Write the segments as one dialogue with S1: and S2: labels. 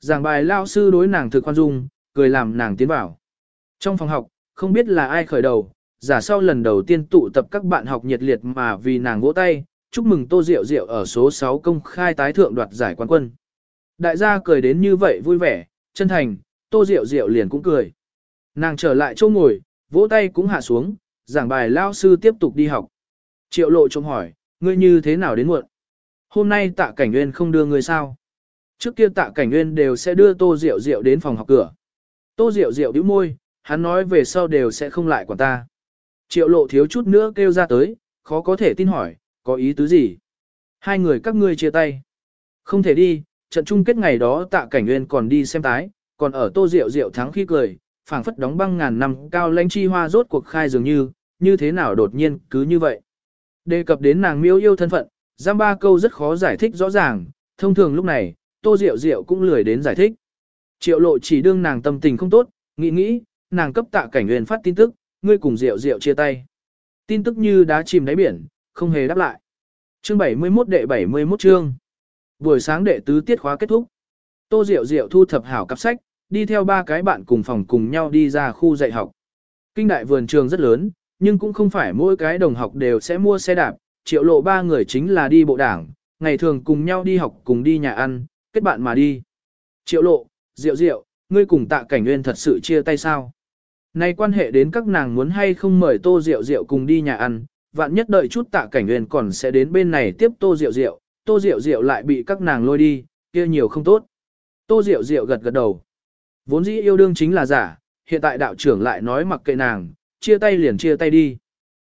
S1: Giảng bài lao sư đối nàng thực khoan dung, cười làm nàng tiến vào. Trong phòng học, không biết là ai khởi đầu, giả sau lần đầu tiên tụ tập các bạn học nhiệt liệt mà vì nàng vỗ tay, chúc mừng Tô Diệu Diệu ở số 6 công khai tái thượng đoạt giải quán quân. Đại gia cười đến như vậy vui vẻ, chân thành, Tô Diệu Diệu liền cũng cười. Nàng trở lại chỗ ngồi, vỗ tay cũng hạ xuống, giảng bài lao sư tiếp tục đi học. Triệu lộ trông hỏi, ngươi như thế nào đến muộn? Hôm nay tạ cảnh nguyên không đưa ngươi sao? Trước kia tạ cảnh nguyên đều sẽ đưa tô rượu rượu đến phòng học cửa. Tô rượu rượu đĩu môi, hắn nói về sau đều sẽ không lại quản ta. Triệu lộ thiếu chút nữa kêu ra tới, khó có thể tin hỏi, có ý tứ gì? Hai người các ngươi chia tay. Không thể đi, trận chung kết ngày đó tạ cảnh nguyên còn đi xem tái, còn ở tô rượu rượu thắng khi cười, phảng phất đóng băng ngàn năm cao lãnh chi hoa rốt cuộc khai dường như, như thế nào đột nhiên cứ như vậy. Đề cập đến nàng miêu yêu thân phận, giam ba câu rất khó giải thích rõ ràng, thông thường lúc này, tô Diệu Diệu cũng lười đến giải thích. Triệu lộ chỉ đương nàng tâm tình không tốt, nghĩ nghĩ, nàng cấp tạ cảnh huyền phát tin tức, ngươi cùng Diệu Diệu chia tay. Tin tức như đá chìm đáy biển, không hề đáp lại. Chương 71 đệ 71 chương. Buổi sáng đệ tứ tiết khóa kết thúc. Tô Diệu Diệu thu thập hảo cặp sách, đi theo ba cái bạn cùng phòng cùng nhau đi ra khu dạy học. Kinh đại vườn trường rất lớn, nhưng cũng không phải mỗi cái đồng học đều sẽ mua xe đạp, triệu lộ ba người chính là đi bộ đảng, ngày thường cùng nhau đi học cùng đi nhà ăn, kết bạn mà đi. Triệu lộ, Diệu Diệu, ngươi cùng tạ cảnh nguyên thật sự chia tay sao? Nay quan hệ đến các nàng muốn hay không mời tô Diệu Diệu cùng đi nhà ăn, vạn nhất đợi chút tạ cảnh nguyên còn sẽ đến bên này tiếp tô Diệu Diệu, tô Diệu Diệu lại bị các nàng lôi đi, kia nhiều không tốt. Tô Diệu Diệu gật gật đầu. Vốn dĩ yêu đương chính là giả, hiện tại đạo trưởng lại nói mặc kệ nàng, chia tay liền chia tay đi.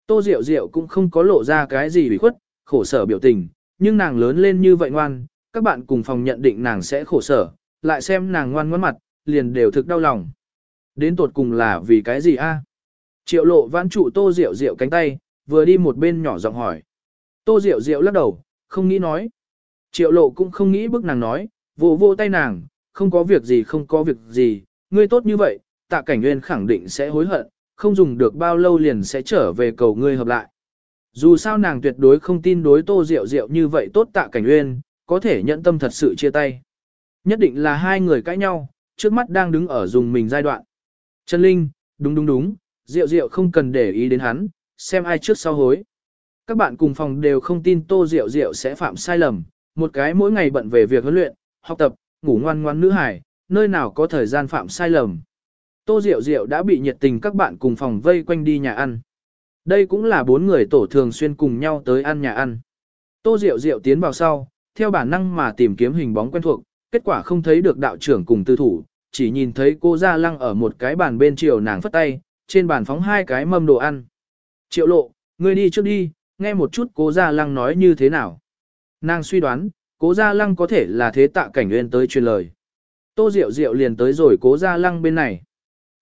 S1: Tô Diệu Diệu cũng không có lộ ra cái gì bị khuất, khổ sở biểu tình, nhưng nàng lớn lên như vậy ngoan, các bạn cùng phòng nhận định nàng sẽ khổ sở, lại xem nàng ngoan ngoãn mặt, liền đều thực đau lòng. Đến tột cùng là vì cái gì a? Triệu lộ vãn trụ Tô Diệu Diệu cánh tay, vừa đi một bên nhỏ giọng hỏi. Tô Diệu Diệu lắc đầu, không nghĩ nói. Triệu lộ cũng không nghĩ bức nàng nói, vô vô tay nàng, không có việc gì không có việc gì, ngươi tốt như vậy, tạ cảnh nguyên khẳng định sẽ hối hận, không dùng được bao lâu liền sẽ trở về cầu ngươi hợp lại. Dù sao nàng tuyệt đối không tin đối tô rượu rượu như vậy tốt tạ cảnh nguyên, có thể nhận tâm thật sự chia tay. Nhất định là hai người cãi nhau, trước mắt đang đứng ở dùng mình giai đoạn. Trần Linh, đúng đúng đúng, diệu diệu không cần để ý đến hắn, xem ai trước sau hối. Các bạn cùng phòng đều không tin tô diệu diệu sẽ phạm sai lầm, một cái mỗi ngày bận về việc huấn luyện, học tập, ngủ ngoan ngoan nữ hải, nơi nào có thời gian phạm sai lầm. Tô Diệu Diệu đã bị nhiệt tình các bạn cùng phòng vây quanh đi nhà ăn. Đây cũng là bốn người tổ thường xuyên cùng nhau tới ăn nhà ăn. Tô Diệu Diệu tiến vào sau, theo bản năng mà tìm kiếm hình bóng quen thuộc, kết quả không thấy được đạo trưởng cùng tư thủ, chỉ nhìn thấy cô Gia Lăng ở một cái bàn bên chiều nàng phất tay, trên bàn phóng hai cái mâm đồ ăn. Triệu lộ, ngươi đi trước đi, nghe một chút cô Gia Lăng nói như thế nào. Nàng suy đoán, cố Gia Lăng có thể là thế tạ cảnh nguyên tới truyền lời. Tô Diệu Diệu liền tới rồi cố Gia Lăng bên này.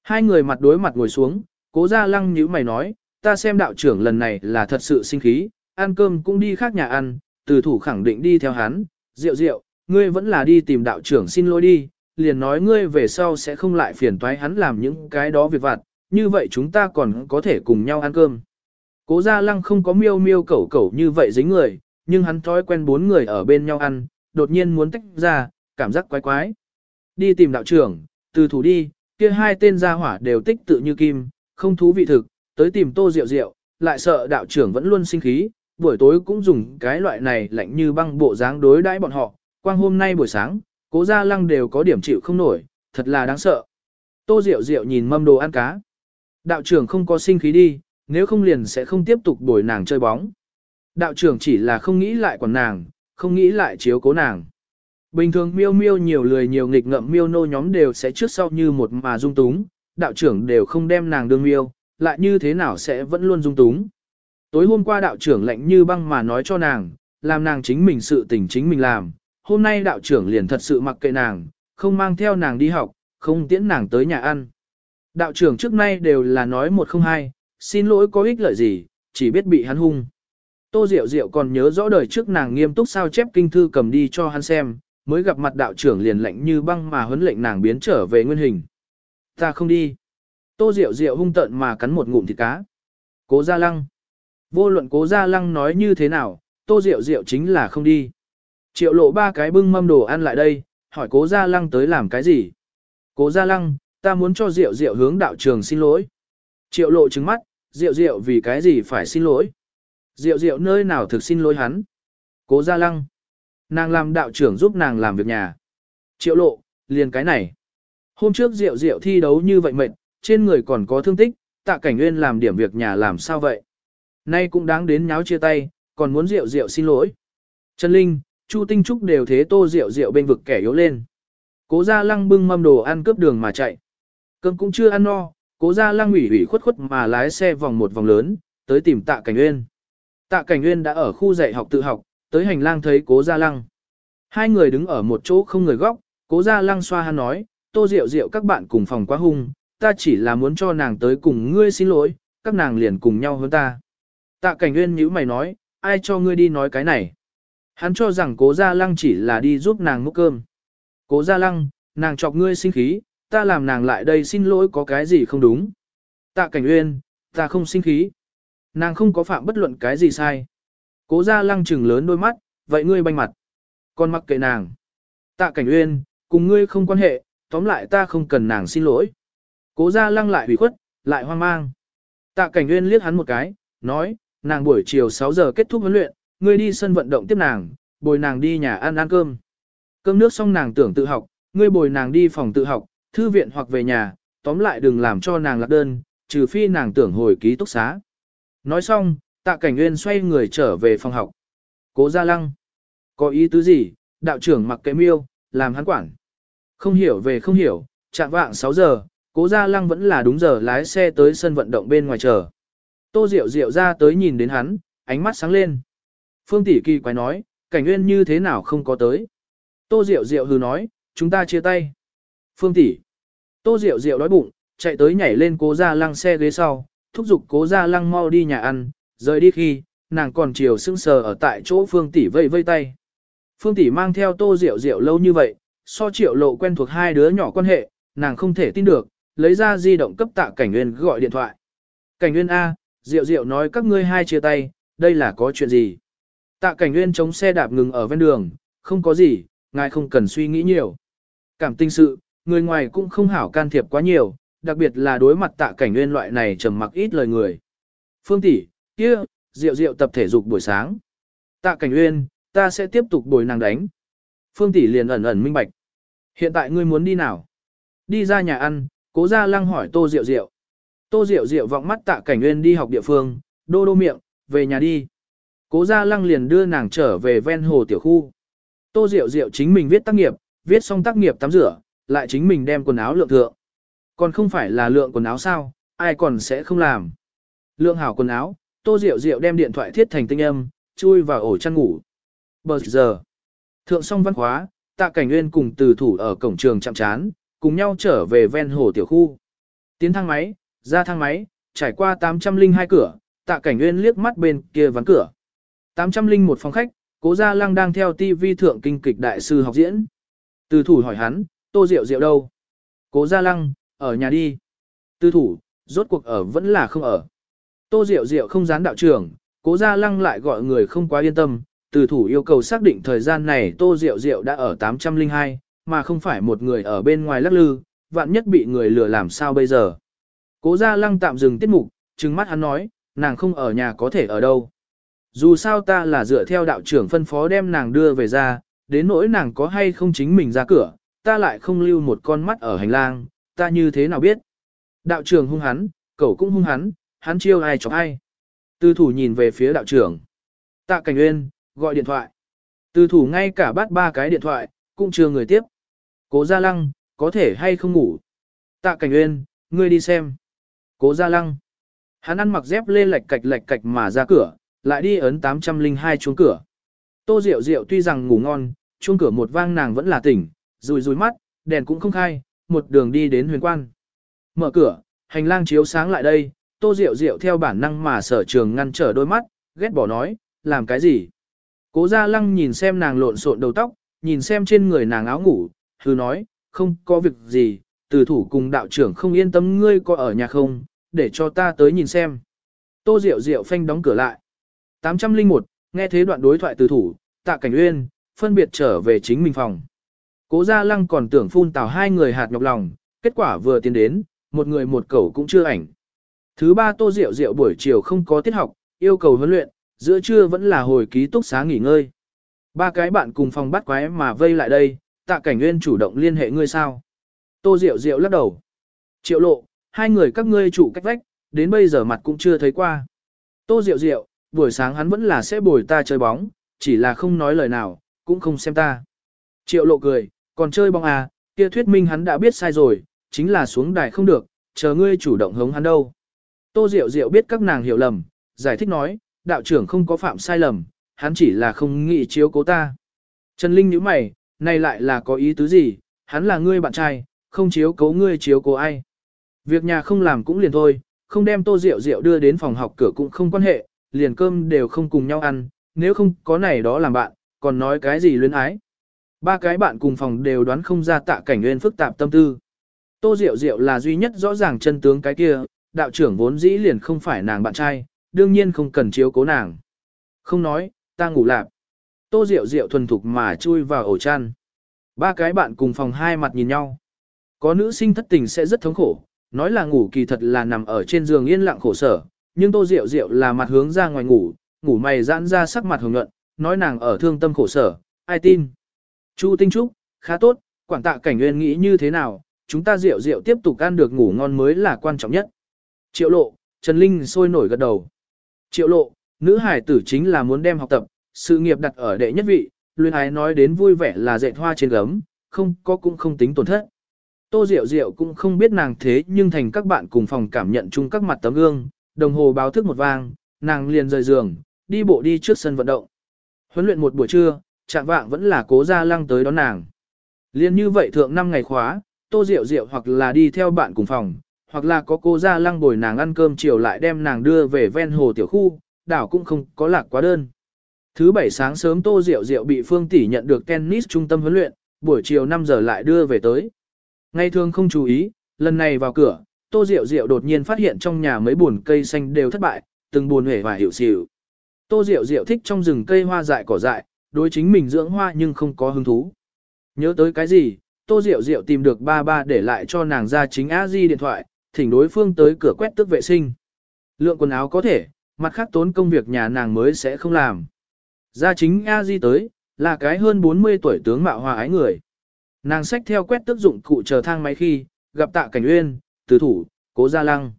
S1: Hai người mặt đối mặt ngồi xuống, cố Gia Lăng như mày nói, ta xem đạo trưởng lần này là thật sự sinh khí, ăn cơm cũng đi khác nhà ăn, từ thủ khẳng định đi theo hắn, Diệu Diệu, ngươi vẫn là đi tìm đạo trưởng xin lỗi đi, liền nói ngươi về sau sẽ không lại phiền toái hắn làm những cái đó việc vặt, như vậy chúng ta còn có thể cùng nhau ăn cơm. Cố Gia Lăng không có miêu miêu cẩu cẩu như vậy dính người, nhưng hắn thói quen bốn người ở bên nhau ăn, đột nhiên muốn tách ra, cảm giác quái quái. Đi tìm đạo trưởng, từ thủ đi, kia hai tên gia hỏa đều tích tự như kim, không thú vị thực, tới tìm tô rượu rượu, lại sợ đạo trưởng vẫn luôn sinh khí, buổi tối cũng dùng cái loại này lạnh như băng bộ dáng đối đãi bọn họ, quang hôm nay buổi sáng, cố gia lăng đều có điểm chịu không nổi, thật là đáng sợ. Tô Diệu Diệu nhìn mâm đồ ăn cá. Đạo trưởng không có sinh khí đi, nếu không liền sẽ không tiếp tục đuổi nàng chơi bóng. Đạo trưởng chỉ là không nghĩ lại quản nàng, không nghĩ lại chiếu cố nàng. Bình thường miêu miêu nhiều lười nhiều nghịch ngợm miêu nô nhóm đều sẽ trước sau như một mà dung túng, đạo trưởng đều không đem nàng đương miêu, lại như thế nào sẽ vẫn luôn dung túng. Tối hôm qua đạo trưởng lạnh như băng mà nói cho nàng, làm nàng chính mình sự tình chính mình làm. Hôm nay đạo trưởng liền thật sự mặc kệ nàng, không mang theo nàng đi học, không tiễn nàng tới nhà ăn. Đạo trưởng trước nay đều là nói một không hai, xin lỗi có ích lợi gì, chỉ biết bị hắn hung. Tô Diệu Diệu còn nhớ rõ đời trước nàng nghiêm túc sao chép kinh thư cầm đi cho hắn xem, mới gặp mặt đạo trưởng liền lệnh như băng mà huấn lệnh nàng biến trở về nguyên hình. Ta không đi. Tô Diệu Diệu hung tợn mà cắn một ngụm thịt cá. Cố Gia Lăng. Vô luận Cố Gia Lăng nói như thế nào, Tô Diệu Diệu chính là không đi. Triệu lộ ba cái bưng mâm đồ ăn lại đây, hỏi cố gia lăng tới làm cái gì. Cố gia lăng, ta muốn cho Diệu Diệu hướng đạo trường xin lỗi. Triệu lộ trứng mắt, Diệu Diệu vì cái gì phải xin lỗi. Diệu Diệu nơi nào thực xin lỗi hắn. Cố gia lăng. Nàng làm đạo trưởng giúp nàng làm việc nhà. Triệu lộ, liền cái này. Hôm trước Diệu Diệu thi đấu như vậy mệt, trên người còn có thương tích, tạ cảnh nguyên làm điểm việc nhà làm sao vậy. Nay cũng đáng đến nháo chia tay, còn muốn Diệu Diệu xin lỗi. Trần Linh, Chu Tinh Trúc đều thế tô Diệu Diệu bên vực kẻ yếu lên. Cố gia lăng bưng mâm đồ ăn cướp đường mà chạy. Cơm cũng chưa ăn no, cố gia lăng ủy ủy khuất khuất mà lái xe vòng một vòng lớn, tới tìm tạ cảnh nguyên. Tạ cảnh nguyên đã ở khu dạy học tự học, tới hành lang thấy cố gia lăng. Hai người đứng ở một chỗ không người góc, cố gia lăng xoa hắn nói, tô Diệu Diệu các bạn cùng phòng quá hung, ta chỉ là muốn cho nàng tới cùng ngươi xin lỗi, các nàng liền cùng nhau hơn ta. Tạ cảnh nguyên nhữ mày nói, ai cho ngươi đi nói cái này. Hắn cho rằng cố gia lăng chỉ là đi giúp nàng múc cơm. Cố gia lăng, nàng chọc ngươi sinh khí, ta làm nàng lại đây xin lỗi có cái gì không đúng. Tạ cảnh uyên, ta không sinh khí. Nàng không có phạm bất luận cái gì sai. Cố gia lăng trừng lớn đôi mắt, vậy ngươi banh mặt. Còn mặc kệ nàng. Tạ cảnh uyên, cùng ngươi không quan hệ, tóm lại ta không cần nàng xin lỗi. Cố gia lăng lại hủy khuất, lại hoang mang. Tạ cảnh uyên liếc hắn một cái, nói, nàng buổi chiều 6 giờ kết thúc huấn luyện, ngươi đi sân vận động tiếp nàng, bồi nàng đi nhà ăn ăn cơm. Cơm nước xong nàng tưởng tự học, ngươi bồi nàng đi phòng tự học, thư viện hoặc về nhà, tóm lại đừng làm cho nàng lạc đơn, trừ phi nàng tưởng hồi ký túc xá. Nói xong, tạ cảnh nguyên xoay người trở về phòng học. Cố gia lăng. Có ý tứ gì, đạo trưởng mặc kệ miêu, làm hắn quản. Không hiểu về không hiểu, chạm vạng 6 giờ, cố gia lăng vẫn là đúng giờ lái xe tới sân vận động bên ngoài chờ. Tô Diệu Diệu ra tới nhìn đến hắn, ánh mắt sáng lên. Phương tỷ kỳ quái nói, cảnh nguyên như thế nào không có tới. Tô Diệu Diệu hừ nói, chúng ta chia tay. Phương tỷ. Tô Diệu Diệu đói bụng, chạy tới nhảy lên cố gia lăng xe ghế sau, thúc giục cố gia lăng mau đi nhà ăn, rời đi khi, nàng còn chiều sững sờ ở tại chỗ Phương tỷ vây vây tay. Phương tỷ mang theo Tô Diệu Diệu lâu như vậy, so triệu lộ quen thuộc hai đứa nhỏ quan hệ, nàng không thể tin được, lấy ra di động cấp tạ cảnh nguyên gọi điện thoại. Cảnh nguyên A, Diệu Diệu nói các ngươi hai chia tay, đây là có chuyện gì? Tạ cảnh nguyên chống xe đạp ngừng ở ven đường, không có gì, ngài không cần suy nghĩ nhiều. Cảm tình sự, người ngoài cũng không hảo can thiệp quá nhiều, đặc biệt là đối mặt tạ cảnh nguyên loại này trầm mặc ít lời người. Phương tỷ, kia, Diệu Diệu tập thể dục buổi sáng. Tạ cảnh nguyên, ta sẽ tiếp tục bồi nàng đánh. Phương tỷ liền ẩn ẩn minh bạch. Hiện tại ngươi muốn đi nào? Đi ra nhà ăn, cố ra lăng hỏi tô Diệu Diệu. Tô Diệu Diệu vọng mắt tạ cảnh nguyên đi học địa phương, đô đô miệng, về nhà đi. Cố gia lăng liền đưa nàng trở về ven hồ tiểu khu. Tô Diệu Diệu chính mình viết tác nghiệp, viết xong tác nghiệp tắm rửa, lại chính mình đem quần áo lượng thượng. Còn không phải là lượng quần áo sao, ai còn sẽ không làm. Lượng hảo quần áo, Tô Diệu Diệu đem điện thoại thiết thành tinh âm, chui vào ổ chăn ngủ. Bờ giờ, thượng xong văn khóa, tạ cảnh nguyên cùng từ thủ ở cổng trường chạm chán, cùng nhau trở về ven hồ tiểu khu. Tiến thang máy, ra thang máy, trải qua 802 cửa, tạ cảnh nguyên liếc mắt bên kia ván cửa. 801 phòng khách, cố gia lăng đang theo TV thượng kinh kịch đại sư học diễn. Từ thủ hỏi hắn, tô rượu rượu đâu? Cố gia lăng, ở nhà đi. Từ thủ, rốt cuộc ở vẫn là không ở. Tô rượu rượu không dán đạo trưởng, cố gia lăng lại gọi người không quá yên tâm. Từ thủ yêu cầu xác định thời gian này tô rượu rượu đã ở 802, mà không phải một người ở bên ngoài lắc lư, vạn nhất bị người lừa làm sao bây giờ. Cố gia lăng tạm dừng tiết mục, trừng mắt hắn nói, nàng không ở nhà có thể ở đâu. Dù sao ta là dựa theo đạo trưởng phân phó đem nàng đưa về ra, đến nỗi nàng có hay không chính mình ra cửa, ta lại không lưu một con mắt ở hành lang, ta như thế nào biết. Đạo trưởng hung hắn, cậu cũng hung hắn, hắn chiêu ai chọc ai. Tư thủ nhìn về phía đạo trưởng. Tạ Cảnh Uyên, gọi điện thoại. Tư thủ ngay cả bắt ba cái điện thoại, cũng chưa người tiếp. Cố Gia Lăng, có thể hay không ngủ. Tạ Cảnh Uyên, ngươi đi xem. Cố Gia Lăng. Hắn ăn mặc dép lê lệch cạch lệch cạch mà ra cửa, lại đi ấn 802 chuông cửa. Tô Diệu Diệu tuy rằng ngủ ngon, chuông cửa một vang nàng vẫn là tỉnh, rùi rùi mắt, đèn cũng không khai, một đường đi đến huyền quan. Mở cửa, hành lang chiếu sáng lại đây, Tô Diệu Diệu theo bản năng mà sở trường ngăn trở đôi mắt, ghét bỏ nói, làm cái gì? Cố Gia Lăng nhìn xem nàng lộn xộn đầu tóc, nhìn xem trên người nàng áo ngủ, hư nói, không có việc gì, từ thủ cùng đạo trưởng không yên tâm ngươi có ở nhà không, để cho ta tới nhìn xem. Tô Diệu Diệu phanh đóng cửa lại. 801, nghe thế đoạn đối thoại từ thủ, tạ cảnh uyên, phân biệt trở về chính mình phòng. Cố Gia Lăng còn tưởng phun tào hai người hạt nhọc lòng, kết quả vừa tiến đến, một người một cậu cũng chưa ảnh. Thứ ba Tô Diệu Diệu buổi chiều không có tiết học, yêu cầu huấn luyện, giữa trưa vẫn là hồi ký túc xá nghỉ ngơi. Ba cái bạn cùng phòng bắt quái mà vây lại đây, tạ cảnh nguyên chủ động liên hệ ngươi sao. Tô Diệu Diệu lắc đầu. Triệu lộ, hai người các ngươi chủ cách vách, đến bây giờ mặt cũng chưa thấy qua. Tô Diệu Diệu, buổi sáng hắn vẫn là sẽ bồi ta chơi bóng, chỉ là không nói lời nào, cũng không xem ta. Triệu lộ cười, còn chơi bóng à, kia thuyết minh hắn đã biết sai rồi, chính là xuống đài không được, chờ ngươi chủ động hống hắn đâu. Tô Diệu Diệu biết các nàng hiểu lầm, giải thích nói, đạo trưởng không có phạm sai lầm, hắn chỉ là không nghĩ chiếu cố ta. Trần Linh nhíu mày, này lại là có ý tứ gì, hắn là ngươi bạn trai, không chiếu cố ngươi chiếu cố ai. Việc nhà không làm cũng liền thôi, không đem tô rượu rượu đưa đến phòng học cửa cũng không quan hệ, liền cơm đều không cùng nhau ăn, nếu không có này đó làm bạn, còn nói cái gì luyến ái. Ba cái bạn cùng phòng đều đoán không ra tạ cảnh nguyên phức tạp tâm tư. Tô Diệu Diệu là duy nhất rõ ràng chân tướng cái kia, đạo trưởng vốn dĩ liền không phải nàng bạn trai, đương nhiên không cần chiếu cố nàng. Không nói, ta ngủ lạp. Tô Diệu Diệu thuần thục mà chui vào ổ chăn. Ba cái bạn cùng phòng hai mặt nhìn nhau. Có nữ sinh thất tình sẽ rất thống khổ, nói là ngủ kỳ thật là nằm ở trên giường yên lặng khổ sở, nhưng Tô Diệu Diệu là mặt hướng ra ngoài ngủ, ngủ mày giãn ra sắc mặt hồng nhuận, nói nàng ở thương tâm khổ sở, ai tin. Chu Tinh Trúc, khá tốt, quản tạ cảnh nguyên nghĩ như thế nào, chúng ta Diệu Diệu tiếp tục ăn được ngủ ngon mới là quan trọng nhất. Triệu lộ, Trần Linh sôi nổi gật đầu. Triệu lộ, nữ hải tử chính là muốn đem học tập, sự nghiệp đặt ở đệ nhất vị, luyên ái nói đến vui vẻ là dệt hoa trên gấm, không có cũng không tính tổn thất. Tô Diệu Diệu cũng không biết nàng thế nhưng thành các bạn cùng phòng cảm nhận chung các mặt tấm gương, đồng hồ báo thức một vang, nàng liền rời giường, đi bộ đi trước sân vận động. Huấn luyện một buổi trưa, trạng vạng vẫn là cố gia lăng tới đón nàng. Liên như vậy thượng năm ngày khóa, Tô Diệu Diệu hoặc là đi theo bạn cùng phòng, hoặc là có cô gia lăng bồi nàng ăn cơm chiều lại đem nàng đưa về ven hồ tiểu khu, đảo cũng không có lạc quá đơn. Thứ bảy sáng sớm Tô Diệu Diệu bị Phương Tỷ nhận được tennis trung tâm huấn luyện, buổi chiều 5 giờ lại đưa về tới. Ngày thường không chú ý, lần này vào cửa, Tô Diệu Diệu đột nhiên phát hiện trong nhà mấy buồn cây xanh đều thất bại, từng buồn hể và hiểu xỉu. Tô Diệu Diệu thích trong rừng cây hoa dại cỏ dại, đối chính mình dưỡng hoa nhưng không có hứng thú. Nhớ tới cái gì, Tô Diệu Diệu tìm được ba ba để lại cho nàng ra chính a di điện thoại, thỉnh đối phương tới cửa quét tước vệ sinh. Lượng quần áo có thể, mặt khác tốn công việc nhà nàng mới sẽ không làm. Gia chính a di tới, là cái hơn 40 tuổi tướng mạo hòa ái người. Nàng xách theo quét tước dụng cụ chờ thang máy khi, gặp tạ cảnh uyên, từ thủ, cố gia lăng.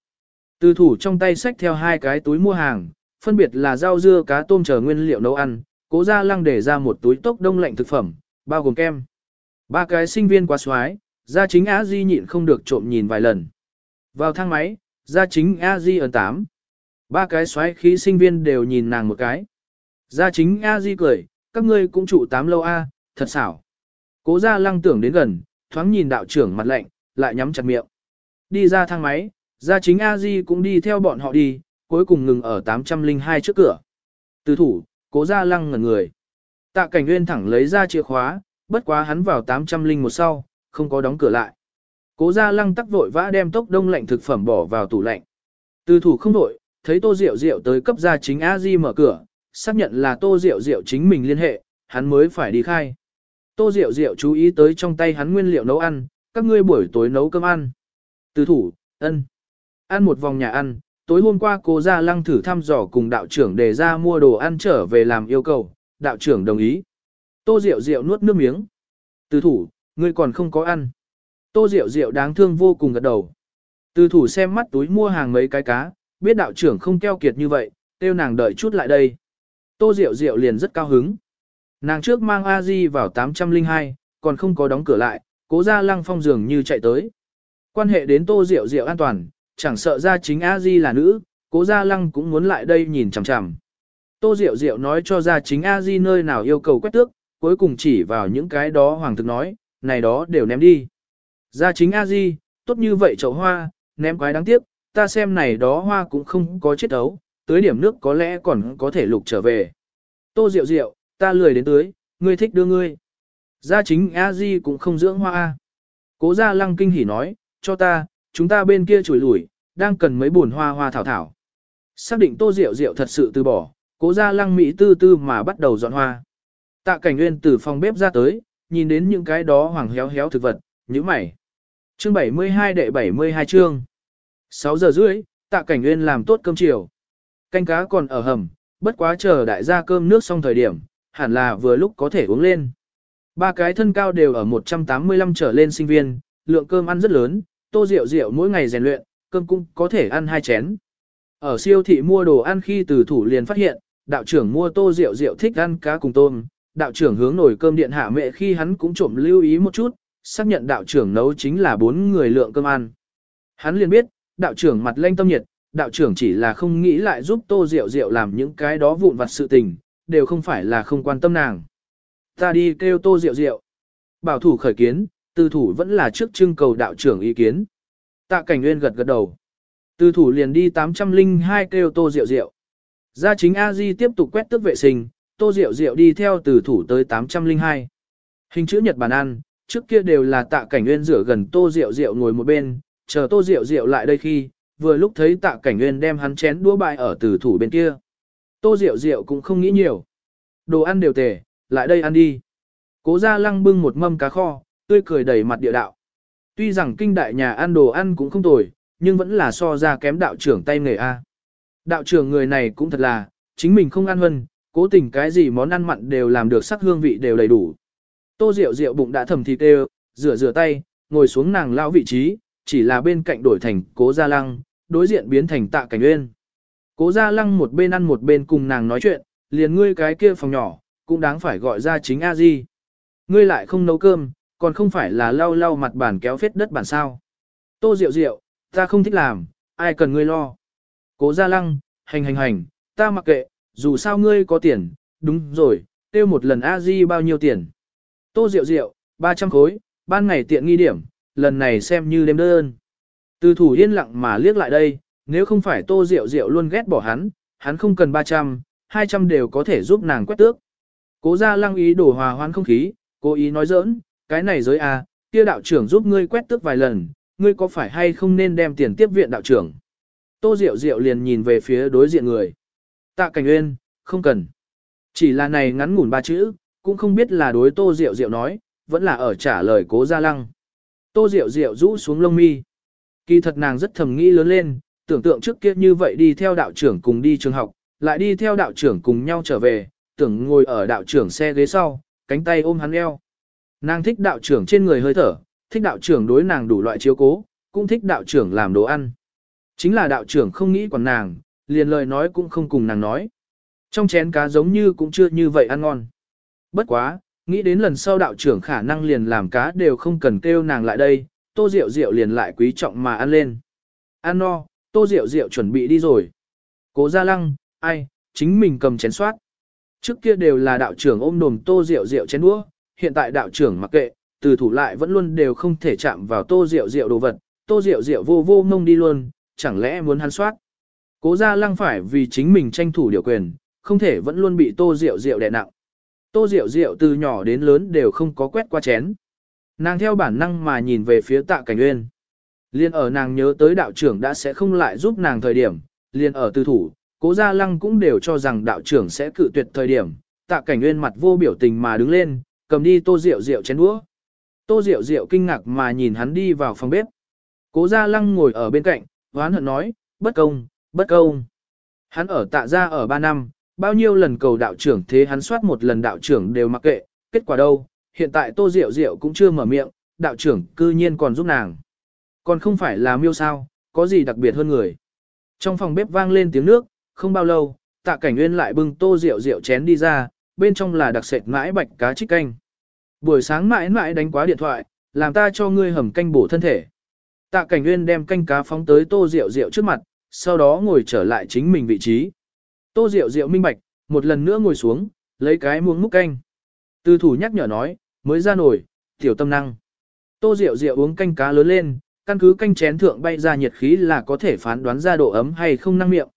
S1: Từ thủ trong tay xách theo hai cái túi mua hàng, phân biệt là rau dưa cá tôm chờ nguyên liệu nấu ăn, cố gia lăng để ra một túi tốc đông lạnh thực phẩm, bao gồm kem. Ba cái sinh viên quá xoái, gia chính á di nhịn không được trộm nhìn vài lần. Vào thang máy, gia chính a di ở tám. Ba cái xoái khí sinh viên đều nhìn nàng một cái. Gia chính a di cười, các ngươi cũng trụ tám lâu a, thật xảo. Cố gia lăng tưởng đến gần, thoáng nhìn đạo trưởng mặt lạnh, lại nhắm chặt miệng. Đi ra thang máy, gia chính a di cũng đi theo bọn họ đi, cuối cùng ngừng ở 802 trước cửa. Từ thủ, cố gia lăng ngẩn người. Tạ cảnh nguyên thẳng lấy ra chìa khóa, bất quá hắn vào 801 sau, không có đóng cửa lại. Cố gia lăng tắc vội vã đem tốc đông lạnh thực phẩm bỏ vào tủ lạnh. Từ thủ không đổi, thấy tô rượu rượu tới cấp gia chính a di mở cửa, xác nhận là tô rượu rượu chính mình liên hệ, hắn mới phải đi khai. Tô Diệu Diệu chú ý tới trong tay hắn nguyên liệu nấu ăn, các ngươi buổi tối nấu cơm ăn. Từ thủ, ân. Ăn một vòng nhà ăn, tối hôm qua cô ra lăng thử thăm dò cùng đạo trưởng để ra mua đồ ăn trở về làm yêu cầu, đạo trưởng đồng ý. Tô Diệu Diệu nuốt nước miếng. Từ thủ, ngươi còn không có ăn. Tô Diệu Diệu đáng thương vô cùng gật đầu. Từ thủ xem mắt túi mua hàng mấy cái cá, biết đạo trưởng không keo kiệt như vậy, tiêu nàng đợi chút lại đây. Tô Diệu Diệu liền rất cao hứng. Nàng trước mang a di vào 802, còn không có đóng cửa lại, cố ra lăng phong dường như chạy tới. Quan hệ đến tô rượu rượu an toàn, chẳng sợ ra chính a di là nữ, cố ra lăng cũng muốn lại đây nhìn chằm chằm. Tô rượu rượu nói cho ra chính a di nơi nào yêu cầu quét tước, cuối cùng chỉ vào những cái đó hoàng thực nói, này đó đều ném đi. Ra chính a di, tốt như vậy chậu hoa, ném quái đáng tiếc, ta xem này đó hoa cũng không có chết ấu, tới điểm nước có lẽ còn có thể lục trở về. Tô rượu rượu, ta lười đến tới, ngươi thích đưa ngươi. Gia chính a di cũng không dưỡng hoa. Cố gia lăng kinh hỉ nói, cho ta, chúng ta bên kia chùi lủi, đang cần mấy buồn hoa hoa thảo thảo. Xác định tô rượu rượu thật sự từ bỏ, cố gia lăng mỹ tư tư mà bắt đầu dọn hoa. Tạ cảnh nguyên từ phòng bếp ra tới, nhìn đến những cái đó hoàng héo héo thực vật, như mày. Chương 72 đệ 72 chương. 6 giờ rưỡi, tạ cảnh nguyên làm tốt cơm chiều. Canh cá còn ở hầm, bất quá chờ đại gia cơm nước xong thời điểm, hẳn là vừa lúc có thể uống lên. Ba cái thân cao đều ở 185 trở lên sinh viên, lượng cơm ăn rất lớn, tô rượu rượu mỗi ngày rèn luyện, cơm cũng có thể ăn hai chén. Ở siêu thị mua đồ ăn khi từ thủ liền phát hiện, đạo trưởng mua tô rượu rượu thích ăn cá cùng tôm, đạo trưởng hướng nổi cơm điện hạ mẹ khi hắn cũng trộm lưu ý một chút, xác nhận đạo trưởng nấu chính là bốn người lượng cơm ăn. Hắn liền biết, đạo trưởng mặt lanh tâm nhiệt, đạo trưởng chỉ là không nghĩ lại giúp tô rượu rượu làm những cái đó vụn vặt sự tình, đều không phải là không quan tâm nàng. Ta đi kêu tô rượu rượu. Bảo thủ khởi kiến, tư thủ vẫn là trước trưng cầu đạo trưởng ý kiến. Tạ cảnh nguyên gật gật đầu. Tư thủ liền đi 802 kêu tô rượu rượu. Gia chính A-di tiếp tục quét tước vệ sinh, tô rượu rượu đi theo từ thủ tới 802. Hình chữ nhật bàn ăn, trước kia đều là tạ cảnh nguyên rửa gần tô rượu rượu ngồi một bên, chờ tô rượu rượu lại đây khi, vừa lúc thấy tạ cảnh nguyên đem hắn chén đũa bại ở từ thủ bên kia. Tô rượu rượu cũng không nghĩ nhiều. Đồ ăn đều tề, lại đây ăn đi. Cố ra lăng bưng một mâm cá kho, tươi cười đầy mặt địa đạo. Tuy rằng kinh đại nhà ăn đồ ăn cũng không tồi, nhưng vẫn là so ra kém đạo trưởng tay nghề A. Đạo trưởng người này cũng thật là, chính mình không ăn hơn, cố tình cái gì món ăn mặn đều làm được sắc hương vị đều đầy đủ. Tô rượu rượu bụng đã thầm thịt đều, rửa rửa tay, ngồi xuống nàng lao vị trí, chỉ là bên cạnh đổi thành cố gia lăng, đối diện biến thành tạ cảnh uyên. Cố gia lăng một bên ăn một bên cùng nàng nói chuyện, liền ngươi cái kia phòng nhỏ, cũng đáng phải gọi ra chính a di. Ngươi lại không nấu cơm, còn không phải là lau lau mặt bàn kéo phết đất bàn sao. Tô Diệu Diệu, ta không thích làm, ai cần ngươi lo. Cố gia lăng, hành hành hành, ta mặc kệ, dù sao ngươi có tiền, đúng rồi, tiêu một lần a di bao nhiêu tiền. Tô Diệu Diệu, 300 khối, ban ngày tiện nghi điểm, lần này xem như đêm đơn. Từ thủ yên lặng mà liếc lại đây, nếu không phải tô rượu rượu luôn ghét bỏ hắn, hắn không cần 300, 200 đều có thể giúp nàng quét tước. Cố ra lăng ý đổ hòa hoan không khí, cố ý nói giỡn, cái này giới a, à, kia đạo trưởng giúp ngươi quét tước vài lần, ngươi có phải hay không nên đem tiền tiếp viện đạo trưởng. Tô Diệu Diệu liền nhìn về phía đối diện người. Tạ Cảnh Uyên, không cần. Chỉ là này ngắn ngủn ba chữ, cũng không biết là đối Tô Diệu Diệu nói, vẫn là ở trả lời cố gia lăng. Tô Diệu Diệu rũ xuống lông mi. Kỳ thật nàng rất thầm nghĩ lớn lên, tưởng tượng trước kia như vậy đi theo đạo trưởng cùng đi trường học, lại đi theo đạo trưởng cùng nhau trở về, tưởng ngồi ở đạo trưởng xe ghế sau, cánh tay ôm hắn eo. Nàng thích đạo trưởng trên người hơi thở, thích đạo trưởng đối nàng đủ loại chiếu cố, cũng thích đạo trưởng làm đồ ăn. Chính là đạo trưởng không nghĩ còn nàng, liền lời nói cũng không cùng nàng nói. Trong chén cá giống như cũng chưa như vậy ăn ngon. Bất quá, nghĩ đến lần sau đạo trưởng khả năng liền làm cá đều không cần kêu nàng lại đây, tô rượu rượu liền lại quý trọng mà ăn lên. Ăn no, tô rượu rượu chuẩn bị đi rồi. Cố ra lăng, ai, chính mình cầm chén soát. Trước kia đều là đạo trưởng ôm đồm tô rượu rượu chén đũa, hiện tại đạo trưởng mặc kệ, từ thủ lại vẫn luôn đều không thể chạm vào tô rượu rượu đồ vật, tô rượu rượu vô vô ngông đi luôn, chẳng lẽ muốn hắn soát. Cố ra lăng phải vì chính mình tranh thủ điều quyền, không thể vẫn luôn bị tô rượu rượu đè nặng. Tô rượu rượu từ nhỏ đến lớn đều không có quét qua chén. Nàng theo bản năng mà nhìn về phía tạ cảnh uyên. Liên ở nàng nhớ tới đạo trưởng đã sẽ không lại giúp nàng thời điểm, liên ở tư thủ, cố gia lăng cũng đều cho rằng đạo trưởng sẽ cự tuyệt thời điểm. Tạ cảnh nguyên mặt vô biểu tình mà đứng lên, cầm đi tô rượu rượu chén đũa. Tô rượu rượu kinh ngạc mà nhìn hắn đi vào phòng bếp. Cố gia lăng ngồi ở bên cạnh, hoán hận nói, bất công, bất công. Hắn ở tạ gia ở 3 năm, bao nhiêu lần cầu đạo trưởng thế hắn soát một lần đạo trưởng đều mặc kệ, kết quả đâu, hiện tại tô rượu rượu cũng chưa mở miệng, đạo trưởng cư nhiên còn giúp nàng. Còn không phải là miêu sao, có gì đặc biệt hơn người. Trong phòng bếp vang lên tiếng nước, không bao lâu, tạ cảnh nguyên lại bưng tô rượu rượu chén đi ra, bên trong là đặc sệt mãi bạch cá trích canh. Buổi sáng mãi mãi đánh quá điện thoại, làm ta cho ngươi hầm canh bổ thân thể. Tạ cảnh nguyên đem canh cá phóng tới tô rượu rượu trước mặt, sau đó ngồi trở lại chính mình vị trí. Tô rượu rượu minh bạch, một lần nữa ngồi xuống, lấy cái muỗng múc canh. Từ thủ nhắc nhở nói, mới ra nổi, tiểu tâm năng. Tô rượu rượu uống canh cá lớn lên, căn cứ canh chén thượng bay ra nhiệt khí là có thể phán đoán ra độ ấm hay không năng miệng.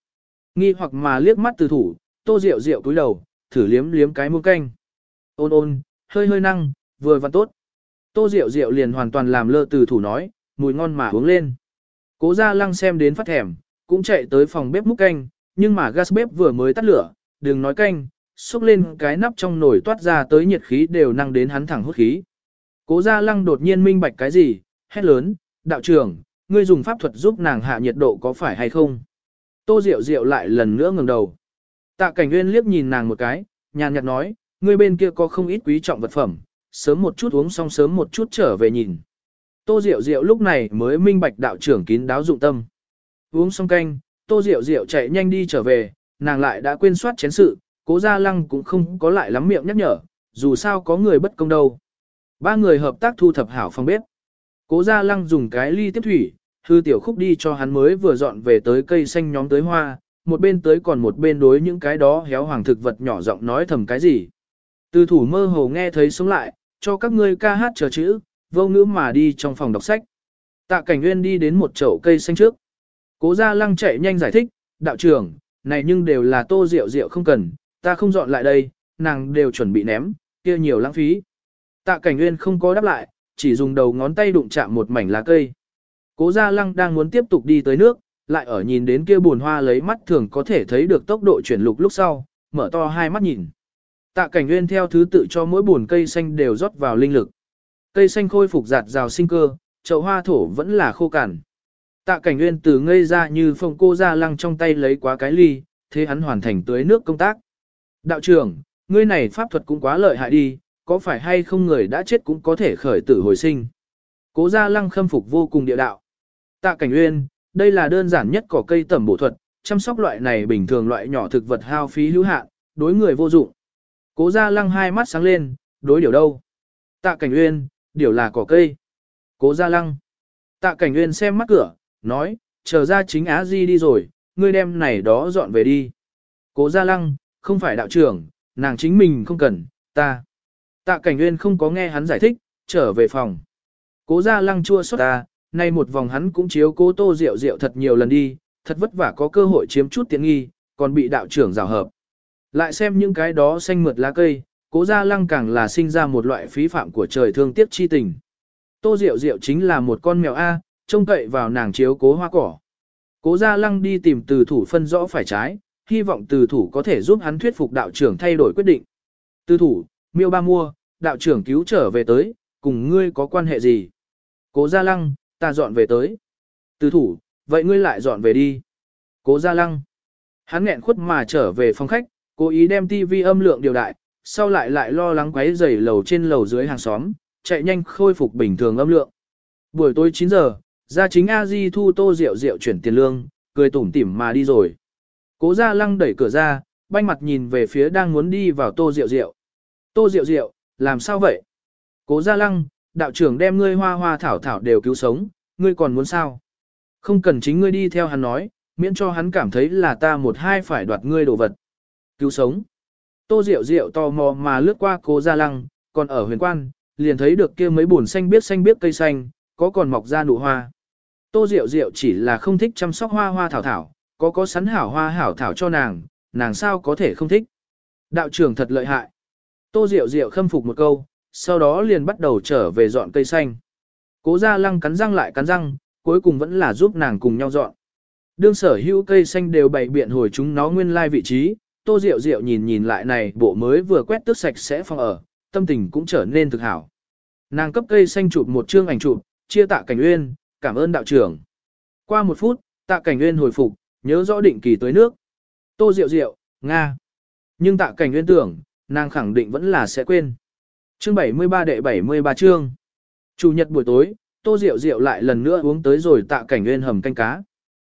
S1: Nghi hoặc mà liếc mắt từ thủ, tô rượu rượu cúi đầu, thử liếm liếm cái muỗng canh. Ôn ôn, hơi hơi năng, vừa và tốt. Tô rượu rượu liền hoàn toàn làm lơ từ thủ nói, mùi ngon mà uống lên. Cố ra lăng xem đến phát thèm, cũng chạy tới phòng bếp múc canh, nhưng mà gas bếp vừa mới tắt lửa, đừng nói canh, xúc lên cái nắp trong nồi toát ra tới nhiệt khí đều năng đến hắn thẳng hút khí. Cố Gia Lăng đột nhiên minh bạch cái gì, hét lớn, đạo trưởng, ngươi dùng pháp thuật giúp nàng hạ nhiệt độ có phải hay không? Tô Diệu Diệu lại lần nữa ngẩng đầu. Tạ Cảnh Nguyên liếc nhìn nàng một cái, nhàn nhạt nói, ngươi bên kia có không ít quý trọng vật phẩm, sớm một chút uống xong sớm một chút trở về nhìn. Tô Diệu Diệu lúc này mới minh bạch đạo trưởng kín đáo dụng tâm. Uống xong canh, Tô Diệu Diệu chạy nhanh đi trở về, nàng lại đã quên soát chén sự, cố gia lăng cũng không có lại lắm miệng nhắc nhở, dù sao có người bất công đâu. Ba người hợp tác thu thập hảo phòng bếp. Cố gia lăng dùng cái ly tiếp thủy, hư tiểu khúc đi cho hắn mới vừa dọn về tới cây xanh nhóm tới hoa, một bên tới còn một bên đối những cái đó héo hoàng thực vật nhỏ giọng nói thầm cái gì. Từ thủ mơ hồ nghe thấy sống lại, cho các ngươi ca hát chờ chữ, vô ngữ mà đi trong phòng đọc sách. Tạ cảnh nguyên đi đến một chậu cây xanh trước. Cố gia lăng chạy nhanh giải thích, đạo trưởng, này nhưng đều là tô rượu rượu không cần, ta không dọn lại đây, nàng đều chuẩn bị ném, kia nhiều lãng phí. Tạ cảnh nguyên không có đáp lại, chỉ dùng đầu ngón tay đụng chạm một mảnh lá cây. Cố gia lăng đang muốn tiếp tục đi tới nước, lại ở nhìn đến kia buồn hoa lấy mắt thường có thể thấy được tốc độ chuyển lục lúc sau, mở to hai mắt nhìn. Tạ cảnh nguyên theo thứ tự cho mỗi buồn cây xanh đều rót vào linh lực. Cây xanh khôi phục giạt rào sinh cơ, chậu hoa thổ vẫn là khô cằn. Tạ cảnh nguyên từ ngây ra như phong cô Gia lăng trong tay lấy quá cái ly, thế hắn hoàn thành tưới nước công tác. Đạo trưởng, ngươi này pháp thuật cũng quá lợi hại đi, có phải hay không người đã chết cũng có thể khởi tử hồi sinh. Cố gia lăng khâm phục vô cùng địa đạo. Tạ cảnh Uyên, đây là đơn giản nhất cỏ cây tẩm bổ thuật, chăm sóc loại này bình thường loại nhỏ thực vật hao phí hữu hạn, đối người vô dụng. Cố gia lăng hai mắt sáng lên, đối điều đâu? Tạ cảnh Uyên, điều là cỏ cây. Cố gia lăng. Tạ cảnh Uyên xem mắt cửa, nói, chờ ra chính Á Di đi rồi, ngươi đem này đó dọn về đi. Cố gia lăng, không phải đạo trưởng, nàng chính mình không cần, ta. Tạ cảnh nguyên không có nghe hắn giải thích, trở về phòng. Cố gia lăng chua xót ta, nay một vòng hắn cũng chiếu cố tô rượu rượu thật nhiều lần đi, thật vất vả có cơ hội chiếm chút tiện nghi, còn bị đạo trưởng rào hợp. Lại xem những cái đó xanh mượt lá cây, cố gia lăng càng là sinh ra một loại phí phạm của trời thương tiếc chi tình. Tô Diệu Diệu chính là một con mèo A, trông cậy vào nàng chiếu cố hoa cỏ. Cố gia lăng đi tìm từ thủ phân rõ phải trái, hy vọng từ thủ có thể giúp hắn thuyết phục đạo trưởng thay đổi quyết định. Từ thủ, miêu ba mua, đạo trưởng cứu trở về tới, cùng ngươi có quan hệ gì? Cố gia lăng, ta dọn về tới. Từ thủ, vậy ngươi lại dọn về đi. Cố gia lăng. Hắn nghẹn khuất mà trở về phòng khách, cố ý đem tivi âm lượng điều đại, sau lại lại lo lắng quấy rầy lầu trên lầu dưới hàng xóm, chạy nhanh khôi phục bình thường âm lượng. Buổi tối 9 giờ, gia chính a di thu tô rượu rượu chuyển tiền lương, cười tủm tỉm mà đi rồi. Cố gia lăng đẩy cửa ra, banh mặt nhìn về phía đang muốn đi vào tô rượu rượu. Tô diệu diệu, làm sao vậy? Cố gia lăng, đạo trưởng đem ngươi hoa hoa thảo thảo đều cứu sống, ngươi còn muốn sao? Không cần chính ngươi đi theo hắn nói, miễn cho hắn cảm thấy là ta một hai phải đoạt ngươi đồ vật. Cứu sống. Tô Diệu Diệu tò mò mà lướt qua cố gia lăng, còn ở huyền quan, liền thấy được kia mấy bùn xanh biết xanh biết cây xanh, có còn mọc ra nụ hoa. Tô Diệu Diệu chỉ là không thích chăm sóc hoa hoa thảo thảo, có có sắn hảo hoa hảo thảo cho nàng, nàng sao có thể không thích. Đạo trưởng thật lợi hại. Tô Diệu Diệu khâm phục một câu, sau đó liền bắt đầu trở về dọn cây xanh. Cố gia lăng cắn răng lại cắn răng, cuối cùng vẫn là giúp nàng cùng nhau dọn. Đương sở hữu cây xanh đều bày biện hồi chúng nó nguyên lai vị trí, tô Diệu Diệu nhìn nhìn lại này bộ mới vừa quét tước sạch sẽ phòng ở, tâm tình cũng trở nên thực hảo. Nàng cấp cây xanh chụp một chương ảnh chụp, chia tạ cảnh uyên, cảm ơn đạo trưởng. Qua một phút, tạ cảnh uyên hồi phục, nhớ rõ định kỳ tới nước. Tô Diệu Diệu, Nga. Nhưng tạ cảnh uyên tưởng, nàng khẳng định vẫn là sẽ quên. Chương 73 đệ 73 chương. Chủ nhật buổi tối, Tô Diệu Diệu lại lần nữa uống tới rồi tạ cảnh nguyên hầm canh cá.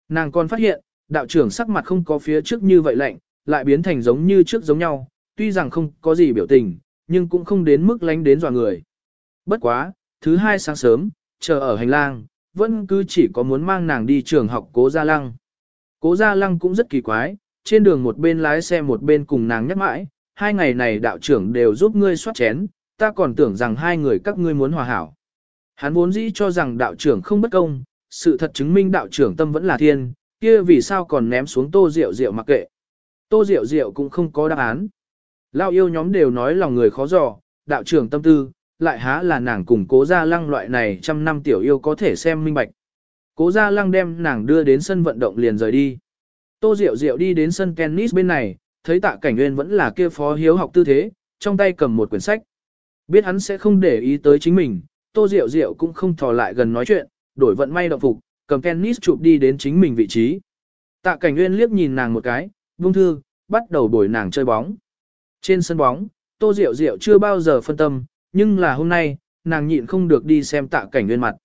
S1: Nàng còn phát hiện, đạo trưởng sắc mặt không có phía trước như vậy lạnh, lại biến thành giống như trước giống nhau, tuy rằng không có gì biểu tình, nhưng cũng không đến mức lánh đến dọa người. Bất quá, thứ hai sáng sớm, chờ ở hành lang, vẫn cứ chỉ có muốn mang nàng đi trường học cố gia lăng. Cố gia lăng cũng rất kỳ quái, trên đường một bên lái xe một bên cùng nàng nhắc mãi, hai ngày này đạo trưởng đều giúp ngươi soát chén, ta còn tưởng rằng hai người các ngươi muốn hòa hảo. Hắn vốn dĩ cho rằng đạo trưởng không bất công, sự thật chứng minh đạo trưởng tâm vẫn là thiên, kia vì sao còn ném xuống tô rượu rượu mặc kệ. Tô rượu rượu cũng không có đáp án. Lao yêu nhóm đều nói lòng người khó dò, đạo trưởng tâm tư, lại há là nàng cùng cố gia lăng loại này trăm năm tiểu yêu có thể xem minh bạch. Cố gia lăng đem nàng đưa đến sân vận động liền rời đi. Tô Diệu Diệu đi đến sân tennis bên này, thấy tạ cảnh nguyên vẫn là kia phó hiếu học tư thế, trong tay cầm một quyển sách. Biết hắn sẽ không để ý tới chính mình, tô rượu rượu cũng không thò lại gần nói chuyện, đổi vận may động phục, cầm tennis chụp đi đến chính mình vị trí. Tạ cảnh nguyên liếc nhìn nàng một cái, vung thư, bắt đầu bồi nàng chơi bóng. Trên sân bóng, tô rượu rượu chưa bao giờ phân tâm, nhưng là hôm nay, nàng nhịn không được đi xem tạ cảnh nguyên mặt.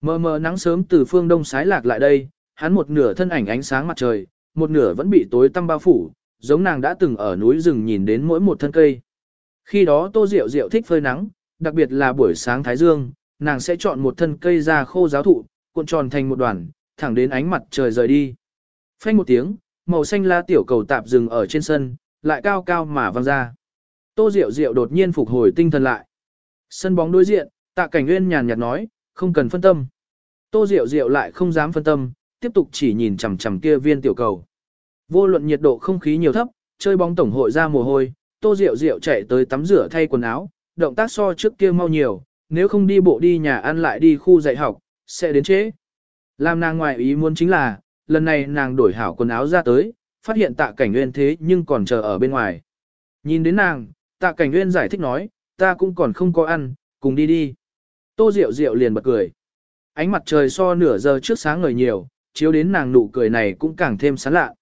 S1: Mờ mờ nắng sớm từ phương đông sái lạc lại đây, hắn một nửa thân ảnh ánh sáng mặt trời, một nửa vẫn bị tối tăm bao phủ, giống nàng đã từng ở núi rừng nhìn đến mỗi một thân cây. Khi đó Tô Diệu Diệu thích phơi nắng, đặc biệt là buổi sáng thái dương, nàng sẽ chọn một thân cây ra khô giáo thụ, cuộn tròn thành một đoàn, thẳng đến ánh mặt trời rời đi. Phanh một tiếng, màu xanh la tiểu cầu tạp dừng ở trên sân, lại cao cao mà văng ra. Tô Diệu Diệu đột nhiên phục hồi tinh thần lại. Sân bóng đối diện, Tạ Cảnh Nguyên nhàn nhạt nói, không cần phân tâm. Tô Diệu Diệu lại không dám phân tâm, tiếp tục chỉ nhìn chằm chằm kia viên tiểu cầu. Vô luận nhiệt độ không khí nhiều thấp, chơi bóng tổng hội ra mồ hôi, Tô Diệu Diệu chạy tới tắm rửa thay quần áo, động tác so trước kia mau nhiều, nếu không đi bộ đi nhà ăn lại đi khu dạy học, sẽ đến trễ. Làm nàng ngoài ý muốn chính là, lần này nàng đổi hảo quần áo ra tới, phát hiện tạ cảnh nguyên thế nhưng còn chờ ở bên ngoài. Nhìn đến nàng, tạ cảnh nguyên giải thích nói, ta cũng còn không có ăn, cùng đi đi. Tô Diệu Diệu liền bật cười. Ánh mặt trời so nửa giờ trước sáng ngời nhiều, chiếu đến nàng nụ cười này cũng càng thêm sán lạ.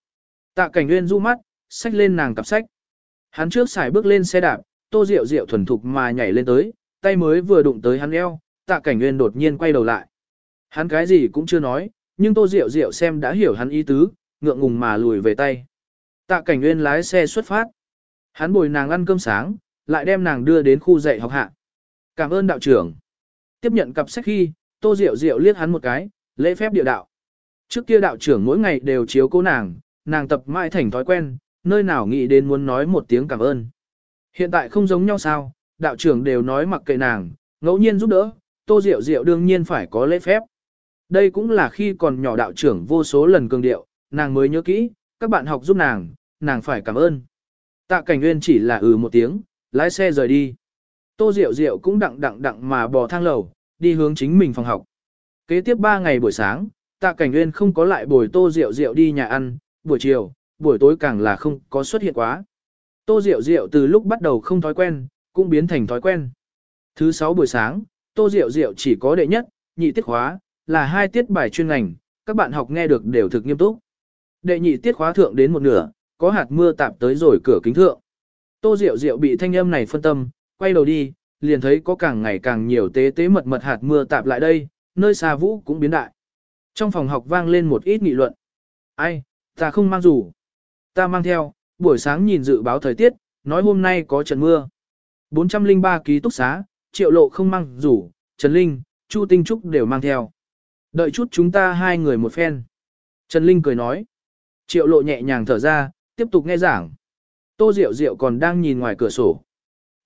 S1: Tạ cảnh nguyên du mắt, xách lên nàng cặp sách. Hắn trước xài bước lên xe đạp, tô rượu rượu thuần thục mà nhảy lên tới, tay mới vừa đụng tới hắn eo, tạ cảnh nguyên đột nhiên quay đầu lại. Hắn cái gì cũng chưa nói, nhưng tô rượu rượu xem đã hiểu hắn ý tứ, ngượng ngùng mà lùi về tay. Tạ cảnh nguyên lái xe xuất phát. Hắn bồi nàng ăn cơm sáng, lại đem nàng đưa đến khu dạy học hạ. Cảm ơn đạo trưởng. Tiếp nhận cặp sách khi, tô rượu rượu liếc hắn một cái, lễ phép địa đạo. Trước kia đạo trưởng mỗi ngày đều chiếu cố nàng, nàng tập mãi thành thói quen, nơi nào nghĩ đến muốn nói một tiếng cảm ơn. Hiện tại không giống nhau sao, đạo trưởng đều nói mặc kệ nàng, ngẫu nhiên giúp đỡ, tô rượu rượu đương nhiên phải có lễ phép. Đây cũng là khi còn nhỏ đạo trưởng vô số lần cường điệu, nàng mới nhớ kỹ, các bạn học giúp nàng, nàng phải cảm ơn. Tạ cảnh nguyên chỉ là ừ một tiếng, lái xe rời đi. Tô Diệu Diệu cũng đặng đặng đặng mà bò thang lầu, đi hướng chính mình phòng học. Kế tiếp 3 ngày buổi sáng, Tạ Cảnh Nguyên không có lại bồi Tô Diệu Diệu đi nhà ăn, buổi chiều, buổi tối càng là không có xuất hiện quá. Tô Diệu Diệu từ lúc bắt đầu không thói quen, cũng biến thành thói quen. Thứ 6 buổi sáng, Tô Diệu Diệu chỉ có đệ nhất, nhị tiết khóa, là hai tiết bài chuyên ngành, các bạn học nghe được đều thực nghiêm túc. Đệ nhị tiết khóa thượng đến một nửa, có hạt mưa tạp tới rồi cửa kính thượng. Tô Diệu Diệu bị thanh âm này phân tâm, quay đầu đi, liền thấy có càng ngày càng nhiều tế tế mật mật hạt mưa tạp lại đây, nơi xa vũ cũng biến đại. Trong phòng học vang lên một ít nghị luận. Ai, ta không mang dù. Ta mang theo, buổi sáng nhìn dự báo thời tiết, nói hôm nay có trận mưa. 403 ký túc xá, triệu lộ không mang dù, Trần Linh, Chu Tinh Trúc đều mang theo. Đợi chút chúng ta hai người một phen. Trần Linh cười nói. Triệu lộ nhẹ nhàng thở ra, tiếp tục nghe giảng. Tô Diệu Diệu còn đang nhìn ngoài cửa sổ.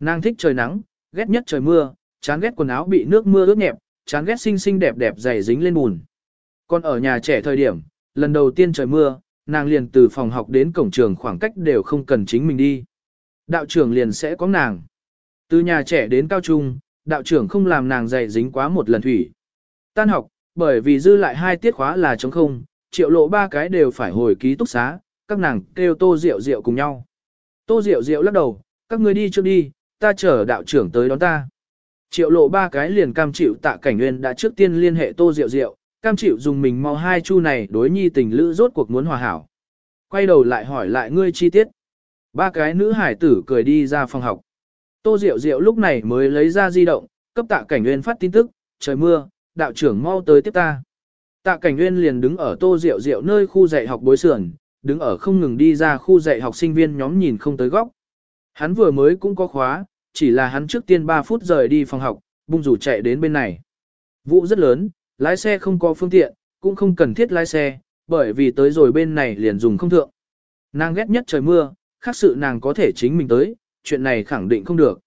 S1: Nàng thích trời nắng, ghét nhất trời mưa, chán ghét quần áo bị nước mưa ướt nhẹp, chán ghét xinh xinh đẹp đẹp dày dính lên bùn. Còn ở nhà trẻ thời điểm, lần đầu tiên trời mưa, nàng liền từ phòng học đến cổng trường khoảng cách đều không cần chính mình đi. Đạo trưởng liền sẽ có nàng. Từ nhà trẻ đến cao trung, đạo trưởng không làm nàng dạy dính quá một lần thủy. Tan học, bởi vì dư lại hai tiết khóa là trống không, triệu lộ ba cái đều phải hồi ký túc xá, các nàng kêu tô rượu rượu cùng nhau. Tô rượu rượu lắc đầu, các ngươi đi trước đi, ta chờ đạo trưởng tới đón ta. Triệu lộ ba cái liền cam chịu tạ cảnh nguyên đã trước tiên liên hệ tô rượu rượu, cam chịu dùng mình mau hai chu này đối nhi tình lữ rốt cuộc muốn hòa hảo. Quay đầu lại hỏi lại ngươi chi tiết. Ba cái nữ hải tử cười đi ra phòng học. Tô Diệu Diệu lúc này mới lấy ra di động, cấp tạ cảnh nguyên phát tin tức, trời mưa, đạo trưởng mau tới tiếp ta. Tạ cảnh nguyên liền đứng ở Tô Diệu Diệu nơi khu dạy học bối sườn, đứng ở không ngừng đi ra khu dạy học sinh viên nhóm nhìn không tới góc. Hắn vừa mới cũng có khóa, chỉ là hắn trước tiên 3 phút rời đi phòng học, bung rủ chạy đến bên này. Vụ rất lớn, lái xe không có phương tiện, cũng không cần thiết lái xe, bởi vì tới rồi bên này liền dùng không thượng. Nàng ghét nhất trời mưa, khác sự nàng có thể chính mình tới, chuyện này khẳng định không được.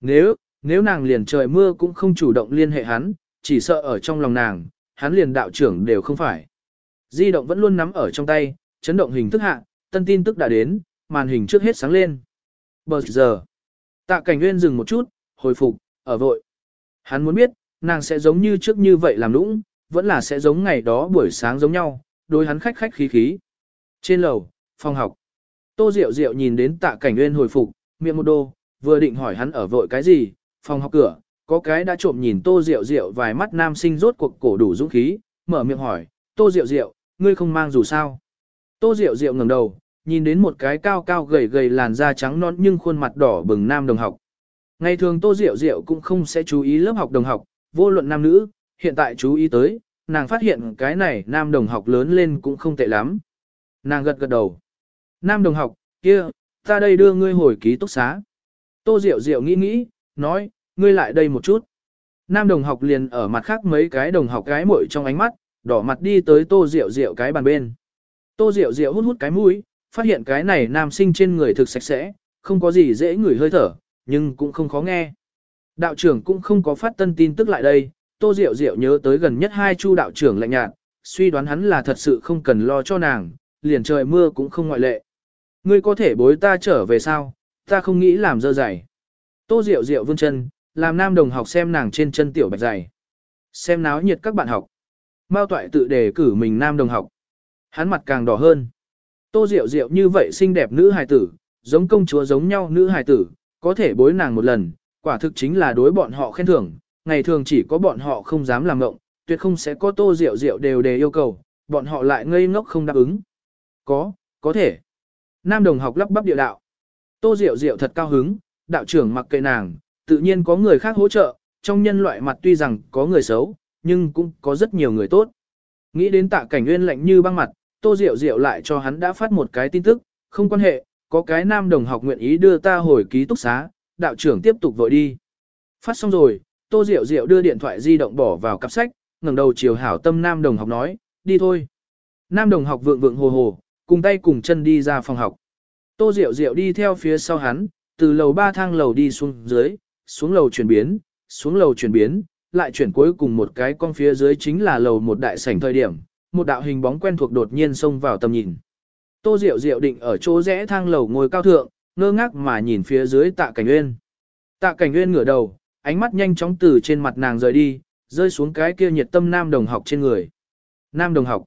S1: Nếu, nếu nàng liền trời mưa cũng không chủ động liên hệ hắn, chỉ sợ ở trong lòng nàng, hắn liền đạo trưởng đều không phải. Di động vẫn luôn nắm ở trong tay, chấn động hình thức hạ, tân tin tức đã đến, màn hình trước hết sáng lên. Bờ giờ, tạ cảnh nguyên dừng một chút, hồi phục, ở vội. Hắn muốn biết, nàng sẽ giống như trước như vậy làm lũng, vẫn là sẽ giống ngày đó buổi sáng giống nhau, đối hắn khách khách khí khí. Trên lầu, phòng học. Tô Diệu Diệu nhìn đến tạ cảnh nguyên hồi phục, miệng một đô, vừa định hỏi hắn ở vội cái gì, phòng học cửa, có cái đã trộm nhìn Tô Diệu Diệu vài mắt nam sinh rốt cuộc cổ đủ dũng khí, mở miệng hỏi, Tô Diệu Diệu, ngươi không mang dù sao? Tô Diệu Diệu ngẩng đầu, nhìn đến một cái cao cao gầy gầy làn da trắng non nhưng khuôn mặt đỏ bừng nam đồng học. Ngày thường Tô Diệu Diệu cũng không sẽ chú ý lớp học đồng học, vô luận nam nữ, hiện tại chú ý tới, nàng phát hiện cái này nam đồng học lớn lên cũng không tệ lắm. Nàng gật gật đầu. Nam đồng học, kia, ta đây đưa ngươi hồi ký túc xá. Tô Diệu Diệu nghĩ nghĩ, nói, ngươi lại đây một chút. Nam đồng học liền ở mặt khác mấy cái đồng học gái muội trong ánh mắt, đỏ mặt đi tới Tô Diệu Diệu cái bàn bên. Tô Diệu Diệu hút hút cái mũi, phát hiện cái này nam sinh trên người thực sạch sẽ, không có gì dễ ngửi hơi thở, nhưng cũng không khó nghe. Đạo trưởng cũng không có phát tân tin tức lại đây, Tô Diệu Diệu nhớ tới gần nhất hai chu đạo trưởng lạnh nhạt, suy đoán hắn là thật sự không cần lo cho nàng, liền trời mưa cũng không ngoại lệ. Ngươi có thể bối ta trở về sao, ta không nghĩ làm dơ dày. Tô Diệu Diệu vươn chân, làm nam đồng học xem nàng trên chân tiểu bạch dày. Xem náo nhiệt các bạn học. Mao toại tự đề cử mình nam đồng học. Hắn mặt càng đỏ hơn. Tô Diệu Diệu như vậy xinh đẹp nữ hài tử, giống công chúa giống nhau nữ hài tử, có thể bối nàng một lần, quả thực chính là đối bọn họ khen thưởng, ngày thường chỉ có bọn họ không dám làm ngộng, tuyệt không sẽ có Tô Diệu Diệu đều đề yêu cầu, bọn họ lại ngây ngốc không đáp ứng. Có, có thể. Nam đồng học lắp bắp địa đạo. Tô Diệu Diệu thật cao hứng, đạo trưởng mặc kệ nàng, tự nhiên có người khác hỗ trợ, trong nhân loại mặt tuy rằng có người xấu, nhưng cũng có rất nhiều người tốt. Nghĩ đến tạ cảnh nguyên lạnh như băng mặt, Tô Diệu Diệu lại cho hắn đã phát một cái tin tức, không quan hệ, có cái nam đồng học nguyện ý đưa ta hồi ký túc xá, đạo trưởng tiếp tục vội đi. Phát xong rồi, Tô Diệu Diệu đưa điện thoại di động bỏ vào cặp sách, ngẩng đầu chiều hảo tâm nam đồng học nói, đi thôi. Nam đồng học vượng vượng hồ hồ, cùng tay cùng chân đi ra phòng học. Tô Diệu Diệu đi theo phía sau hắn, từ lầu ba thang lầu đi xuống dưới, xuống lầu chuyển biến, xuống lầu chuyển biến, lại chuyển cuối cùng một cái con phía dưới chính là lầu một đại sảnh thời điểm, một đạo hình bóng quen thuộc đột nhiên xông vào tầm nhìn. Tô Diệu Diệu định ở chỗ rẽ thang lầu ngồi cao thượng, ngơ ngác mà nhìn phía dưới Tạ Cảnh Uyên. Tạ Cảnh Uyên ngửa đầu, ánh mắt nhanh chóng từ trên mặt nàng rời đi, rơi xuống cái kia nhiệt tâm nam đồng học trên người. Nam đồng học.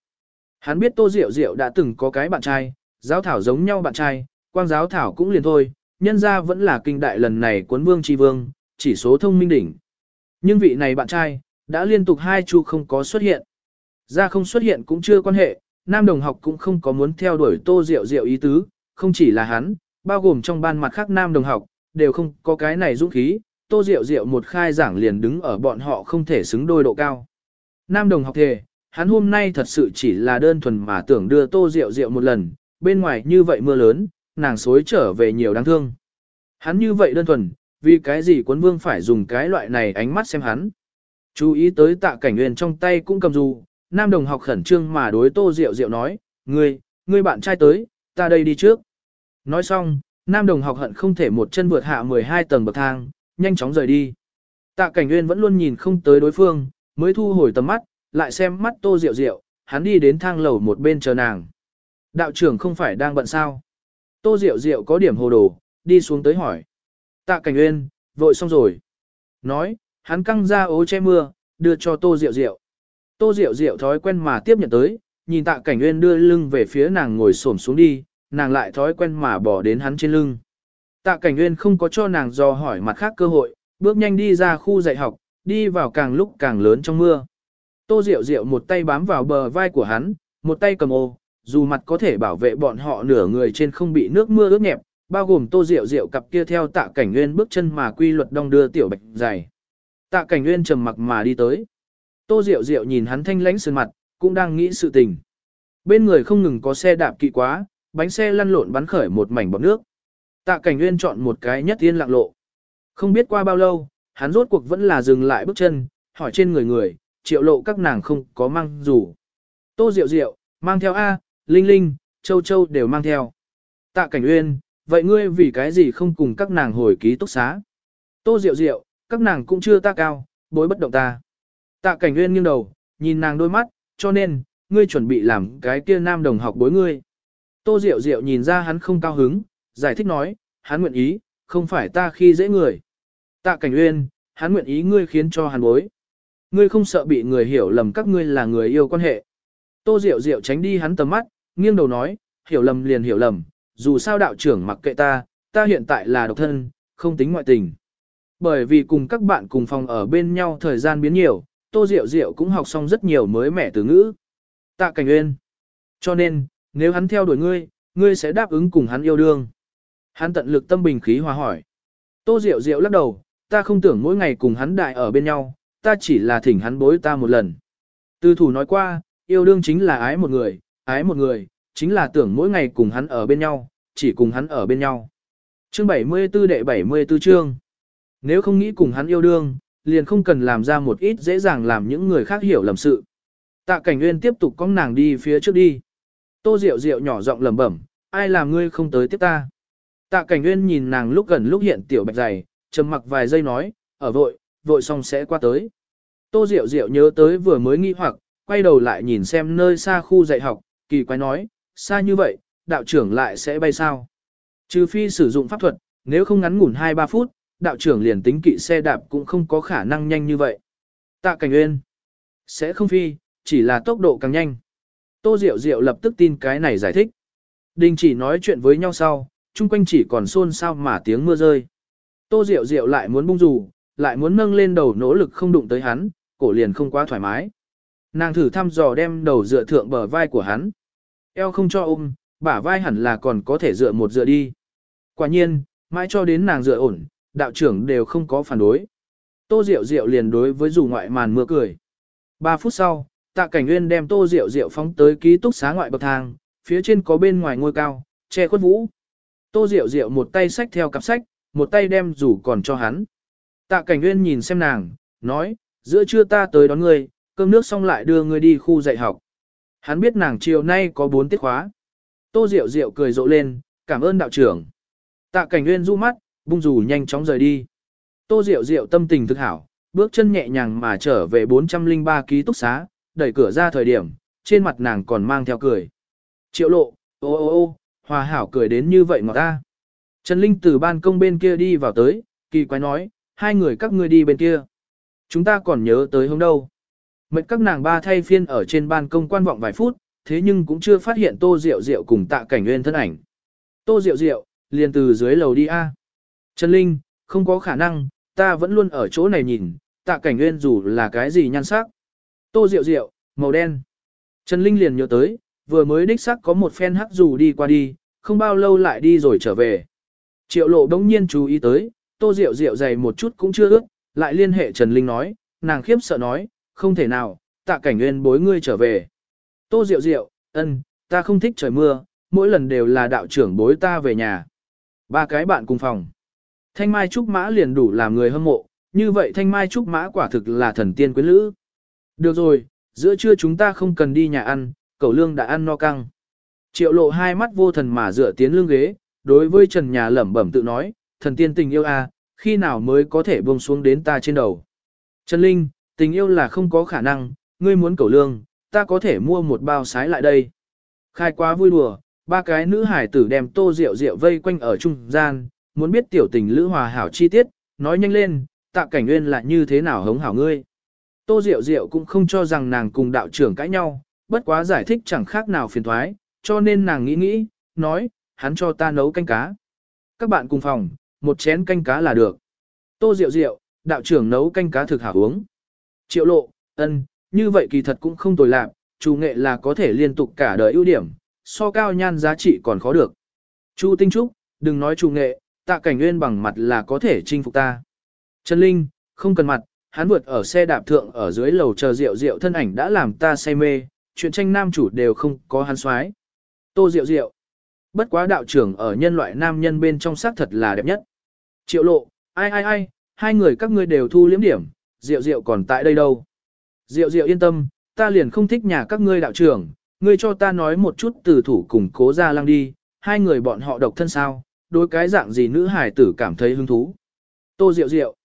S1: Hắn biết Tô Diệu Diệu đã từng có cái bạn trai, giáo thảo giống nhau bạn trai, quang giáo thảo cũng liền thôi, nhân ra vẫn là kinh đại lần này cuốn vương tri vương, chỉ số thông minh đỉnh. Nhưng vị này bạn trai, đã liên tục hai chu không có xuất hiện. Ra không xuất hiện cũng chưa quan hệ, nam đồng học cũng không có muốn theo đuổi tô Diệu Diệu ý tứ, không chỉ là hắn, bao gồm trong ban mặt khác nam đồng học, đều không có cái này dũng khí, tô rượu rượu một khai giảng liền đứng ở bọn họ không thể xứng đôi độ cao. Nam đồng học thề, hắn hôm nay thật sự chỉ là đơn thuần mà tưởng đưa tô rượu rượu một lần, bên ngoài như vậy mưa lớn, nàng xối trở về nhiều đáng thương. Hắn như vậy đơn thuần, vì cái gì quấn vương phải dùng cái loại này ánh mắt xem hắn. Chú ý tới tạ cảnh nguyên trong tay cũng cầm dù, nam đồng học khẩn trương mà đối tô rượu rượu nói, ngươi, ngươi bạn trai tới, ta đây đi trước. Nói xong, nam đồng học hận không thể một chân vượt hạ 12 tầng bậc thang, nhanh chóng rời đi. Tạ cảnh nguyên vẫn luôn nhìn không tới đối phương, mới thu hồi tầm mắt, lại xem mắt tô Diệu Diệu, hắn đi đến thang lầu một bên chờ nàng. Đạo trưởng không phải đang bận sao. Tô Diệu Diệu có điểm hồ đồ, đi xuống tới hỏi. Tạ cảnh nguyên, vội xong rồi. Nói, hắn căng ra ố che mưa, đưa cho tô Diệu Diệu. Tô Diệu Diệu thói quen mà tiếp nhận tới, nhìn tạ cảnh nguyên đưa lưng về phía nàng ngồi xổm xuống đi, nàng lại thói quen mà bỏ đến hắn trên lưng. Tạ cảnh nguyên không có cho nàng dò hỏi mặt khác cơ hội, bước nhanh đi ra khu dạy học, đi vào càng lúc càng lớn trong mưa. Tô Diệu Diệu một tay bám vào bờ vai của hắn, một tay cầm ô, dù mặt có thể bảo vệ bọn họ nửa người trên không bị nước mưa ướt nhẹp, bao gồm Tô Diệu Diệu cặp kia theo Tạ Cảnh Nguyên bước chân mà quy luật đong đưa tiểu bạch dày. Tạ Cảnh Nguyên trầm mặc mà đi tới. Tô Diệu Diệu nhìn hắn thanh lãnh sơn mặt, cũng đang nghĩ sự tình. Bên người không ngừng có xe đạp kỵ quá, bánh xe lăn lộn bắn khởi một mảnh bọt nước. Tạ Cảnh Nguyên chọn một cái nhất tiên lặng lộ. Không biết qua bao lâu, hắn rốt cuộc vẫn là dừng lại bước chân, hỏi trên người người, triệu lộ các nàng không có mang dù. Tô Diệu Diệu, mang theo A, Linh Linh, Châu Châu đều mang theo. Tạ Cảnh Uyên, vậy ngươi vì cái gì không cùng các nàng hồi ký túc xá? Tô Diệu Diệu, các nàng cũng chưa ta cao, bối bất động ta. Tạ Cảnh Uyên nghiêng đầu, nhìn nàng đôi mắt, cho nên, ngươi chuẩn bị làm cái kia nam đồng học bối ngươi. Tô Diệu Diệu nhìn ra hắn không cao hứng, giải thích nói, hắn nguyện ý, không phải ta khi dễ người. Tạ Cảnh Uyên, hắn nguyện ý ngươi khiến cho hắn bối. Ngươi không sợ bị người hiểu lầm các ngươi là người yêu quan hệ. Tô Diệu Diệu tránh đi hắn tầm mắt, nghiêng đầu nói, hiểu lầm liền hiểu lầm, dù sao đạo trưởng mặc kệ ta, ta hiện tại là độc thân, không tính ngoại tình. Bởi vì cùng các bạn cùng phòng ở bên nhau thời gian biến nhiều, Tô Diệu Diệu cũng học xong rất nhiều mới mẻ từ ngữ. Tạ Cảnh Uyên. Cho nên, nếu hắn theo đuổi ngươi, ngươi sẽ đáp ứng cùng hắn yêu đương. Hắn tận lực tâm bình khí hòa hỏi. Tô Diệu Diệu lắc đầu, ta không tưởng mỗi ngày cùng hắn đại ở bên nhau, ta chỉ là thỉnh hắn bối ta một lần. Tư thủ nói qua, yêu đương chính là ái một người, ái một người, chính là tưởng mỗi ngày cùng hắn ở bên nhau, chỉ cùng hắn ở bên nhau. Chương 74 đệ 74 chương. Nếu không nghĩ cùng hắn yêu đương, liền không cần làm ra một ít dễ dàng làm những người khác hiểu lầm sự. Tạ Cảnh Nguyên tiếp tục con nàng đi phía trước đi. Tô Diệu Diệu nhỏ giọng lẩm bẩm, ai làm ngươi không tới tiếp ta. Tạ Cảnh Nguyên nhìn nàng lúc gần lúc hiện tiểu bạch dày, trầm mặc vài giây nói, ở vội, vội xong sẽ qua tới. Tô Diệu Diệu nhớ tới vừa mới nghi hoặc, quay đầu lại nhìn xem nơi xa khu dạy học, kỳ quái nói, xa như vậy, đạo trưởng lại sẽ bay sao? Trừ phi sử dụng pháp thuật, nếu không ngắn ngủn 2-3 phút, đạo trưởng liền tính kỵ xe đạp cũng không có khả năng nhanh như vậy. Tạ Cảnh Nguyên sẽ không phi, chỉ là tốc độ càng nhanh. Tô Diệu Diệu lập tức tin cái này giải thích. Đình chỉ nói chuyện với nhau sau, chung quanh chỉ còn xôn xao mà tiếng mưa rơi. Tô Diệu Diệu lại muốn bung rủ, lại muốn nâng lên đầu nỗ lực không đụng tới hắn, cổ liền không quá thoải mái. Nàng thử thăm dò đem đầu dựa thượng bờ vai của hắn. Eo không cho ôm, bả vai hẳn là còn có thể dựa một dựa đi. Quả nhiên, mãi cho đến nàng dựa ổn, đạo trưởng đều không có phản đối. Tô Diệu Diệu liền đối với dù ngoại màn mưa cười. Ba phút sau, tạ cảnh nguyên đem Tô Diệu Diệu phóng tới ký túc xá ngoại bậc thang, phía trên có bên ngoài ngôi cao, che khuất vũ. Tô Diệu Diệu một tay sách theo cặp sách, một tay đem rủ còn cho hắn. Tạ cảnh nguyên nhìn xem nàng, nói, giữa trưa ta tới đón ngươi, cơm nước xong lại đưa ngươi đi khu dạy học. Hắn biết nàng chiều nay có bốn tiết khóa. Tô Diệu Diệu cười rộ lên, cảm ơn đạo trưởng. Tạ cảnh nguyên du mắt, bung rủ nhanh chóng rời đi. Tô Diệu Diệu tâm tình thực hảo, bước chân nhẹ nhàng mà trở về 403 ký túc xá, đẩy cửa ra thời điểm, trên mặt nàng còn mang theo cười. Triệu lộ, ô ô ô, hòa hảo cười đến như vậy ngọt ta. Trần Linh từ ban công bên kia đi vào tới, kỳ quái nói, hai người các ngươi đi bên kia. Chúng ta còn nhớ tới hôm đâu. Mệnh các nàng ba thay phiên ở trên ban công quan vọng vài phút, thế nhưng cũng chưa phát hiện Tô Diệu Diệu cùng tạ cảnh nguyên thân ảnh. Tô Diệu Diệu, liền từ dưới lầu đi a. Trần Linh, không có khả năng, ta vẫn luôn ở chỗ này nhìn, tạ cảnh nguyên dù là cái gì nhan sắc. Tô Diệu Diệu, màu đen. Trần Linh liền nhớ tới, vừa mới đích xác có một phen hắc dù đi qua đi, không bao lâu lại đi rồi trở về. Triệu lộ đống nhiên chú ý tới, Tô Diệu Diệu dày một chút cũng chưa ướt, lại liên hệ Trần Linh nói, nàng khiếp sợ nói, không thể nào, tạ cảnh nguyên bối ngươi trở về. Tô Diệu Diệu, ân, ta không thích trời mưa, mỗi lần đều là đạo trưởng bối ta về nhà. Ba cái bạn cùng phòng. Thanh Mai Trúc Mã liền đủ làm người hâm mộ, như vậy Thanh Mai Trúc Mã quả thực là thần tiên quyến lữ. Được rồi, giữa trưa chúng ta không cần đi nhà ăn, cậu lương đã ăn no căng. Triệu lộ hai mắt vô thần mà dựa tiến lưng ghế, đối với trần nhà lẩm bẩm tự nói, thần tiên tình yêu à, khi nào mới có thể buông xuống đến ta trên đầu. Trần Linh, tình yêu là không có khả năng, ngươi muốn cậu lương, ta có thể mua một bao sái lại đây. Khai quá vui đùa, ba cái nữ hải tử đem tô rượu rượu vây quanh ở trung gian, muốn biết tiểu tình lữ hòa hảo chi tiết, nói nhanh lên, tạ cảnh nguyên là như thế nào hống hảo ngươi. Tô Diệu Diệu cũng không cho rằng nàng cùng đạo trưởng cãi nhau, bất quá giải thích chẳng khác nào phiền thoái, cho nên nàng nghĩ nghĩ, nói, hắn cho ta nấu canh cá. Các bạn cùng phòng, một chén canh cá là được. Tô Diệu Diệu, đạo trưởng nấu canh cá thực hảo uống. Triệu lộ, ân, như vậy kỳ thật cũng không tồi lạc, chủ nghệ là có thể liên tục cả đời ưu điểm, so cao nhan giá trị còn khó được. Chu Tinh Trúc, đừng nói chủ nghệ, tạ cảnh nguyên bằng mặt là có thể chinh phục ta. Trần Linh, không cần mặt, hắn vượt ở xe đạp thượng ở dưới lầu chờ rượu rượu thân ảnh đã làm ta say mê, chuyện tranh nam chủ đều không có hắn soái. Tô rượu rượu. Bất quá đạo trưởng ở nhân loại nam nhân bên trong xác thật là đẹp nhất. Triệu lộ, ai ai ai, hai người các ngươi đều thu liếm điểm, rượu rượu còn tại đây đâu. Rượu rượu yên tâm, ta liền không thích nhà các ngươi đạo trưởng, ngươi cho ta nói một chút từ thủ cùng cố ra lăng đi, hai người bọn họ độc thân sao, đối cái dạng gì nữ hải tử cảm thấy hứng thú. Tô rượu rượu,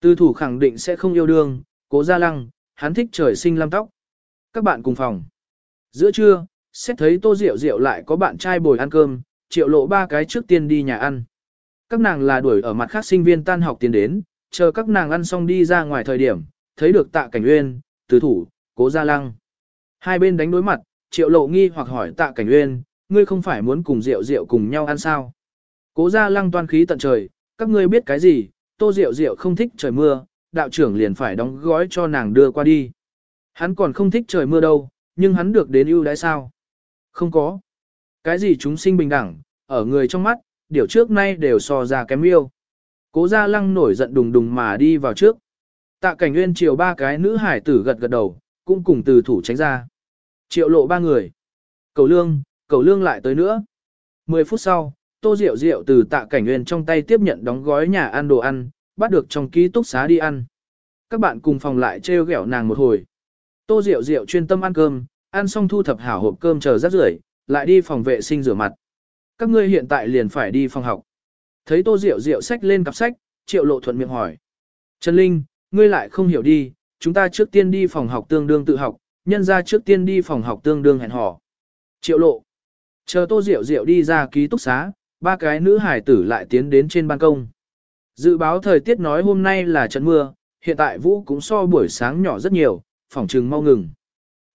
S1: từ thủ khẳng định sẽ không yêu đương, cố ra lăng, hắn thích trời sinh lam tóc. Các bạn cùng phòng. Giữa trưa, xét thấy tô rượu rượu lại có bạn trai bồi ăn cơm, triệu lộ ba cái trước tiên đi nhà ăn. Các nàng là đuổi ở mặt khác sinh viên tan học tiến đến, chờ các nàng ăn xong đi ra ngoài thời điểm, thấy được tạ cảnh uyên, từ thủ, cố gia lăng. Hai bên đánh đối mặt, triệu lộ nghi hoặc hỏi tạ cảnh uyên, ngươi không phải muốn cùng rượu rượu cùng nhau ăn sao. Cố ra lăng toan khí tận trời, các ngươi biết cái gì, tô rượu rượu không thích trời mưa, đạo trưởng liền phải đóng gói cho nàng đưa qua đi. Hắn còn không thích trời mưa đâu, nhưng hắn được đến ưu đãi sao? Không có. Cái gì chúng sinh bình đẳng, ở người trong mắt, điều trước nay đều so ra kém yêu. Cố gia lăng nổi giận đùng đùng mà đi vào trước. Tạ cảnh nguyên chiều ba cái nữ hải tử gật gật đầu, cũng cùng từ thủ tránh ra. Triệu lộ ba người. Cầu lương, cầu lương lại tới nữa. Mười phút sau, tô rượu rượu từ tạ cảnh nguyên trong tay tiếp nhận đóng gói nhà ăn đồ ăn, bắt được trong ký túc xá đi ăn. Các bạn cùng phòng lại trêu ghẹo nàng một hồi. Tô rượu rượu chuyên tâm ăn cơm, ăn xong thu thập hảo hộp cơm chờ rất rưởi, lại đi phòng vệ sinh rửa mặt. Các ngươi hiện tại liền phải đi phòng học. Thấy tô rượu rượu sách lên cặp sách, triệu lộ thuận miệng hỏi. Trần Linh, ngươi lại không hiểu đi, chúng ta trước tiên đi phòng học tương đương tự học, nhân ra trước tiên đi phòng học tương đương hẹn hò. Triệu lộ. Chờ tô rượu rượu đi ra ký túc xá, ba cái nữ hải tử lại tiến đến trên ban công. Dự báo thời tiết nói hôm nay là trận mưa, hiện tại vũ cũng so buổi sáng nhỏ rất nhiều, phòng trừng mau ngừng.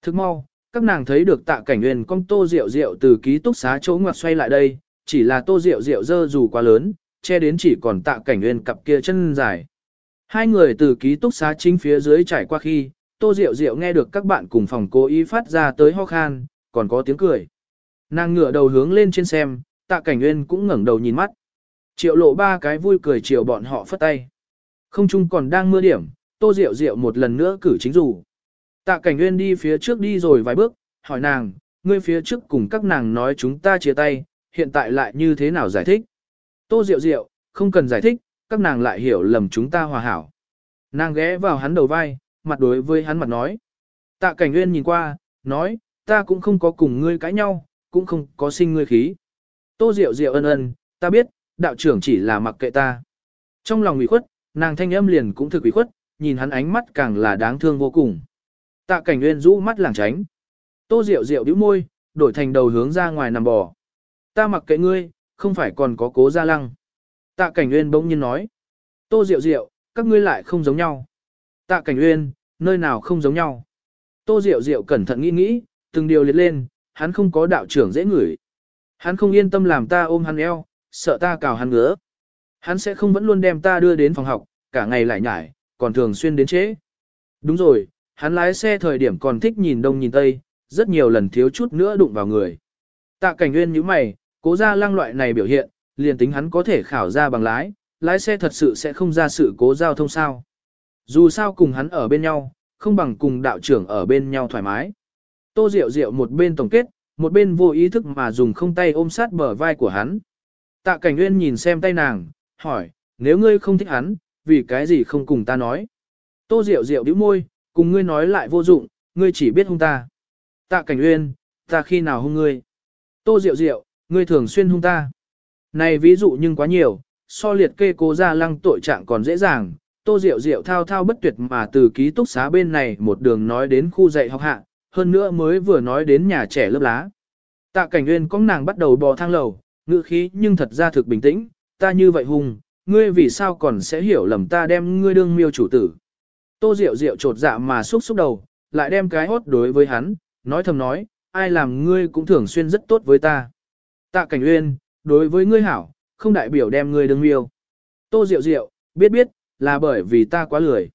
S1: Thức mau, các nàng thấy được tạ cảnh nguyên con tô rượu rượu từ ký túc xá chỗ ngoặt xoay lại đây, chỉ là tô rượu rượu dơ dù quá lớn, che đến chỉ còn tạ cảnh nguyên cặp kia chân dài. Hai người từ ký túc xá chính phía dưới trải qua khi, tô rượu rượu nghe được các bạn cùng phòng cố ý phát ra tới ho khan, còn có tiếng cười. Nàng ngửa đầu hướng lên trên xem, tạ cảnh nguyên cũng ngẩng đầu nhìn mắt. Triệu lộ ba cái vui cười chiều bọn họ phất tay. Không chung còn đang mưa điểm, tô rượu rượu một lần nữa cử chính rủ. Tạ cảnh nguyên đi phía trước đi rồi vài bước, hỏi nàng, ngươi phía trước cùng các nàng nói chúng ta chia tay, hiện tại lại như thế nào giải thích? Tô Diệu Diệu, không cần giải thích, các nàng lại hiểu lầm chúng ta hòa hảo. Nàng ghé vào hắn đầu vai, mặt đối với hắn mặt nói. Tạ cảnh nguyên nhìn qua, nói, ta cũng không có cùng ngươi cãi nhau, cũng không có sinh ngươi khí. Tô Diệu Diệu ân ân, ta biết, đạo trưởng chỉ là mặc kệ ta. Trong lòng ủy khuất, nàng thanh âm liền cũng thực ủy khuất, nhìn hắn ánh mắt càng là đáng thương vô cùng. Tạ cảnh nguyên rũ mắt lảng tránh. Tô Diệu Diệu bĩu môi, đổi thành đầu hướng ra ngoài nằm bò. Ta mặc kệ ngươi, không phải còn có cố gia lăng. Tạ cảnh nguyên bỗng nhiên nói. Tô Diệu Diệu, các ngươi lại không giống nhau. Tạ cảnh nguyên, nơi nào không giống nhau. Tô Diệu Diệu cẩn thận nghĩ nghĩ, từng điều liệt lên, hắn không có đạo trưởng dễ ngửi. Hắn không yên tâm làm ta ôm hắn eo, sợ ta cào hắn ngứa. Hắn sẽ không vẫn luôn đem ta đưa đến phòng học, cả ngày lại nhải, còn thường xuyên đến trễ. Đúng rồi, hắn lái xe thời điểm còn thích nhìn đông nhìn tây, rất nhiều lần thiếu chút nữa đụng vào người. Tạ cảnh nguyên như mày, cố ra lăng loại này biểu hiện, liền tính hắn có thể khảo ra bằng lái, lái xe thật sự sẽ không ra sự cố giao thông sao. Dù sao cùng hắn ở bên nhau, không bằng cùng đạo trưởng ở bên nhau thoải mái. Tô Diệu Diệu một bên tổng kết, một bên vô ý thức mà dùng không tay ôm sát bờ vai của hắn. Tạ Cảnh Nguyên nhìn xem tay nàng, hỏi, nếu ngươi không thích hắn, vì cái gì không cùng ta nói? Tô Diệu Diệu bĩu môi, cùng ngươi nói lại vô dụng, ngươi chỉ biết hung ta. Tạ Cảnh Uyên, ta khi nào hung ngươi? Tô Diệu Diệu, ngươi thường xuyên hung ta. Này ví dụ nhưng quá nhiều, so liệt kê cố ra lăng tội trạng còn dễ dàng. Tô Diệu Diệu thao thao bất tuyệt mà từ ký túc xá bên này một đường nói đến khu dạy học hạ, hơn nữa mới vừa nói đến nhà trẻ lớp lá. Tạ Cảnh Uyên có nàng bắt đầu bò thang lầu, ngữ khí nhưng thật ra thực bình tĩnh, ta như vậy hung, ngươi vì sao còn sẽ hiểu lầm ta đem ngươi đương miêu chủ tử. Tô Diệu Diệu trột dạ mà xúc xúc đầu, lại đem cái hốt đối với hắn, nói thầm nói, ai làm ngươi cũng thường xuyên rất tốt với ta. Tạ Cảnh Uyên, đối với ngươi hảo, không đại biểu đem ngươi đương miêu. Tô Diệu Diệu, biết biết, là bởi vì ta quá lười.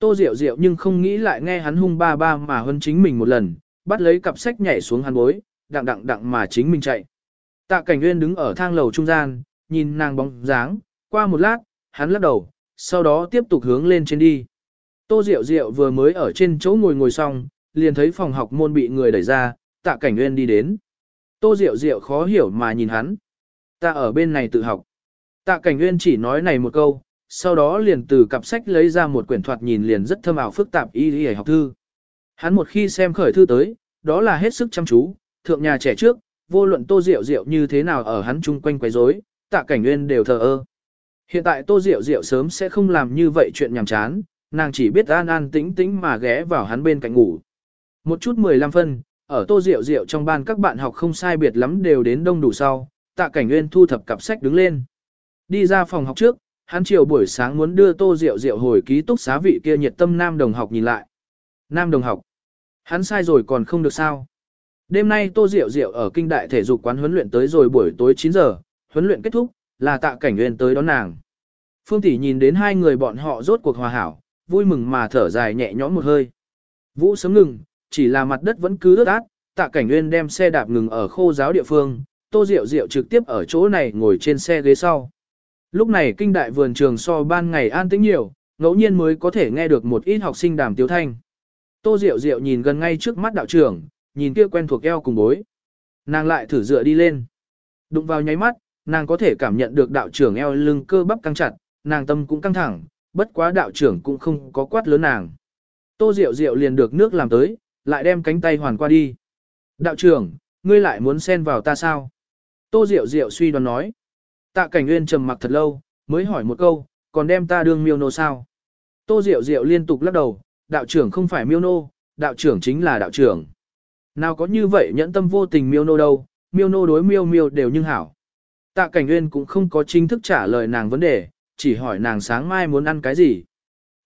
S1: Tô Diệu Diệu nhưng không nghĩ lại nghe hắn hung ba ba mà hơn chính mình một lần, bắt lấy cặp sách nhảy xuống hắn bối, đặng đặng đặng mà chính mình chạy. Tạ Cảnh Uyên đứng ở thang lầu trung gian, nhìn nàng bóng dáng, qua một lát, hắn lắc đầu, sau đó tiếp tục hướng lên trên đi. Tô Diệu Diệu vừa mới ở trên chỗ ngồi ngồi xong, liền thấy phòng học môn bị người đẩy ra, tạ cảnh nguyên đi đến. Tô Diệu Diệu khó hiểu mà nhìn hắn. Ta ở bên này tự học. Tạ cảnh nguyên chỉ nói này một câu, sau đó liền từ cặp sách lấy ra một quyển thoạt nhìn liền rất thâm ảo phức tạp y y học thư. Hắn một khi xem khởi thư tới, đó là hết sức chăm chú, thượng nhà trẻ trước, vô luận Tô Diệu Diệu như thế nào ở hắn chung quanh quấy rối, tạ cảnh nguyên đều thờ ơ. Hiện tại Tô Diệu Diệu sớm sẽ không làm như vậy chuyện nhảm chán, nàng chỉ biết an an tĩnh tĩnh mà ghé vào hắn bên cạnh ngủ. Một chút 15 phân, ở tô diệu diệu trong ban các bạn học không sai biệt lắm đều đến đông đủ sau, tạ cảnh nguyên thu thập cặp sách đứng lên. Đi ra phòng học trước, hắn chiều buổi sáng muốn đưa tô rượu rượu hồi ký túc xá vị kia nhiệt tâm nam đồng học nhìn lại. Nam đồng học. Hắn sai rồi còn không được sao. Đêm nay Tô Diệu Diệu ở kinh đại thể dục quán huấn luyện tới rồi buổi tối 9 giờ, huấn luyện kết thúc, là tạ cảnh nguyên tới đón nàng. Phương Tỷ nhìn đến hai người bọn họ rốt cuộc hòa hảo, vui mừng mà thở dài nhẹ nhõm một hơi. Vũ sớm ngừng, chỉ là mặt đất vẫn cứ ướt át, tạ cảnh nguyên đem xe đạp ngừng ở khô giáo địa phương, Tô Diệu Diệu trực tiếp ở chỗ này ngồi trên xe ghế sau. Lúc này kinh đại vườn trường so ban ngày an tĩnh nhiều, ngẫu nhiên mới có thể nghe được một ít học sinh đàm tiếu thanh. Tô Diệu Diệu nhìn gần ngay trước mắt đạo trưởng, nhìn kia quen thuộc eo cùng bối. Nàng lại thử dựa đi lên. Đụng vào nháy mắt, nàng có thể cảm nhận được đạo trưởng eo lưng cơ bắp căng chặt, nàng tâm cũng căng thẳng, bất quá đạo trưởng cũng không có quát lớn nàng. Tô Diệu Diệu liền được nước làm tới, lại đem cánh tay hoàn qua đi. Đạo trưởng, ngươi lại muốn xen vào ta sao? Tô Diệu Diệu suy đoán nói. Tạ Cảnh Nguyên trầm mặc thật lâu, mới hỏi một câu, còn đem ta đương miêu nô sao? Tô Diệu Diệu liên tục lắc đầu, đạo trưởng không phải miêu nô, đạo trưởng chính là đạo trưởng. Nào có như vậy nhẫn tâm vô tình miêu nô đâu, miêu nô đối miêu miêu đều nhưng hảo. Tạ Cảnh Nguyên cũng không có chính thức trả lời nàng vấn đề, chỉ hỏi nàng sáng mai muốn ăn cái gì.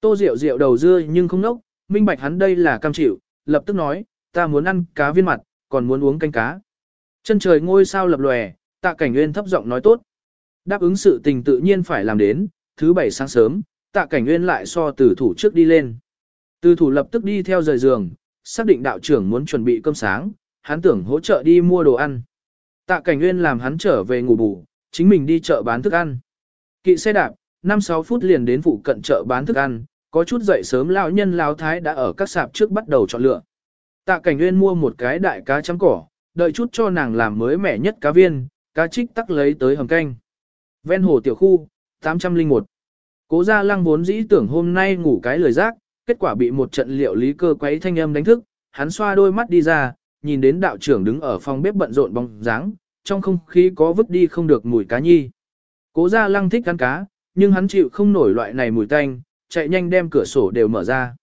S1: Tô Diệu Diệu đầu dưa nhưng không nốc, minh bạch hắn đây là cam chịu, lập tức nói, ta muốn ăn cá viên mặt, còn muốn uống canh cá. Chân trời ngôi sao lập lòe, tạ cảnh nguyên thấp giọng nói tốt. Đáp ứng sự tình tự nhiên phải làm đến, thứ bảy sáng sớm, tạ cảnh nguyên lại so từ thủ trước đi lên. Từ thủ lập tức đi theo rời giường, xác định đạo trưởng muốn chuẩn bị cơm sáng, hắn tưởng hỗ trợ đi mua đồ ăn. Tạ cảnh nguyên làm hắn trở về ngủ bù, chính mình đi chợ bán thức ăn. Kỵ xe đạp, 5-6 phút liền đến phụ cận chợ bán thức ăn, có chút dậy sớm lão nhân lão thái đã ở các sạp trước bắt đầu chọn lựa. Tạ Cảnh Nguyên mua một cái đại cá chấm cỏ, đợi chút cho nàng làm mới mẻ nhất cá viên, cá trích tắc lấy tới hầm canh. Ven hồ tiểu khu, 801. Cố gia lăng vốn dĩ tưởng hôm nay ngủ cái lời rác, kết quả bị một trận liệu lý cơ quấy thanh âm đánh thức, hắn xoa đôi mắt đi ra, nhìn đến đạo trưởng đứng ở phòng bếp bận rộn bóng dáng, trong không khí có vứt đi không được mùi cá nhi. Cố gia lăng thích ăn cá, nhưng hắn chịu không nổi loại này mùi tanh, chạy nhanh đem cửa sổ đều mở ra.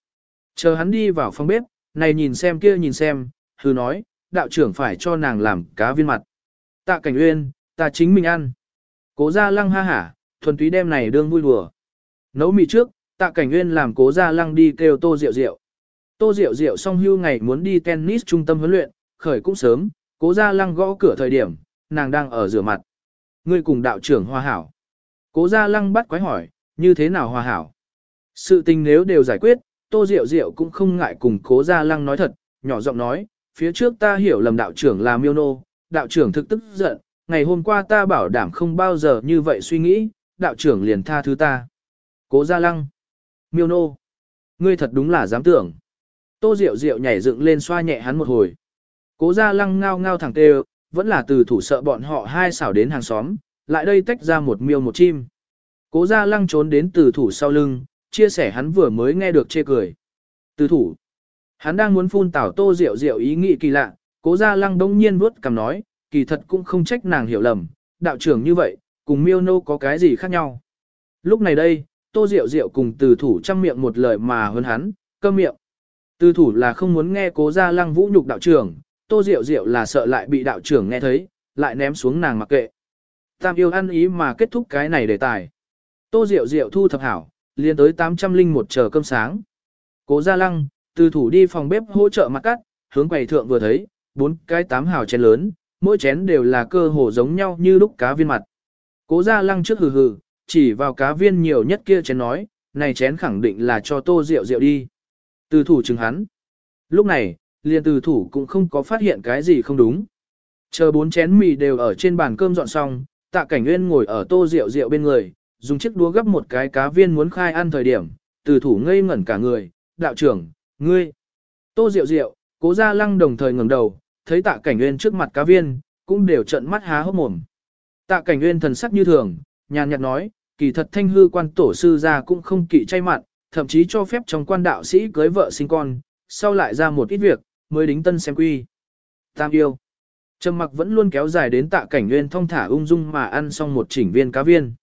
S1: Chờ hắn đi vào phòng bếp, này nhìn xem kia nhìn xem, hư nói, đạo trưởng phải cho nàng làm cá viên mặt. Tạ cảnh uyên, ta chính mình ăn. Cố gia lăng ha hả, thuần túy đem này đương vui đùa. Nấu mì trước, tạ cảnh Nguyên làm cố gia lăng đi kêu tô rượu rượu. Tô rượu rượu xong hưu ngày muốn đi tennis trung tâm huấn luyện, khởi cũng sớm, cố gia lăng gõ cửa thời điểm, nàng đang ở rửa mặt. Ngươi cùng đạo trưởng hòa hảo. Cố gia lăng bắt quái hỏi, như thế nào hòa hảo? Sự tình nếu đều giải quyết, Tô Diệu Diệu cũng không ngại cùng cố gia lăng nói thật, nhỏ giọng nói, phía trước ta hiểu lầm đạo trưởng là miêu nô, đạo trưởng thực tức giận, ngày hôm qua ta bảo đảm không bao giờ như vậy suy nghĩ, đạo trưởng liền tha thứ ta. Cố gia lăng, miêu nô, ngươi thật đúng là dám tưởng. Tô Diệu Diệu nhảy dựng lên xoa nhẹ hắn một hồi. Cố gia lăng ngao ngao thẳng tê vẫn là từ thủ sợ bọn họ hai xảo đến hàng xóm, lại đây tách ra một miêu một chim. Cố gia lăng trốn đến từ thủ sau lưng, chia sẻ hắn vừa mới nghe được chê cười. Từ thủ, hắn đang muốn phun tảo tô Diệu Diệu ý nghĩ kỳ lạ, cố gia lăng đông nhiên vuốt cầm nói, kỳ thật cũng không trách nàng hiểu lầm, đạo trưởng như vậy, cùng miêu nô có cái gì khác nhau. Lúc này đây, tô diệu diệu cùng từ thủ chăm miệng một lời mà hơn hắn, câm miệng. Từ thủ là không muốn nghe cố gia lăng vũ nhục đạo trưởng, tô diệu diệu là sợ lại bị đạo trưởng nghe thấy, lại ném xuống nàng mặc kệ. Tam yêu ăn ý mà kết thúc cái này đề tài. Tô diệu diệu thu thập hảo, liền tới 800 linh một chờ cơm sáng. Cố Gia Lăng, từ thủ đi phòng bếp hỗ trợ mặt cắt, hướng quầy thượng vừa thấy, bốn cái tám hào chén lớn, mỗi chén đều là cơ hồ giống nhau như lúc cá viên mặt. Cố Gia Lăng trước hừ hừ, chỉ vào cá viên nhiều nhất kia chén nói, này chén khẳng định là cho tô rượu rượu đi. Từ thủ chừng hắn. Lúc này, liền từ thủ cũng không có phát hiện cái gì không đúng. Chờ bốn chén mì đều ở trên bàn cơm dọn xong, tạ cảnh nguyên ngồi ở tô rượu rượu bên người, dùng chiếc đũa gấp một cái cá viên muốn khai ăn thời điểm, từ thủ ngây ngẩn cả người, đạo trưởng, ngươi. Tô Diệu Diệu, cố gia lăng đồng thời ngẩng đầu, thấy tạ cảnh nguyên trước mặt cá viên, cũng đều trợn mắt há hốc mồm. Tạ cảnh nguyên thần sắc như thường, nhàn nhạt nói, kỳ thật thanh hư quan tổ sư ra cũng không kỵ chay mặn, thậm chí cho phép trong quan đạo sĩ cưới vợ sinh con, sau lại ra một ít việc, mới đính tân xem quy. Tam yêu. Trầm mặc vẫn luôn kéo dài đến tạ cảnh nguyên thông thả ung dung mà ăn xong một chỉnh viên cá viên.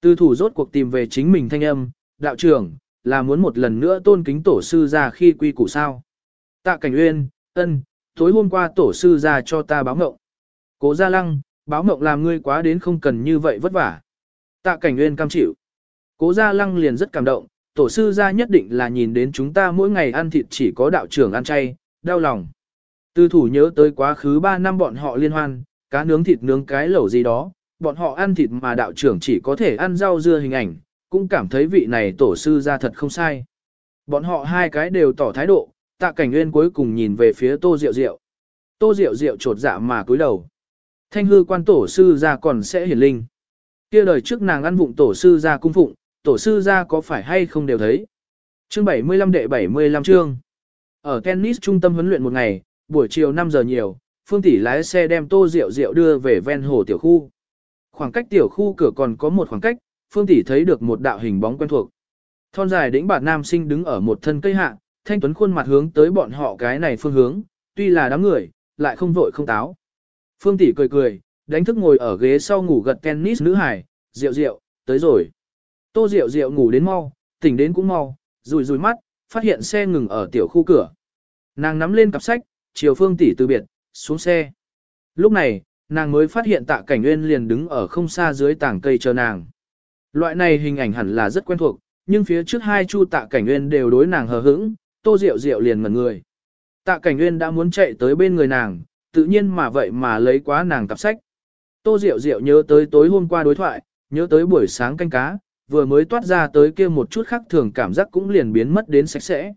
S1: Tư thủ rốt cuộc tìm về chính mình thanh âm, đạo trưởng, là muốn một lần nữa tôn kính tổ sư ra khi quy củ sao. Tạ cảnh uyên, ân, tối hôm qua tổ sư ra cho ta báo mộng. Cố gia lăng, báo mộng làm ngươi quá đến không cần như vậy vất vả. Tạ cảnh uyên cam chịu. Cố gia lăng liền rất cảm động, tổ sư ra nhất định là nhìn đến chúng ta mỗi ngày ăn thịt chỉ có đạo trưởng ăn chay, đau lòng. tư thủ nhớ tới quá khứ 3 năm bọn họ liên hoan, cá nướng thịt nướng cái lẩu gì đó, bọn họ ăn thịt mà đạo trưởng chỉ có thể ăn rau dưa hình ảnh, cũng cảm thấy vị này tổ sư ra thật không sai. Bọn họ hai cái đều tỏ thái độ, tạ cảnh nguyên cuối cùng nhìn về phía tô rượu rượu. Tô rượu rượu trột dạ mà cúi đầu. Thanh hư quan tổ sư ra còn sẽ hiển linh. kia đời trước nàng ăn vụng tổ sư ra cung phụng, tổ sư ra có phải hay không đều thấy. Chương 75 đệ 75 chương. Ở tennis trung tâm huấn luyện một ngày, buổi chiều 5 giờ nhiều, Phương Tỷ lái xe đem Tô Diệu Diệu đưa về ven hồ tiểu khu. Khoảng cách tiểu khu cửa còn có một khoảng cách, Phương Tỷ thấy được một đạo hình bóng quen thuộc. Thon dài đĩnh bạt nam sinh đứng ở một thân cây hạ, thanh tuấn khuôn mặt hướng tới bọn họ cái này phương hướng, tuy là đám người, lại không vội không táo. Phương Tỷ cười cười, đánh thức ngồi ở ghế sau ngủ gật tennis nữ hải, rượu rượu, tới rồi. Tô rượu rượu ngủ đến mau, tỉnh đến cũng mau, rùi rùi mắt, phát hiện xe ngừng ở tiểu khu cửa. Nàng nắm lên cặp sách, chiều Phương Tỷ từ biệt, xuống xe. Lúc này, nàng mới phát hiện tạ cảnh nguyên liền đứng ở không xa dưới tảng cây chờ nàng. Loại này hình ảnh hẳn là rất quen thuộc, nhưng phía trước hai chu tạ cảnh nguyên đều đối nàng hờ hững, tô rượu rượu liền ngẩn người. Tạ cảnh nguyên đã muốn chạy tới bên người nàng, tự nhiên mà vậy mà lấy quá nàng cặp sách. Tô rượu rượu nhớ tới tối hôm qua đối thoại, nhớ tới buổi sáng canh cá, vừa mới toát ra tới kia một chút khác thường cảm giác cũng liền biến mất đến sạch sẽ.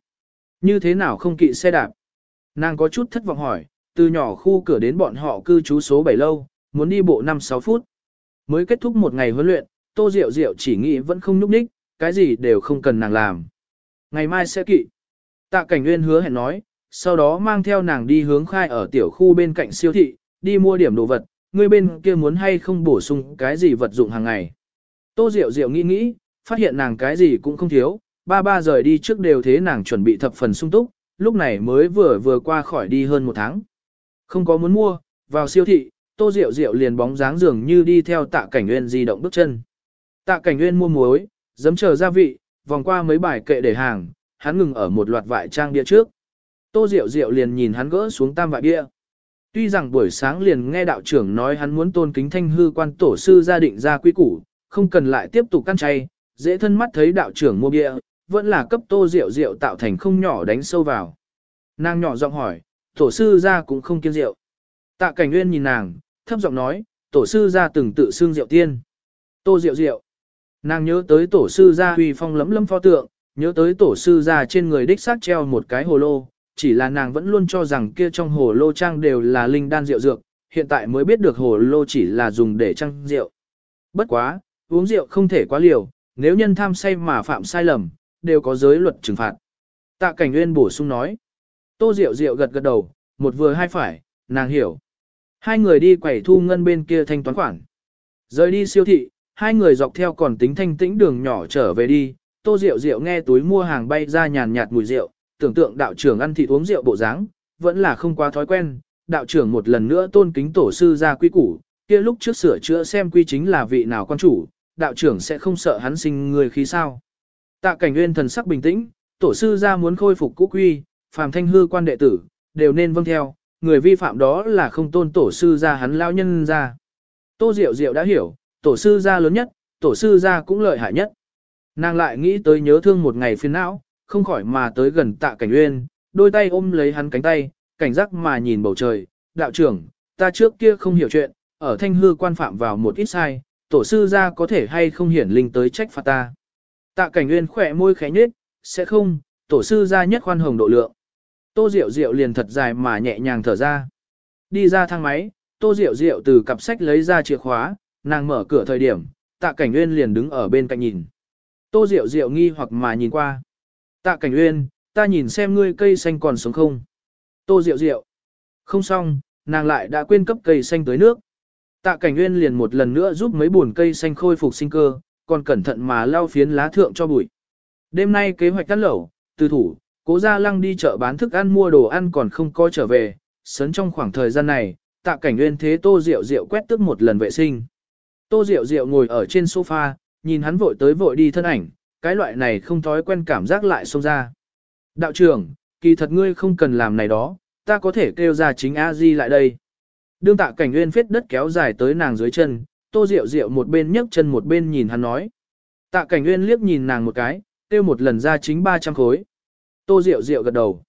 S1: Như thế nào không kỵ xe đạp? Nàng có chút thất vọng hỏi, từ nhỏ khu cửa đến bọn họ cư trú số 7 lâu, muốn đi bộ 5-6 phút. Mới kết thúc một ngày huấn luyện, Tô Diệu Diệu chỉ nghĩ vẫn không nhúc nhích, cái gì đều không cần nàng làm. Ngày mai sẽ kỵ. Tạ Cảnh Nguyên hứa hẹn nói, sau đó mang theo nàng đi hướng khai ở tiểu khu bên cạnh siêu thị, đi mua điểm đồ vật, người bên kia muốn hay không bổ sung cái gì vật dụng hàng ngày. Tô Diệu Diệu nghĩ nghĩ, phát hiện nàng cái gì cũng không thiếu, ba ba rời đi trước đều thế nàng chuẩn bị thập phần sung túc, lúc này mới vừa vừa qua khỏi đi hơn một tháng. Không có muốn mua, vào siêu thị, Tô Diệu Diệu liền bóng dáng dường như đi theo Tạ Cảnh Nguyên di động bước chân. Tạ Cảnh Nguyên mua muối, giấm chờ gia vị, vòng qua mấy bài kệ để hàng, hắn ngừng ở một loạt vải trang bia trước. Tô Diệu Diệu liền nhìn hắn gỡ xuống tam vại bia. Tuy rằng buổi sáng liền nghe đạo trưởng nói hắn muốn tôn kính thanh hư quan tổ sư gia định ra quy củ, không cần lại tiếp tục căn chay, dễ thân mắt thấy đạo trưởng mua bia, vẫn là cấp Tô Diệu Diệu tạo thành không nhỏ đánh sâu vào. Nàng nhỏ giọng hỏi, tổ sư gia cũng không kiêng rượu. Tạ Cảnh Nguyên nhìn nàng, thấp giọng nói, tổ sư gia từng tự xưng rượu tiên. Tô Diệu Diệu. Nàng nhớ tới tổ sư gia uy phong lấm lấm pho tượng, nhớ tới tổ sư già trên người đích xác treo một cái hồ lô, chỉ là nàng vẫn luôn cho rằng kia trong hồ lô trang đều là linh đan rượu dược, hiện tại mới biết được hồ lô chỉ là dùng để trang rượu. Bất quá, uống rượu không thể quá liều, nếu nhân tham say mà phạm sai lầm, đều có giới luật trừng phạt. Tạ Cảnh Nguyên bổ sung nói. Tô Diệu Diệu gật gật đầu, một vừa hai phải, nàng hiểu. Hai người đi quẩy thu ngân bên kia thanh toán khoản. Rời đi siêu thị, hai người dọc theo còn tính thanh tĩnh đường nhỏ trở về đi, Tô Diệu Diệu nghe túi mua hàng bay ra nhàn nhạt mùi rượu, tưởng tượng đạo trưởng ăn thịt uống rượu bộ dáng, vẫn là không quá thói quen. Đạo trưởng một lần nữa tôn kính tổ sư ra quy củ, kia lúc trước sửa chữa xem quy chính là vị nào quan chủ, đạo trưởng sẽ không sợ hắn sinh người khí sao. Tạ cảnh nguyên thần sắc bình tĩnh, tổ sư ra muốn khôi phục cũ quy, phàm thanh hư quan đệ tử, đều nên vâng theo, người vi phạm đó là không tôn tổ sư ra hắn lao nhân ra. Tô Diệu Diệu đã hiểu, tổ sư ra lớn nhất, tổ sư ra cũng lợi hại nhất. Nàng lại nghĩ tới nhớ thương một ngày phiền não, không khỏi mà tới gần tạ cảnh uyên, đôi tay ôm lấy hắn cánh tay, cảnh giác mà nhìn bầu trời, đạo trưởng, ta trước kia không hiểu chuyện, ở thanh hư quan phạm vào một ít sai, tổ sư ra có thể hay không hiển linh tới trách phạt ta. Tạ cảnh uyên khỏe môi khẽ nhếch, sẽ không, tổ sư ra nhất khoan hồng độ lượng. Tô Diệu Diệu liền thật dài mà nhẹ nhàng thở ra. Đi ra thang máy, Tô Diệu Diệu từ cặp sách lấy ra chìa khóa, nàng mở cửa thời điểm, Tạ Cảnh Uyên liền đứng ở bên cạnh nhìn. Tô Diệu Diệu nghi hoặc mà nhìn qua. Tạ Cảnh Uyên, ta nhìn xem ngươi cây xanh còn sống không. Tô Diệu Diệu. Không xong, nàng lại đã quên cấp cây xanh tới nước. Tạ Cảnh Uyên liền một lần nữa giúp mấy buồn cây xanh khôi phục sinh cơ, còn cẩn thận mà lau phiến lá thượng cho bụi. Đêm nay kế hoạch cắt lẩu, từ thủ, cố gia lăng đi chợ bán thức ăn mua đồ ăn còn không có trở về, sấn trong khoảng thời gian này, tạ cảnh nguyên thế tô rượu rượu quét tước một lần vệ sinh. Tô rượu rượu ngồi ở trên sofa, nhìn hắn vội tới vội đi thân ảnh, cái loại này không thói quen cảm giác lại xông ra. Đạo trưởng, kỳ thật ngươi không cần làm này đó, ta có thể kêu ra chính a di lại đây. Đương tạ cảnh nguyên phết đất kéo dài tới nàng dưới chân, tô rượu rượu một bên nhấc chân một bên nhìn hắn nói. Tạ cảnh nguyên liếc nhìn nàng một cái, kêu một lần ra chính 300 khối. Tô rượu rượu gật đầu.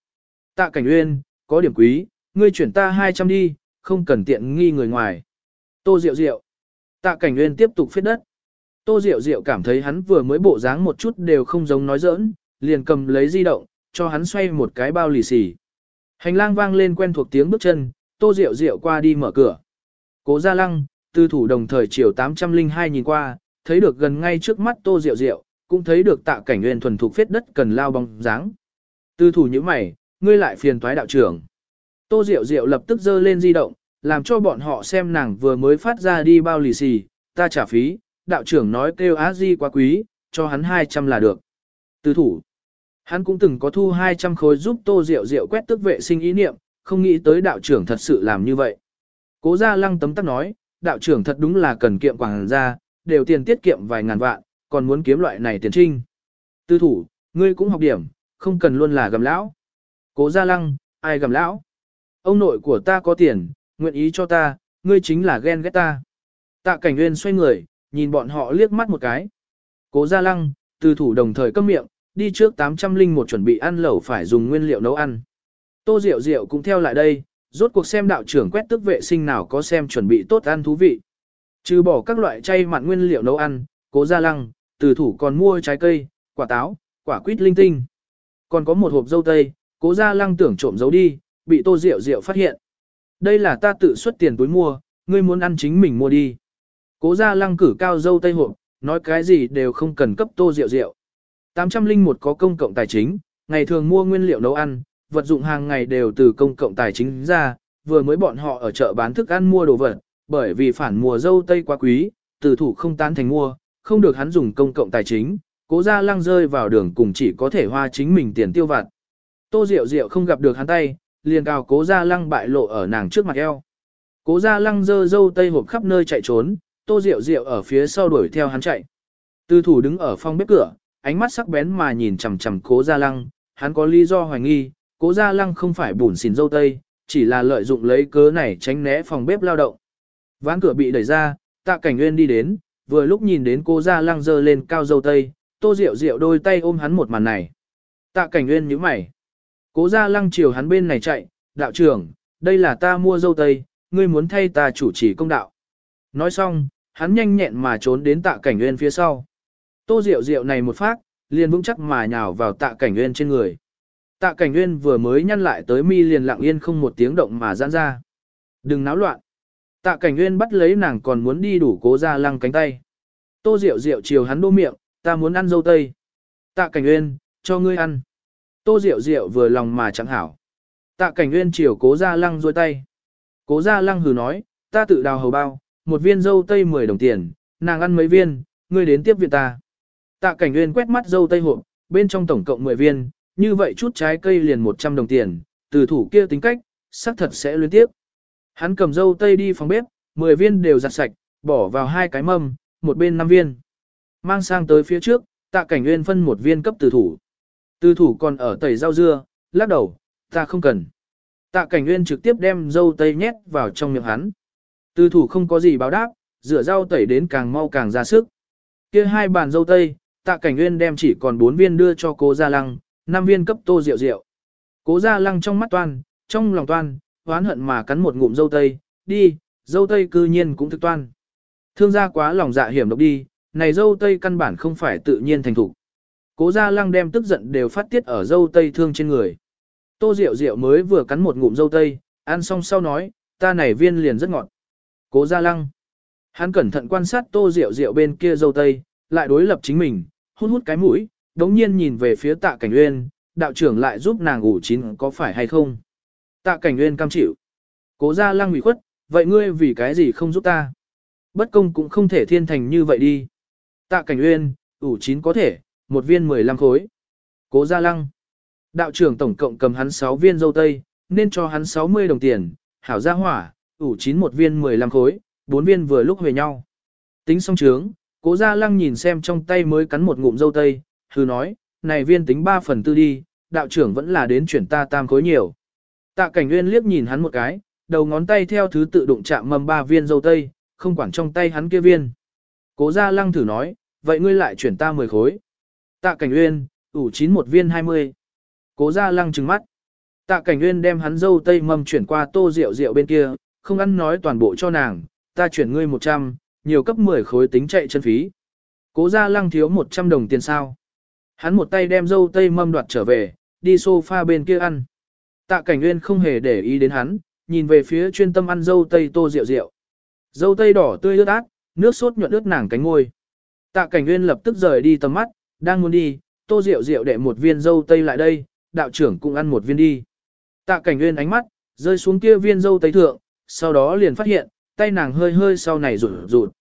S1: Tạ cảnh nguyên, có điểm quý, ngươi chuyển ta 200 đi, không cần tiện nghi người ngoài. Tô Diệu Diệu. Tạ Cảnh Nguyên tiếp tục phết đất. Tô Diệu Diệu cảm thấy hắn vừa mới bộ dáng một chút đều không giống nói giỡn, liền cầm lấy di động, cho hắn xoay một cái bao lì xì. Hành lang vang lên quen thuộc tiếng bước chân, Tô Diệu Diệu qua đi mở cửa. Cố Gia Lăng, tư thủ đồng thời chiều 802 nhìn qua, thấy được gần ngay trước mắt Tô Diệu Diệu, cũng thấy được tạ cảnh nguyên thuần thuộc phết đất cần lao bóng dáng. Tư thủ như mày, ngươi lại phiền toái đạo trưởng. Tô Diệu Diệu lập tức dơ lên di động, làm cho bọn họ xem nàng vừa mới phát ra đi bao lì xì, ta trả phí, đạo trưởng nói kêu á di quá quý, cho hắn 200 là được. Tư thủ. Hắn cũng từng có thu 200 khối giúp Tô rượu rượu quét tức vệ sinh ý niệm, không nghĩ tới đạo trưởng thật sự làm như vậy. Cố gia lăng tấm tắc nói, đạo trưởng thật đúng là cần kiệm quảng gia, đều tiền tiết kiệm vài ngàn vạn, còn muốn kiếm loại này tiền trinh. Tư thủ, ngươi cũng học điểm, không cần luôn là gầm lão. Cố gia lăng, ai gầm lão? Ông nội của ta có tiền, nguyện ý cho ta, ngươi chính là ghen ghét ta. Tạ cảnh nguyên xoay người, nhìn bọn họ liếc mắt một cái. Cố gia lăng, Từ thủ đồng thời câm miệng, đi trước 800 linh một chuẩn bị ăn lẩu phải dùng nguyên liệu nấu ăn. Tô Diệu Diệu cũng theo lại đây, rốt cuộc xem đạo trưởng quét tức vệ sinh nào có xem chuẩn bị tốt ăn thú vị. Trừ bỏ các loại chay mặn nguyên liệu nấu ăn, cố gia lăng, từ thủ còn mua trái cây, quả táo, quả quýt linh tinh. Còn có một hộp dâu tây, cố gia lăng tưởng trộm giấu đi, bị tô Diệu Diệu phát hiện. Đây là ta tự xuất tiền túi mua, ngươi muốn ăn chính mình mua đi. Cố gia lăng cử cao dâu tây hộp, nói cái gì đều không cần cấp tô rượu rượu. 801 có công cộng tài chính, ngày thường mua nguyên liệu nấu ăn, vật dụng hàng ngày đều từ công cộng tài chính ra, vừa mới bọn họ ở chợ bán thức ăn mua đồ vật, bởi vì phản mùa dâu tây quá quý, từ thủ không tán thành mua, không được hắn dùng công cộng tài chính, cố Gia lăng rơi vào đường cùng chỉ có thể hoa chính mình tiền tiêu vặt. Tô Diệu Diệu không gặp được hắn tay, liền cào cố Gia lăng bại lộ ở nàng trước mặt eo. Cố Gia lăng dơ dâu tây hộp khắp nơi chạy trốn, Tô Diệu Diệu ở phía sau đuổi theo hắn chạy. Tư thủ đứng ở phòng bếp cửa, ánh mắt sắc bén mà nhìn chằm chằm cố gia lăng, hắn có lý do hoài nghi, cố gia lăng không phải bùn xỉn dâu tây, chỉ là lợi dụng lấy cớ này tránh né phòng bếp lao động. Ván cửa bị đẩy ra, tạ cảnh nguyên đi đến, vừa lúc nhìn đến Cố gia lăng dơ lên cao dâu tây, tô rượu rượu đôi tay ôm hắn một màn này. Tạ cảnh nguyên nhíu mày. Cố gia lăng chiều hắn bên này chạy, đạo trưởng, đây là ta mua dâu tây, ngươi muốn thay ta chủ trì công đạo. Nói xong, hắn nhanh nhẹn mà trốn đến tạ cảnh nguyên phía sau. Tô Diệu Diệu này một phát, liền vững chắc mà nhào vào tạ cảnh nguyên trên người. Tạ cảnh nguyên vừa mới nhăn lại tới mi liền lặng yên không một tiếng động mà giãn ra. Đừng náo loạn. Tạ cảnh nguyên bắt lấy nàng còn muốn đi đủ cố ra lăng cánh tay. Tô Diệu Diệu chiều hắn đô miệng, ta muốn ăn dâu tây. Tạ cảnh nguyên, cho ngươi ăn. Tô Diệu Diệu vừa lòng mà chẳng hảo. Tạ cảnh nguyên chiều cố ra lăng dôi tay. Cố ra lăng hừ nói, ta tự đào hầu bao, một viên dâu tây 10 đồng tiền, nàng ăn mấy viên, ngươi đến tiếp viện ta. Tạ cảnh nguyên quét mắt dâu tây hộp, bên trong tổng cộng 10 viên, như vậy chút trái cây liền 100 đồng tiền, từ thủ kia tính cách, xác thật sẽ liên tiếp. Hắn cầm dâu tây đi phòng bếp, 10 viên đều giặt sạch, bỏ vào hai cái mâm, một bên 5 viên. Mang sang tới phía trước, tạ cảnh nguyên phân một viên cấp từ thủ. Từ thủ còn ở tẩy rau dưa, lắc đầu, ta không cần. Tạ cảnh nguyên trực tiếp đem dâu tây nhét vào trong miệng hắn. Từ thủ không có gì báo đáp, rửa rau tẩy đến càng mau càng ra sức. kia hai bàn dâu tây, Tạ Cảnh Nguyên đem chỉ còn 4 viên đưa cho cố Gia Lăng, 5 viên cấp Tô Diệu Diệu. Cố Gia Lăng trong mắt toan, trong lòng toan, hoán hận mà cắn một ngụm dâu tây, đi, dâu tây cư nhiên cũng thực toan. Thương gia quá lòng dạ hiểm độc đi, này dâu tây căn bản không phải tự nhiên thành thủ. Cố Gia Lăng đem tức giận đều phát tiết ở dâu tây thương trên người. Tô Diệu Diệu mới vừa cắn một ngụm dâu tây, ăn xong sau nói, ta này viên liền rất ngọt. Cố Gia Lăng. Hắn cẩn thận quan sát Tô Diệu Diệu bên kia dâu tây, lại đối lập chính mình, hút hút cái mũi, đống nhiên nhìn về phía tạ cảnh uyên, đạo trưởng lại giúp nàng ủ chín có phải hay không. Tạ cảnh uyên cam chịu. Cố Gia lăng ủy khuất, vậy ngươi vì cái gì không giúp ta? Bất công cũng không thể thiên thành như vậy đi. Tạ cảnh uyên, ủ chín có thể, một viên 15 khối. Cố Gia lăng. Đạo trưởng tổng cộng cầm hắn 6 viên dâu tây, nên cho hắn 60 đồng tiền, hảo gia hỏa, ủ chín một viên 15 khối, 4 viên vừa lúc về nhau. Tính xong trướng, Cố Gia Lăng nhìn xem trong tay mới cắn một ngụm dâu tây, hư nói, này viên tính 3 phần tư đi, đạo trưởng vẫn là đến chuyển ta tam khối nhiều. Tạ Cảnh Nguyên liếc nhìn hắn một cái, đầu ngón tay theo thứ tự đụng chạm mầm ba viên dâu tây, không quản trong tay hắn kia viên. Cố Gia Lăng thử nói, vậy ngươi lại chuyển ta 10 khối. Tạ Cảnh Nguyên, ủ chín một viên 20. Cố Gia Lăng trừng mắt. Tạ cảnh nguyên đem hắn dâu tây mầm chuyển qua tô rượu rượu bên kia, không ăn nói toàn bộ cho nàng, ta chuyển ngươi 100, nhiều cấp 10 khối tính chạy chân phí. Cố gia lăng thiếu 100 đồng tiền sao. Hắn một tay đem dâu tây mâm đoạt trở về, đi sofa bên kia ăn. Tạ cảnh nguyên không hề để ý đến hắn, nhìn về phía chuyên tâm ăn dâu tây tô rượu rượu. Dâu tây đỏ tươi ướt át, nước sốt nhuận ướt nàng cánh ngôi. Tạ cảnh nguyên lập tức rời đi tầm mắt, đang muốn đi, tô rượu rượu đệ một viên dâu tây lại đây, đạo trưởng cũng ăn một viên đi. Tạ cảnh nguyên ánh mắt, rơi xuống kia viên dâu tây thượng, sau đó liền phát hiện, tay nàng hơi hơi sau này rụt rụt.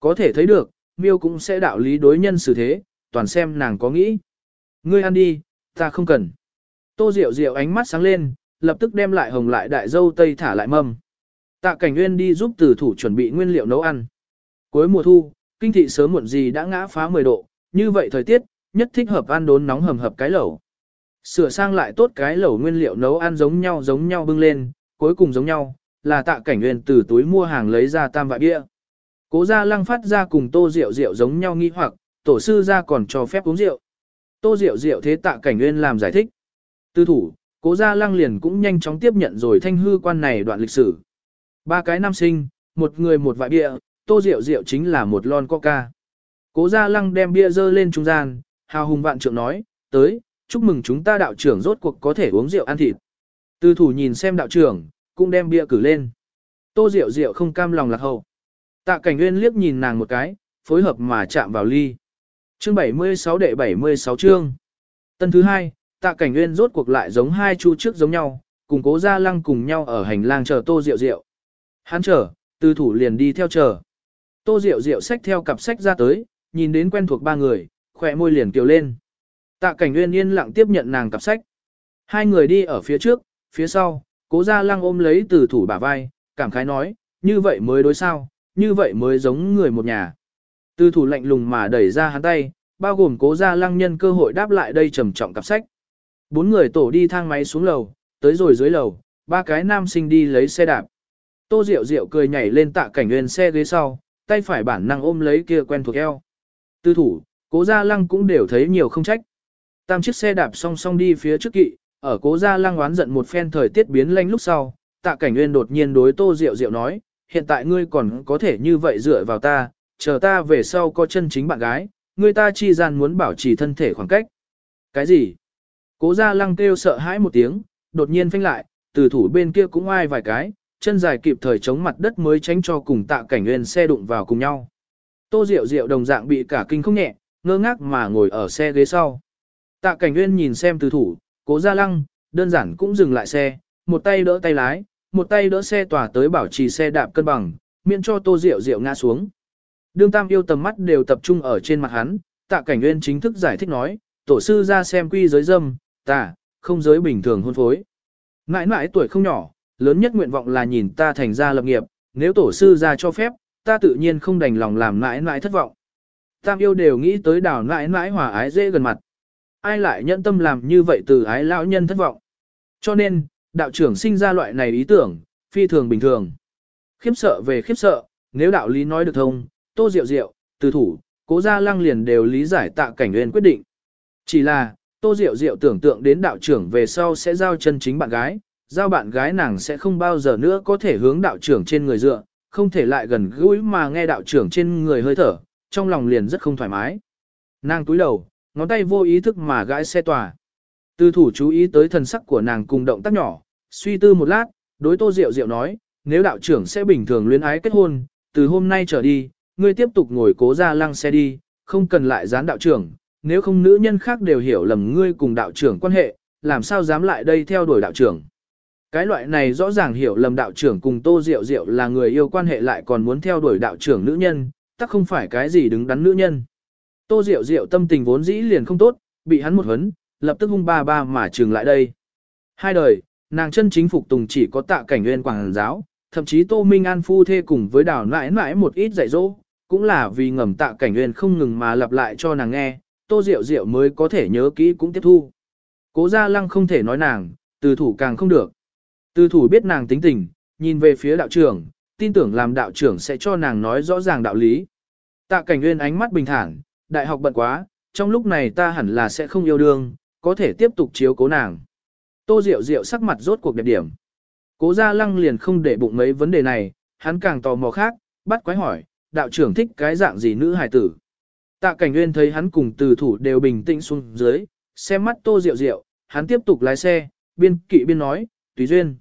S1: Có thể thấy được, miêu cũng sẽ đạo lý đối nhân xử thế, toàn xem nàng có nghĩ. Ngươi ăn đi, ta không cần. Tô Diệu Diệu ánh mắt sáng lên, lập tức đem lại hồng lại đại dâu tây thả lại mâm. Tạ Cảnh Nguyên đi giúp tử thủ chuẩn bị nguyên liệu nấu ăn. Cuối mùa thu, kinh thị sớm muộn gì đã ngã phá 10 độ, như vậy thời tiết, nhất thích hợp ăn đốn nóng hầm hập cái lẩu. Sửa sang lại tốt cái lẩu nguyên liệu nấu ăn giống nhau giống nhau bưng lên, cuối cùng giống nhau, là tạ cảnh nguyên từ túi mua hàng lấy ra tam vại bia. Cố gia lăng phát ra cùng tô rượu rượu giống nhau nghi hoặc, tổ sư ra còn cho phép uống rượu. Tô rượu rượu thế tạ cảnh nguyên làm giải thích. Tư thủ, cố gia lăng liền cũng nhanh chóng tiếp nhận rồi thanh hư quan này đoạn lịch sử. Ba cái nam sinh, một người một vại bia, tô rượu rượu chính là một lon coca. Cố gia lăng đem bia dơ lên trung gian, hào hùng vạn trượng nói, tới, chúc mừng chúng ta đạo trưởng rốt cuộc có thể uống rượu ăn thịt. Tư thủ nhìn xem đạo trưởng, cũng đem bia cử lên. Tô diệu diệu không cam lòng lạc hậu. Tạ cảnh nguyên liếc nhìn nàng một cái, phối hợp mà chạm vào ly. Chương 76 đệ 76 chương. Tân thứ hai, tạ cảnh nguyên rốt cuộc lại giống hai chu trước giống nhau, cùng cố gia lăng cùng nhau ở hành lang chờ tô diệu diệu. Hắn chờ, tư thủ liền đi theo chờ. Tô diệu diệu xách theo cặp sách ra tới, nhìn đến quen thuộc ba người, khỏe môi liền kiều lên. Tạ cảnh nguyên yên lặng tiếp nhận nàng cặp sách. Hai người đi ở phía trước, phía sau, cố gia lăng ôm lấy từ thủ bả vai, cảm khái nói, như vậy mới đối sao, như vậy mới giống người một nhà. Từ thủ lạnh lùng mà đẩy ra hắn tay, bao gồm cố gia lăng nhân cơ hội đáp lại đây trầm trọng cặp sách. Bốn người tổ đi thang máy xuống lầu, tới rồi dưới lầu, ba cái nam sinh đi lấy xe đạp. Tô Diệu Diệu cười nhảy lên tạ cảnh nguyên xe ghế sau, tay phải bản năng ôm lấy kia quen thuộc eo. Tư thủ, cố gia lăng cũng đều thấy nhiều không trách. Tam chiếc xe đạp song song đi phía trước kỵ, ở cố gia lăng oán giận một phen thời tiết biến lanh lúc sau, tạ cảnh nguyên đột nhiên đối tô diệu diệu nói, hiện tại ngươi còn có thể như vậy dựa vào ta, chờ ta về sau có chân chính bạn gái, ngươi ta chi gian muốn bảo trì thân thể khoảng cách. Cái gì? Cố gia lăng kêu sợ hãi một tiếng, đột nhiên phanh lại, từ thủ bên kia cũng ai vài cái, chân dài kịp thời chống mặt đất mới tránh cho cùng tạ cảnh nguyên xe đụng vào cùng nhau. Tô Diệu Diệu đồng dạng bị cả kinh không nhẹ, ngơ ngác mà ngồi ở xe ghế sau. Tạ cảnh nguyên nhìn xem từ thủ, cố gia lăng, đơn giản cũng dừng lại xe, một tay đỡ tay lái, một tay đỡ xe tỏa tới bảo trì xe đạp cân bằng, miễn cho tô rượu rượu ngã xuống. Đương tam yêu tầm mắt đều tập trung ở trên mặt hắn, tạ cảnh nguyên chính thức giải thích nói, tổ sư ra xem quy giới dâm, tạ, không giới bình thường hôn phối. Mãi ngãi tuổi không nhỏ, lớn nhất nguyện vọng là nhìn ta thành ra lập nghiệp, nếu tổ sư ra cho phép, ta tự nhiên không đành lòng làm mãi ngãi thất vọng. Tam yêu đều nghĩ tới đảo mãi ngãi hòa ái dễ gần mặt ai lại nhẫn tâm làm như vậy từ ái lão nhân thất vọng. Cho nên, đạo trưởng sinh ra loại này ý tưởng, phi thường bình thường. Khiếp sợ về khiếp sợ, nếu đạo lý nói được thông, tô diệu diệu, từ thủ, cố gia lăng liền đều lý giải tạ cảnh nguyên quyết định. Chỉ là, tô diệu diệu tưởng tượng đến đạo trưởng về sau sẽ giao chân chính bạn gái, giao bạn gái nàng sẽ không bao giờ nữa có thể hướng đạo trưởng trên người dựa, không thể lại gần gũi mà nghe đạo trưởng trên người hơi thở, trong lòng liền rất không thoải mái. Nàng túi đầu, ngón tay vô ý thức mà gãi xe tòa. Tư thủ chú ý tới thần sắc của nàng cùng động tác nhỏ, suy tư một lát, đối tô diệu diệu nói, nếu đạo trưởng sẽ bình thường luyến ái kết hôn, từ hôm nay trở đi, ngươi tiếp tục ngồi cố ra lăng xe đi, không cần lại dán đạo trưởng, nếu không nữ nhân khác đều hiểu lầm ngươi cùng đạo trưởng quan hệ, làm sao dám lại đây theo đuổi đạo trưởng. Cái loại này rõ ràng hiểu lầm đạo trưởng cùng tô diệu diệu là người yêu quan hệ lại còn muốn theo đuổi đạo trưởng nữ nhân, tắc không phải cái gì đứng đắn nữ nhân. Tô Diệu Diệu tâm tình vốn dĩ liền không tốt, bị hắn một hấn, lập tức hung ba ba mà trừng lại đây. Hai đời, nàng chân chính phục tùng chỉ có tạ cảnh nguyên quảng giáo, thậm chí Tô Minh An phu thê cùng với đào nãi nãi một ít dạy dỗ, cũng là vì ngầm tạ cảnh nguyên không ngừng mà lặp lại cho nàng nghe, Tô Diệu Diệu mới có thể nhớ kỹ cũng tiếp thu. Cố Gia Lăng không thể nói nàng, từ thủ càng không được. Từ thủ biết nàng tính tình, nhìn về phía đạo trưởng, tin tưởng làm đạo trưởng sẽ cho nàng nói rõ ràng đạo lý. Tạ cảnh nguyên ánh mắt bình thản, đại học bận quá, trong lúc này ta hẳn là sẽ không yêu đương, có thể tiếp tục chiếu cố nàng. Tô Diệu Diệu sắc mặt rốt cuộc đẹp điểm. Cố Gia Lăng liền không để bụng mấy vấn đề này, hắn càng tò mò khác, bắt quái hỏi, đạo trưởng thích cái dạng gì nữ hài tử. Tạ Cảnh Nguyên thấy hắn cùng từ thủ đều bình tĩnh xuống dưới, xem mắt Tô Diệu Diệu, hắn tiếp tục lái xe, biên kỵ biên nói, tùy duyên.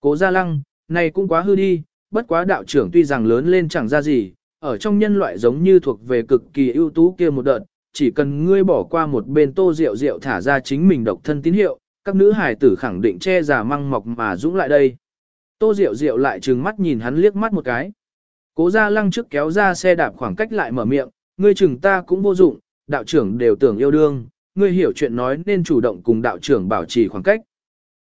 S1: Cố Gia Lăng, này cũng quá hư đi, bất quá đạo trưởng tuy rằng lớn lên chẳng ra gì, ở trong nhân loại giống như thuộc về cực kỳ ưu tú kia một đợt, chỉ cần ngươi bỏ qua một bên Tô Diệu Diệu thả ra chính mình độc thân tín hiệu, các nữ hài tử khẳng định che giả măng mọc mà dũng lại đây. Tô Diệu Diệu lại trừng mắt nhìn hắn liếc mắt một cái. Cố ra Lăng trước kéo ra xe đạp khoảng cách lại mở miệng, ngươi chừng ta cũng vô dụng, đạo trưởng đều tưởng yêu đương, ngươi hiểu chuyện nói nên chủ động cùng đạo trưởng bảo trì khoảng cách.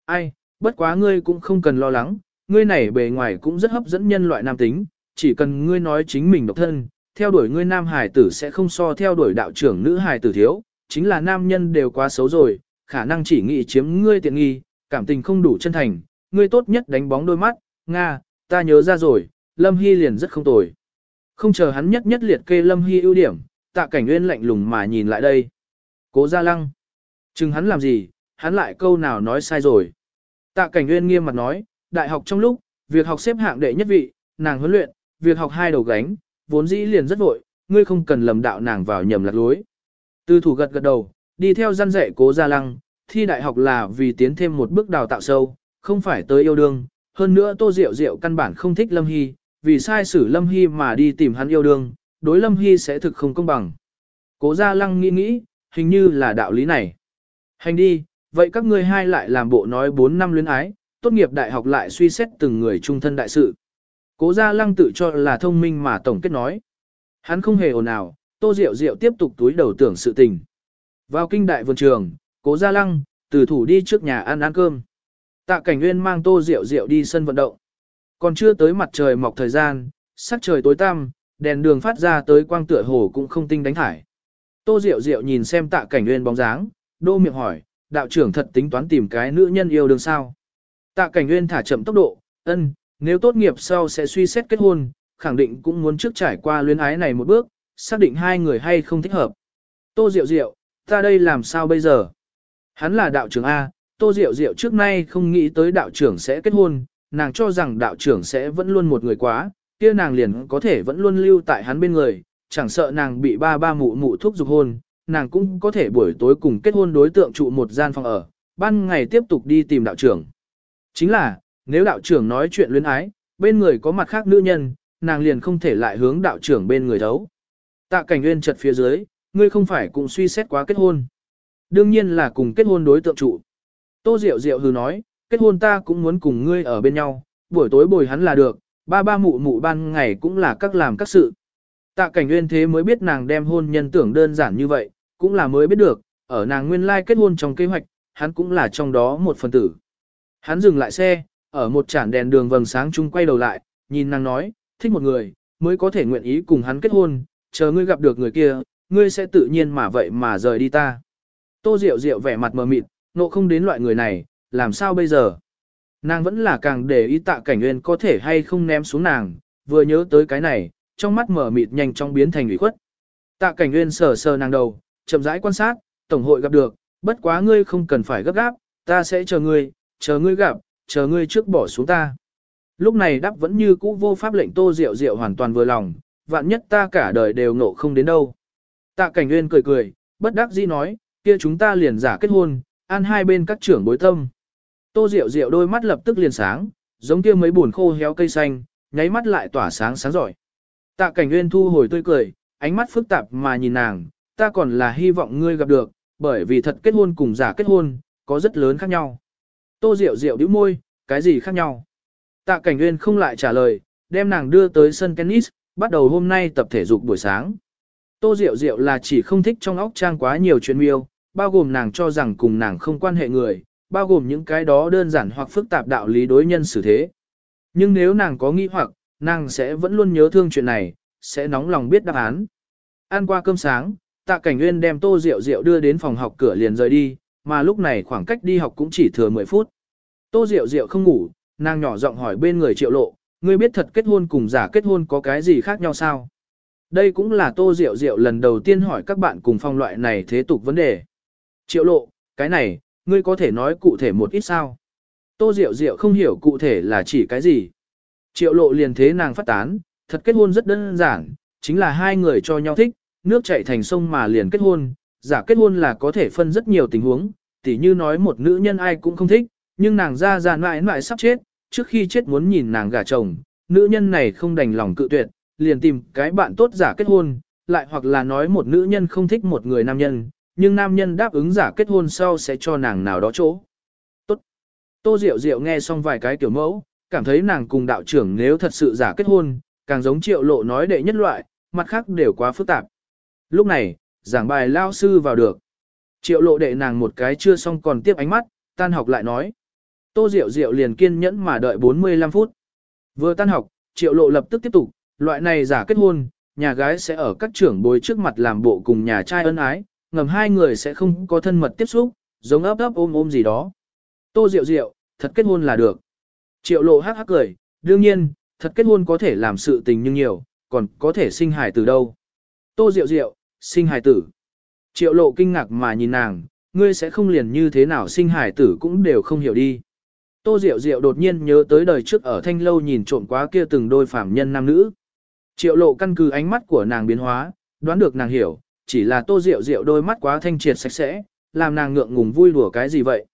S1: Ai, bất quá ngươi cũng không cần lo lắng, ngươi này bề ngoài cũng rất hấp dẫn nhân loại nam tính, chỉ cần ngươi nói chính mình độc thân, theo đuổi ngươi nam hài tử sẽ không so theo đuổi đạo trưởng nữ hài tử thiếu, chính là nam nhân đều quá xấu rồi, khả năng chỉ nghĩ chiếm ngươi tiện nghi, cảm tình không đủ chân thành, ngươi tốt nhất đánh bóng đôi mắt, Nga, ta nhớ ra rồi, Lâm Hy liền rất không tồi. Không chờ hắn nhất nhất liệt kê Lâm Hy ưu điểm, tạ cảnh nguyên lạnh lùng mà nhìn lại đây. Cố ra lăng. Chừng hắn làm gì, hắn lại câu nào nói sai rồi. Tạ cảnh nguyên nghiêm mặt nói, đại học trong lúc, việc học xếp hạng đệ nhất vị, nàng huấn luyện, việc học hai đầu gánh, vốn dĩ liền rất vội, ngươi không cần lầm đạo nàng vào nhầm lạc lối. Tư thủ gật gật đầu, đi theo gian dạy cố gia lăng, thi đại học là vì tiến thêm một bước đào tạo sâu, không phải tới yêu đương, hơn nữa tô diệu diệu căn bản không thích Lâm Hy, vì sai xử Lâm Hy mà đi tìm hắn yêu đương, đối Lâm Hy sẽ thực không công bằng. Cố gia lăng nghĩ nghĩ, hình như là đạo lý này. Hành đi, vậy các ngươi hai lại làm bộ nói 4 năm luyến ái, tốt nghiệp đại học lại suy xét từng người trung thân đại sự. Cố gia lăng tự cho là thông minh mà tổng kết nói. Hắn không hề ồn ào, tô diệu diệu tiếp tục túi đầu tưởng sự tình. Vào kinh đại vườn trường, cố gia lăng, từ thủ đi trước nhà ăn ăn cơm. Tạ cảnh nguyên mang tô diệu diệu đi sân vận động. Còn chưa tới mặt trời mọc thời gian, sắc trời tối tăm, đèn đường phát ra tới quang tựa hồ cũng không tinh đánh thải. Tô diệu diệu nhìn xem tạ cảnh nguyên bóng dáng, đô miệng hỏi, đạo trưởng thật tính toán tìm cái nữ nhân yêu đương sao. Tạ cảnh nguyên thả chậm tốc độ, ân, nếu tốt nghiệp sau sẽ suy xét kết hôn, khẳng định cũng muốn trước trải qua luyến ái này một bước, xác định hai người hay không thích hợp. Tô Diệu Diệu, ta đây làm sao bây giờ? Hắn là đạo trưởng A, Tô Diệu Diệu trước nay không nghĩ tới đạo trưởng sẽ kết hôn, nàng cho rằng đạo trưởng sẽ vẫn luôn một người quá, kia nàng liền có thể vẫn luôn lưu tại hắn bên người, chẳng sợ nàng bị ba ba mụ mụ thuốc dục hôn, nàng cũng có thể buổi tối cùng kết hôn đối tượng trụ một gian phòng ở, ban ngày tiếp tục đi tìm đạo trưởng. Chính là, nếu đạo trưởng nói chuyện luyến ái, bên người có mặt khác nữ nhân, nàng liền không thể lại hướng đạo trưởng bên người thấu. Tạ cảnh nguyên chật phía dưới, ngươi không phải cũng suy xét quá kết hôn. Đương nhiên là cùng kết hôn đối tượng trụ. Tô Diệu Diệu hừ nói, kết hôn ta cũng muốn cùng ngươi ở bên nhau, buổi tối bồi hắn là được, ba ba mụ mụ ban ngày cũng là các làm các sự. Tạ cảnh nguyên thế mới biết nàng đem hôn nhân tưởng đơn giản như vậy, cũng là mới biết được, ở nàng nguyên lai kết hôn trong kế hoạch, hắn cũng là trong đó một phần tử. Hắn dừng lại xe, ở một chản đèn đường vầng sáng chung quay đầu lại, nhìn nàng nói, thích một người, mới có thể nguyện ý cùng hắn kết hôn, chờ ngươi gặp được người kia, ngươi sẽ tự nhiên mà vậy mà rời đi ta. Tô Diệu Diệu vẻ mặt mờ mịt, nộ không đến loại người này, làm sao bây giờ? Nàng vẫn là càng để ý tạ cảnh nguyên có thể hay không ném xuống nàng, vừa nhớ tới cái này, trong mắt mở mịt nhanh chóng biến thành ủy khuất. Tạ cảnh nguyên sờ sờ nàng đầu, chậm rãi quan sát, tổng hội gặp được, bất quá ngươi không cần phải gấp gáp, ta sẽ chờ ngươi, chờ ngươi gặp, chờ ngươi trước bỏ xuống ta. Lúc này đáp vẫn như cũ vô pháp lệnh tô rượu rượu hoàn toàn vừa lòng, vạn nhất ta cả đời đều nộ không đến đâu. Tạ cảnh nguyên cười cười, bất đắc dĩ nói, kia chúng ta liền giả kết hôn, an hai bên các trưởng bối tâm. Tô rượu rượu đôi mắt lập tức liền sáng, giống kia mấy buồn khô héo cây xanh, nháy mắt lại tỏa sáng sáng giỏi. Tạ cảnh nguyên thu hồi tươi cười, ánh mắt phức tạp mà nhìn nàng, ta còn là hy vọng ngươi gặp được, bởi vì thật kết hôn cùng giả kết hôn, có rất lớn khác nhau. Tô Diệu Diệu đĩu môi, cái gì khác nhau? Tạ Cảnh Nguyên không lại trả lời, đem nàng đưa tới sân tennis, bắt đầu hôm nay tập thể dục buổi sáng. Tô Diệu Diệu là chỉ không thích trong óc trang quá nhiều chuyện miêu, bao gồm nàng cho rằng cùng nàng không quan hệ người, bao gồm những cái đó đơn giản hoặc phức tạp đạo lý đối nhân xử thế. Nhưng nếu nàng có nghi hoặc, nàng sẽ vẫn luôn nhớ thương chuyện này, sẽ nóng lòng biết đáp án. Ăn qua cơm sáng, Tạ Cảnh Nguyên đem Tô Diệu Diệu đưa đến phòng học cửa liền rời đi, mà lúc này khoảng cách đi học cũng chỉ thừa 10 phút. Tô Diệu Diệu không ngủ, nàng nhỏ giọng hỏi bên người triệu lộ, ngươi biết thật kết hôn cùng giả kết hôn có cái gì khác nhau sao? Đây cũng là Tô Diệu Diệu lần đầu tiên hỏi các bạn cùng phong loại này thế tục vấn đề. Triệu lộ, cái này, ngươi có thể nói cụ thể một ít sao? Tô Diệu Diệu không hiểu cụ thể là chỉ cái gì. Triệu lộ liền thế nàng phát tán, thật kết hôn rất đơn giản, chính là hai người cho nhau thích, nước chảy thành sông mà liền kết hôn, giả kết hôn là có thể phân rất nhiều tình huống, tỉ như nói một nữ nhân ai cũng không thích, nhưng nàng ra ra mãi mãi sắp chết, trước khi chết muốn nhìn nàng gả chồng, nữ nhân này không đành lòng cự tuyệt, liền tìm cái bạn tốt giả kết hôn, lại hoặc là nói một nữ nhân không thích một người nam nhân, nhưng nam nhân đáp ứng giả kết hôn sau sẽ cho nàng nào đó chỗ. Tốt. Tô Diệu Diệu nghe xong vài cái tiểu mẫu, cảm thấy nàng cùng đạo trưởng nếu thật sự giả kết hôn, càng giống triệu lộ nói đệ nhất loại, mặt khác đều quá phức tạp. Lúc này, giảng bài lao sư vào được. Triệu lộ đệ nàng một cái chưa xong còn tiếp ánh mắt, tan học lại nói. Tô Diệu Diệu liền kiên nhẫn mà đợi 45 phút. Vừa tan học, triệu lộ lập tức tiếp tục, loại này giả kết hôn, nhà gái sẽ ở các trưởng bối trước mặt làm bộ cùng nhà trai ân ái, ngầm hai người sẽ không có thân mật tiếp xúc, giống ấp ấp ôm ôm gì đó. Tô Diệu Diệu, thật kết hôn là được. Triệu lộ hắc hắc cười, đương nhiên, thật kết hôn có thể làm sự tình nhưng nhiều, còn có thể sinh hài từ đâu. Tô Diệu Diệu, sinh hài tử. Triệu lộ kinh ngạc mà nhìn nàng, ngươi sẽ không liền như thế nào sinh hài tử cũng đều không hiểu đi. Tô Diệu Diệu đột nhiên nhớ tới đời trước ở thanh lâu nhìn trộm quá kia từng đôi phạm nhân nam nữ. Triệu lộ căn cứ ánh mắt của nàng biến hóa, đoán được nàng hiểu, chỉ là tô Diệu Diệu đôi mắt quá thanh triệt sạch sẽ, làm nàng ngượng ngùng vui đùa cái gì vậy.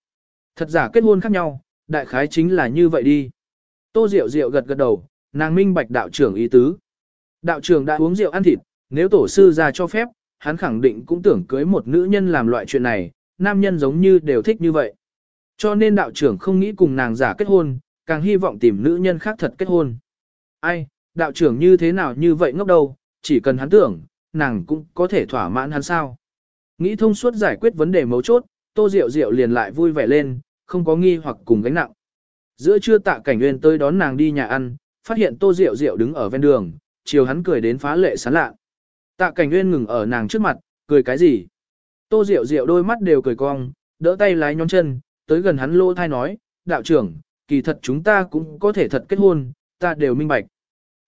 S1: Thật giả kết hôn khác nhau, đại khái chính là như vậy đi. Tô Diệu Diệu gật gật đầu, nàng minh bạch đạo trưởng ý tứ. Đạo trưởng đã uống rượu ăn thịt, nếu tổ sư ra cho phép, hắn khẳng định cũng tưởng cưới một nữ nhân làm loại chuyện này, nam nhân giống như đều thích như vậy. Cho nên đạo trưởng không nghĩ cùng nàng giả kết hôn, càng hy vọng tìm nữ nhân khác thật kết hôn. Ai, đạo trưởng như thế nào như vậy ngốc đâu, chỉ cần hắn tưởng, nàng cũng có thể thỏa mãn hắn sao. Nghĩ thông suốt giải quyết vấn đề mấu chốt, tô rượu rượu liền lại vui vẻ lên, không có nghi hoặc cùng gánh nặng. Giữa trưa tạ cảnh nguyên tới đón nàng đi nhà ăn, phát hiện tô rượu rượu đứng ở ven đường, chiều hắn cười đến phá lệ sán lạ. Tạ cảnh nguyên ngừng ở nàng trước mặt, cười cái gì? Tô Diệu Diệu đôi mắt đều cười cong, đỡ tay lái nhón chân, tới gần hắn lô thai nói, đạo trưởng, kỳ thật chúng ta cũng có thể thật kết hôn, ta đều minh bạch.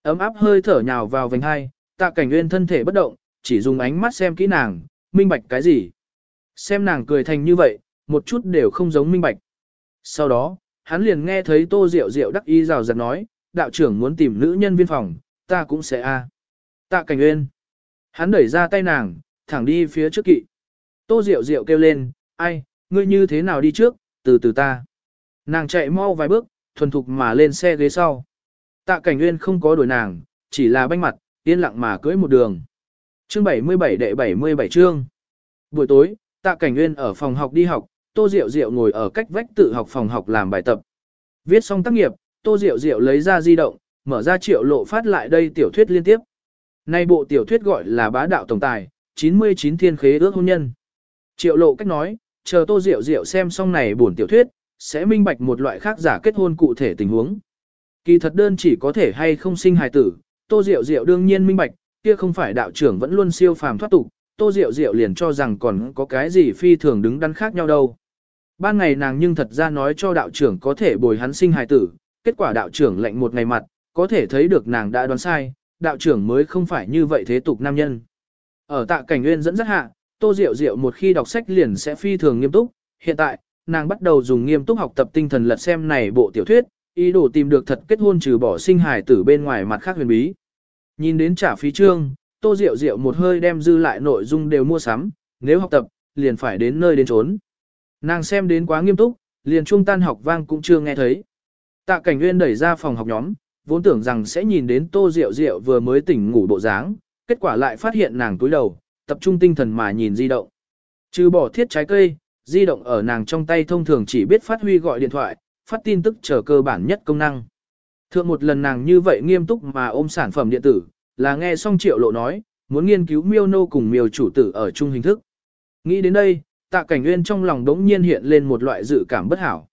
S1: Ấm áp hơi thở nhào vào vành hai, tạ cảnh nguyên thân thể bất động, chỉ dùng ánh mắt xem kỹ nàng, minh bạch cái gì. Xem nàng cười thành như vậy, một chút đều không giống minh bạch. Sau đó, hắn liền nghe thấy tô rượu rượu đắc ý rào rạt nói, đạo trưởng muốn tìm nữ nhân viên phòng, ta cũng sẽ a. Tạ cảnh nguyên. Hắn đẩy ra tay nàng, thẳng đi phía trước kỵ. Tô Diệu Diệu kêu lên, ai, ngươi như thế nào đi trước, từ từ ta. Nàng chạy mau vài bước, thuần thục mà lên xe ghế sau. Tạ cảnh nguyên không có đuổi nàng, chỉ là banh mặt, yên lặng mà cưỡi một đường. Chương 77 đệ 77 chương. Buổi tối, tạ cảnh nguyên ở phòng học đi học, tô diệu diệu ngồi ở cách vách tự học phòng học làm bài tập. Viết xong tác nghiệp, tô diệu diệu lấy ra di động, mở ra triệu lộ phát lại đây tiểu thuyết liên tiếp. Nay bộ tiểu thuyết gọi là bá đạo tổng tài, 99 thiên khế ước hôn nhân. Triệu lộ cách nói, chờ tô diệu diệu xem xong này buồn tiểu thuyết, sẽ minh bạch một loại khác giả kết hôn cụ thể tình huống. Kỳ thật đơn chỉ có thể hay không sinh hài tử, tô diệu diệu đương nhiên minh bạch, kia không phải đạo trưởng vẫn luôn siêu phàm thoát tục, tô diệu diệu liền cho rằng còn có cái gì phi thường đứng đắn khác nhau đâu. Ban ngày nàng nhưng thật ra nói cho đạo trưởng có thể bồi hắn sinh hài tử, kết quả đạo trưởng lệnh một ngày mặt, có thể thấy được nàng đã đoán sai, đạo trưởng mới không phải như vậy thế tục nam nhân. Ở tạ cảnh nguyên dẫn rất hạ, Tô Diệu Diệu một khi đọc sách liền sẽ phi thường nghiêm túc, hiện tại, nàng bắt đầu dùng nghiêm túc học tập tinh thần lật xem này bộ tiểu thuyết, ý đồ tìm được thật kết hôn trừ bỏ sinh hài tử bên ngoài mặt khác huyền bí. Nhìn đến trả phí trương, Tô Diệu Diệu một hơi đem dư lại nội dung đều mua sắm, nếu học tập, liền phải đến nơi đến trốn. Nàng xem đến quá nghiêm túc, liền trung tan học vang cũng chưa nghe thấy. Tạ Cảnh Nguyên đẩy ra phòng học nhóm, vốn tưởng rằng sẽ nhìn đến Tô rượu rượu vừa mới tỉnh ngủ bộ dáng, kết quả lại phát hiện nàng túi đầu, tập trung tinh thần mà nhìn di động. Trừ bỏ thiết trái cây, di động ở nàng trong tay thông thường chỉ biết phát huy gọi điện thoại, phát tin tức chờ cơ bản nhất công năng. Thượng một lần nàng như vậy nghiêm túc mà ôm sản phẩm điện tử, là nghe xong triệu lộ nói, muốn nghiên cứu miêu nô cùng miêu chủ tử ở chung hình thức. Nghĩ đến đây, tạ cảnh nguyên trong lòng đống nhiên hiện lên một loại dự cảm bất hảo.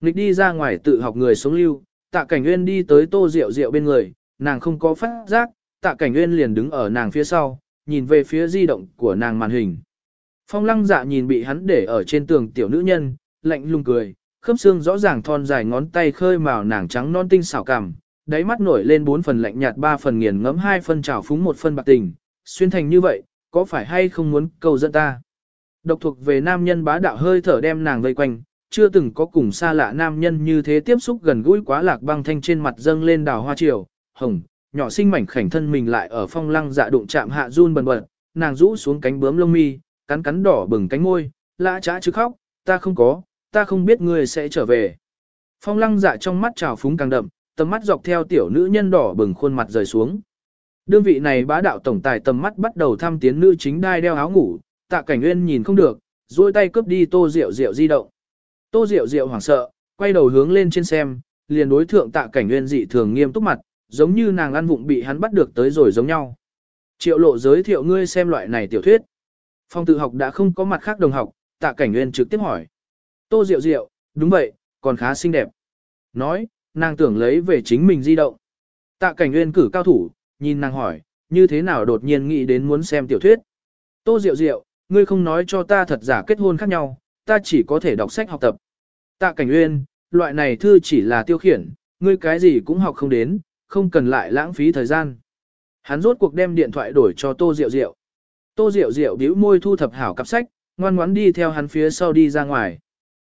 S1: Nghịch đi ra ngoài tự học người sống lưu, tạ cảnh nguyên đi tới tô rượu rượu bên người, nàng không có phát giác, tạ cảnh nguyên liền đứng ở nàng phía sau, nhìn về phía di động của nàng màn hình. Phong lăng dạ nhìn bị hắn để ở trên tường tiểu nữ nhân, lạnh lùng cười, khớp xương rõ ràng thon dài ngón tay khơi màu nàng trắng non tinh xảo cảm, đáy mắt nổi lên bốn phần lạnh nhạt ba phần nghiền ngẫm hai phần trào phúng một phần bạc tình, xuyên thành như vậy, có phải hay không muốn cầu dẫn ta? Độc thuộc về nam nhân bá đạo hơi thở đem nàng vây quanh, chưa từng có cùng xa lạ nam nhân như thế tiếp xúc gần gũi quá lạc băng thanh trên mặt dâng lên đào hoa triều, hồng, nhỏ sinh mảnh khảnh thân mình lại ở phong lăng dạ đụng chạm hạ run bần bật, nàng rũ xuống cánh bướm lông mi, cắn cắn đỏ bừng cánh môi, lã trá chứ khóc, ta không có, ta không biết ngươi sẽ trở về. Phong lăng dạ trong mắt trào phúng càng đậm, tầm mắt dọc theo tiểu nữ nhân đỏ bừng khuôn mặt rời xuống. Đương vị này bá đạo tổng tài tầm mắt bắt đầu thăm tiến nữ chính đai đeo áo ngủ, tạ cảnh nguyên nhìn không được, duỗi tay cướp đi tô rượu rượu di động. Tô Diệu Diệu hoảng sợ, quay đầu hướng lên trên xem, liền đối thượng tạ cảnh nguyên dị thường nghiêm túc mặt, giống như nàng ăn vụng bị hắn bắt được tới rồi giống nhau. Triệu lộ giới thiệu ngươi xem loại này tiểu thuyết. Phong tự học đã không có mặt khác đồng học, tạ cảnh nguyên trực tiếp hỏi. Tô Diệu Diệu, đúng vậy, còn khá xinh đẹp. Nói, nàng tưởng lấy về chính mình di động. Tạ cảnh nguyên cử cao thủ, nhìn nàng hỏi, như thế nào đột nhiên nghĩ đến muốn xem tiểu thuyết. Tô Diệu Diệu, ngươi không nói cho ta thật giả kết hôn khác nhau, ta chỉ có thể đọc sách học tập. Tạ cảnh Uyên, loại này thư chỉ là tiêu khiển, ngươi cái gì cũng học không đến, không cần lại lãng phí thời gian. Hắn rốt cuộc đem điện thoại đổi cho Tô Diệu Diệu. Tô Diệu Diệu bĩu môi thu thập hảo cặp sách, ngoan ngoãn đi theo hắn phía sau đi ra ngoài.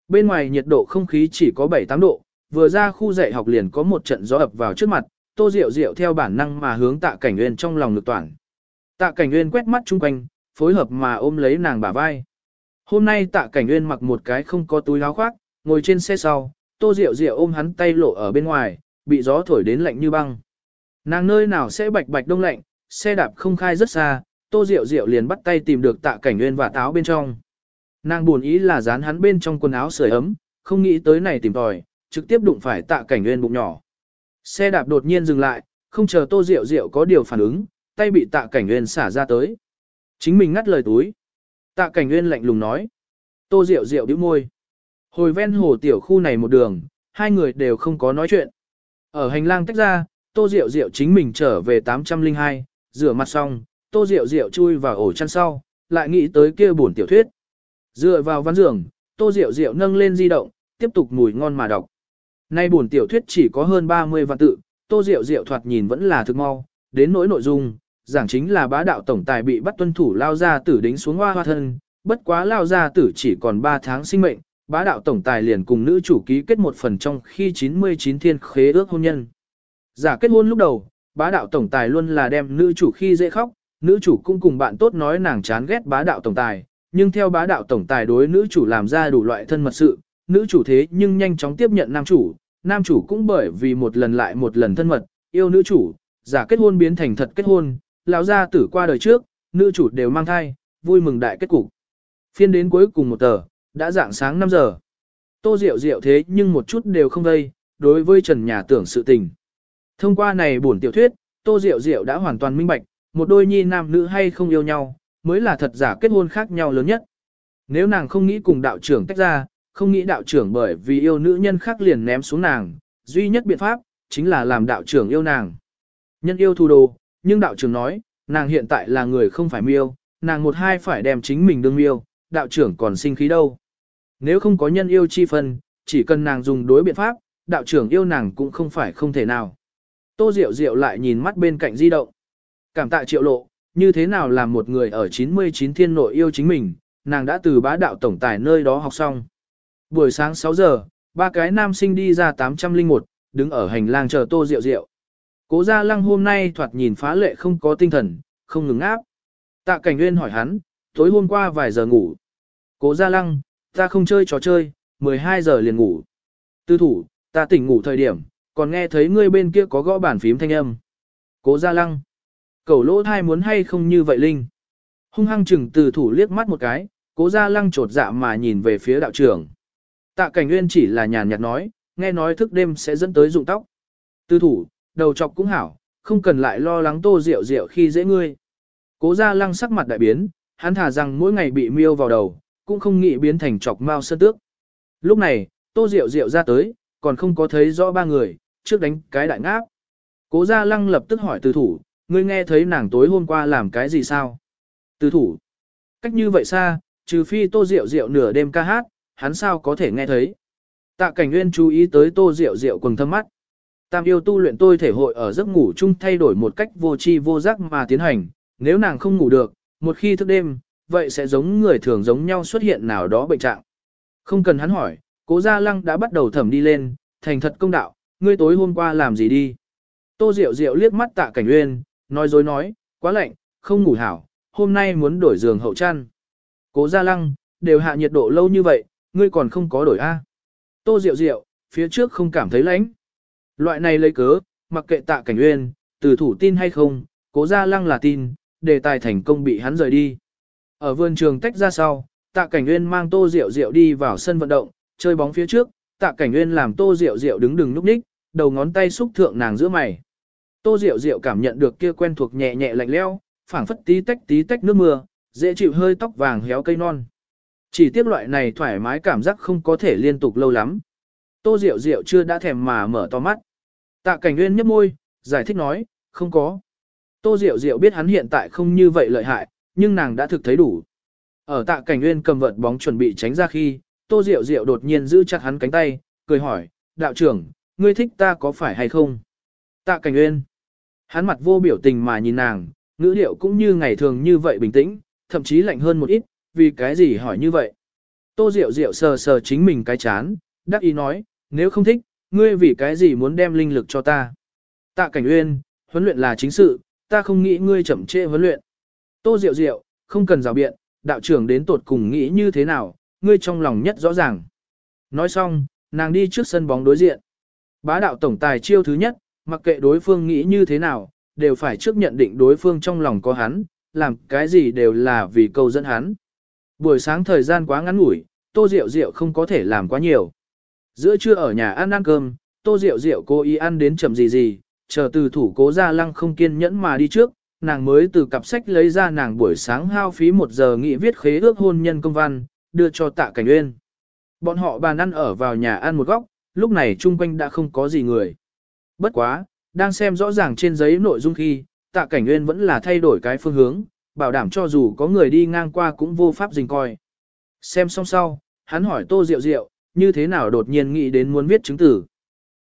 S1: Bên ngoài nhiệt độ không khí chỉ có 7-8 độ, vừa ra khu dạy học liền có một trận gió ập vào trước mặt, Tô Diệu Diệu theo bản năng mà hướng Tạ Cảnh Uyên trong lòng lực toàn. Tạ Cảnh Uyên quét mắt chung quanh, phối hợp mà ôm lấy nàng bả vai. Hôm nay Tạ Cảnh Nguyên mặc một cái không có túi áo khoác, ngồi trên xe sau, Tô Diệu Diệu ôm hắn tay lộ ở bên ngoài, bị gió thổi đến lạnh như băng. Nàng nơi nào sẽ bạch bạch đông lạnh, xe đạp không khai rất xa, Tô Diệu Diệu liền bắt tay tìm được Tạ Cảnh Nguyên và táo bên trong. Nàng buồn ý là dán hắn bên trong quần áo sưởi ấm, không nghĩ tới này tìm tòi, trực tiếp đụng phải Tạ Cảnh Nguyên bụng nhỏ. Xe đạp đột nhiên dừng lại, không chờ Tô Diệu Diệu có điều phản ứng, tay bị Tạ Cảnh Nguyên xả ra tới. Chính mình ngắt lời túi. Tạ Cảnh Nguyên lạnh lùng nói. Tô Diệu Diệu bĩu môi. Hồi ven hồ tiểu khu này một đường, hai người đều không có nói chuyện. Ở hành lang tách ra, Tô Diệu Diệu chính mình trở về 802, rửa mặt xong, Tô Diệu Diệu chui vào ổ chăn sau, lại nghĩ tới kia buồn tiểu thuyết. Dựa vào văn giường, Tô Diệu Diệu nâng lên di động, tiếp tục mùi ngon mà đọc. Nay buồn tiểu thuyết chỉ có hơn 30 vạn tự, Tô Diệu Diệu thoạt nhìn vẫn là thực mau, đến nỗi nội dung, giảng chính là bá đạo tổng tài bị bắt tuân thủ lao ra tử đính xuống hoa hoa thân, bất quá lao ra tử chỉ còn 3 tháng sinh mệnh, bá đạo tổng tài liền cùng nữ chủ ký kết một phần trong khi 99 thiên khế ước hôn nhân. Giả kết hôn lúc đầu, bá đạo tổng tài luôn là đem nữ chủ khi dễ khóc, nữ chủ cũng cùng bạn tốt nói nàng chán ghét bá đạo tổng tài, nhưng theo bá đạo tổng tài đối nữ chủ làm ra đủ loại thân mật sự, nữ chủ thế nhưng nhanh chóng tiếp nhận nam chủ, nam chủ cũng bởi vì một lần lại một lần thân mật, yêu nữ chủ, giả kết hôn biến thành thật kết hôn, lão gia tử qua đời trước, nữ chủ đều mang thai, vui mừng đại kết cục. Phiên đến cuối cùng một tờ, đã dạng sáng 5 giờ. Tô Diệu Diệu thế nhưng một chút đều không gây, đối với Trần Nhà tưởng sự tình. Thông qua này buồn tiểu thuyết, Tô Diệu Diệu đã hoàn toàn minh bạch, một đôi nhi nam nữ hay không yêu nhau, mới là thật giả kết hôn khác nhau lớn nhất. Nếu nàng không nghĩ cùng đạo trưởng tách ra, không nghĩ đạo trưởng bởi vì yêu nữ nhân khác liền ném xuống nàng, duy nhất biện pháp, chính là làm đạo trưởng yêu nàng. Nhân yêu thu đồ, nhưng đạo trưởng nói, nàng hiện tại là người không phải miêu, nàng một hai phải đem chính mình đương miêu, đạo trưởng còn sinh khí đâu. Nếu không có nhân yêu chi phân, chỉ cần nàng dùng đối biện pháp, đạo trưởng yêu nàng cũng không phải không thể nào. Tô Diệu Diệu lại nhìn mắt bên cạnh di động. Cảm tạ triệu lộ, như thế nào làm một người ở 99 thiên nội yêu chính mình, nàng đã từ bá đạo tổng tài nơi đó học xong. Buổi sáng 6 giờ, ba cái nam sinh đi ra 801, đứng ở hành lang chờ Tô Diệu Diệu. Cố Gia Lăng hôm nay thoạt nhìn phá lệ không có tinh thần, không ngừng áp. Tạ Cảnh Nguyên hỏi hắn, tối hôm qua vài giờ ngủ. Cố Gia Lăng, ta không chơi trò chơi, 12 giờ liền ngủ. Tư thủ, ta tỉnh ngủ thời điểm, còn nghe thấy ngươi bên kia có gõ bàn phím thanh âm. Cố Gia Lăng, cẩu lỗ thai muốn hay không như vậy Linh. Hung hăng chừng từ thủ liếc mắt một cái, cố Gia Lăng trột dạ mà nhìn về phía đạo trưởng. Tạ Cảnh Nguyên chỉ là nhàn nhạt nói, nghe nói thức đêm sẽ dẫn tới dụng tóc. Tư thủ, đầu chọc cũng hảo, không cần lại lo lắng tô rượu rượu khi dễ ngươi. Cố Gia Lăng sắc mặt đại biến, hắn thả rằng mỗi ngày bị miêu vào đầu, cũng không nghĩ biến thành chọc mao sơn tước. Lúc này, tô rượu rượu ra tới, còn không có thấy rõ ba người, trước đánh cái đại ngáp. Cố Gia Lăng lập tức hỏi từ thủ, ngươi nghe thấy nàng tối hôm qua làm cái gì sao? Từ thủ, cách như vậy xa, trừ phi tô rượu rượu nửa đêm ca hát, hắn sao có thể nghe thấy? Tạ cảnh nguyên chú ý tới tô rượu rượu quầng thâm mắt. Tam yêu tu luyện tôi thể hội ở giấc ngủ chung thay đổi một cách vô tri vô giác mà tiến hành, nếu nàng không ngủ được, một khi thức đêm, vậy sẽ giống người thường giống nhau xuất hiện nào đó bệnh trạng. Không cần hắn hỏi, cố gia lăng đã bắt đầu thẩm đi lên, thành thật công đạo, ngươi tối hôm qua làm gì đi. Tô Diệu Diệu liếc mắt tạ cảnh uyên, nói dối nói, quá lạnh, không ngủ hảo, hôm nay muốn đổi giường hậu chăn. Cố gia lăng, đều hạ nhiệt độ lâu như vậy, ngươi còn không có đổi A. Tô Diệu Diệu, phía trước không cảm thấy lạnh. Loại này lấy cớ, mặc kệ tạ cảnh uyên, từ thủ tin hay không, cố gia lăng là tin, đề tài thành công bị hắn rời đi. Ở vườn trường tách ra sau, tạ cảnh uyên mang tô rượu rượu đi vào sân vận động, chơi bóng phía trước, tạ cảnh uyên làm tô rượu rượu đứng đừng núp ních, đầu ngón tay xúc thượng nàng giữa mày. Tô rượu rượu cảm nhận được kia quen thuộc nhẹ nhẹ lạnh leo, phảng phất tí tách tí tách nước mưa, dễ chịu hơi tóc vàng héo cây non. Chỉ tiếc loại này thoải mái cảm giác không có thể liên tục lâu lắm. Tô rượu rượu chưa đã thèm mà mở to mắt. Tạ cảnh nguyên nhấp môi, giải thích nói, không có. Tô Diệu Diệu biết hắn hiện tại không như vậy lợi hại, nhưng nàng đã thực thấy đủ. Ở tạ cảnh nguyên cầm vợt bóng chuẩn bị tránh ra khi, Tô Diệu Diệu đột nhiên giữ chặt hắn cánh tay, cười hỏi, đạo trưởng, ngươi thích ta có phải hay không? Tạ cảnh nguyên. Hắn mặt vô biểu tình mà nhìn nàng, ngữ điệu cũng như ngày thường như vậy bình tĩnh, thậm chí lạnh hơn một ít, vì cái gì hỏi như vậy? Tô Diệu Diệu sờ sờ chính mình cái chán, đắc ý nói, nếu không thích, ngươi vì cái gì muốn đem linh lực cho ta? Tạ Cảnh Uyên, huấn luyện là chính sự, ta không nghĩ ngươi chậm trễ huấn luyện. Tô Diệu Diệu, không cần rào biện, đạo trưởng đến tột cùng nghĩ như thế nào, ngươi trong lòng nhất rõ ràng. Nói xong, nàng đi trước sân bóng đối diện. Bá đạo tổng tài chiêu thứ nhất, mặc kệ đối phương nghĩ như thế nào, đều phải trước nhận định đối phương trong lòng có hắn, làm cái gì đều là vì câu dẫn hắn. Buổi sáng thời gian quá ngắn ngủi, Tô Diệu Diệu không có thể làm quá nhiều. Giữa trưa ở nhà ăn ăn cơm, Tô rượu rượu cô ý ăn đến chậm gì gì, chờ từ thủ cố ra lăng không kiên nhẫn mà đi trước, nàng mới từ cặp sách lấy ra nàng buổi sáng hao phí một giờ nghị viết khế ước hôn nhân công văn, đưa cho tạ cảnh uyên. Bọn họ bàn ăn ở vào nhà ăn một góc, lúc này chung quanh đã không có gì người. Bất quá, đang xem rõ ràng trên giấy nội dung khi, tạ cảnh uyên vẫn là thay đổi cái phương hướng, bảo đảm cho dù có người đi ngang qua cũng vô pháp dình coi. Xem xong sau, hắn hỏi Tô rượu rượu như thế nào đột nhiên nghĩ đến muốn viết chứng tử.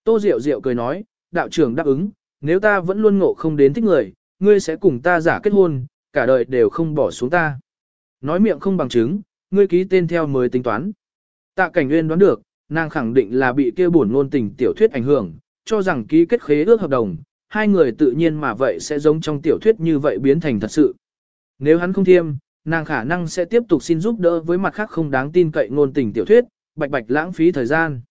S1: Tô Diệu Diệu cười nói, đạo trưởng đáp ứng, nếu ta vẫn luôn ngộ không đến thích người, ngươi sẽ cùng ta giả kết hôn, cả đời đều không bỏ xuống ta. Nói miệng không bằng chứng, ngươi ký tên theo mới tính toán. Tạ Cảnh Nguyên đoán được, nàng khẳng định là bị kia buồn ngôn tình tiểu thuyết ảnh hưởng, cho rằng ký kết khế ước hợp đồng, hai người tự nhiên mà vậy sẽ giống trong tiểu thuyết như vậy biến thành thật sự. Nếu hắn không thiêm, nàng khả năng sẽ tiếp tục xin giúp đỡ với mặt khác không đáng tin cậy ngôn tình tiểu thuyết, bạch bạch lãng phí thời gian.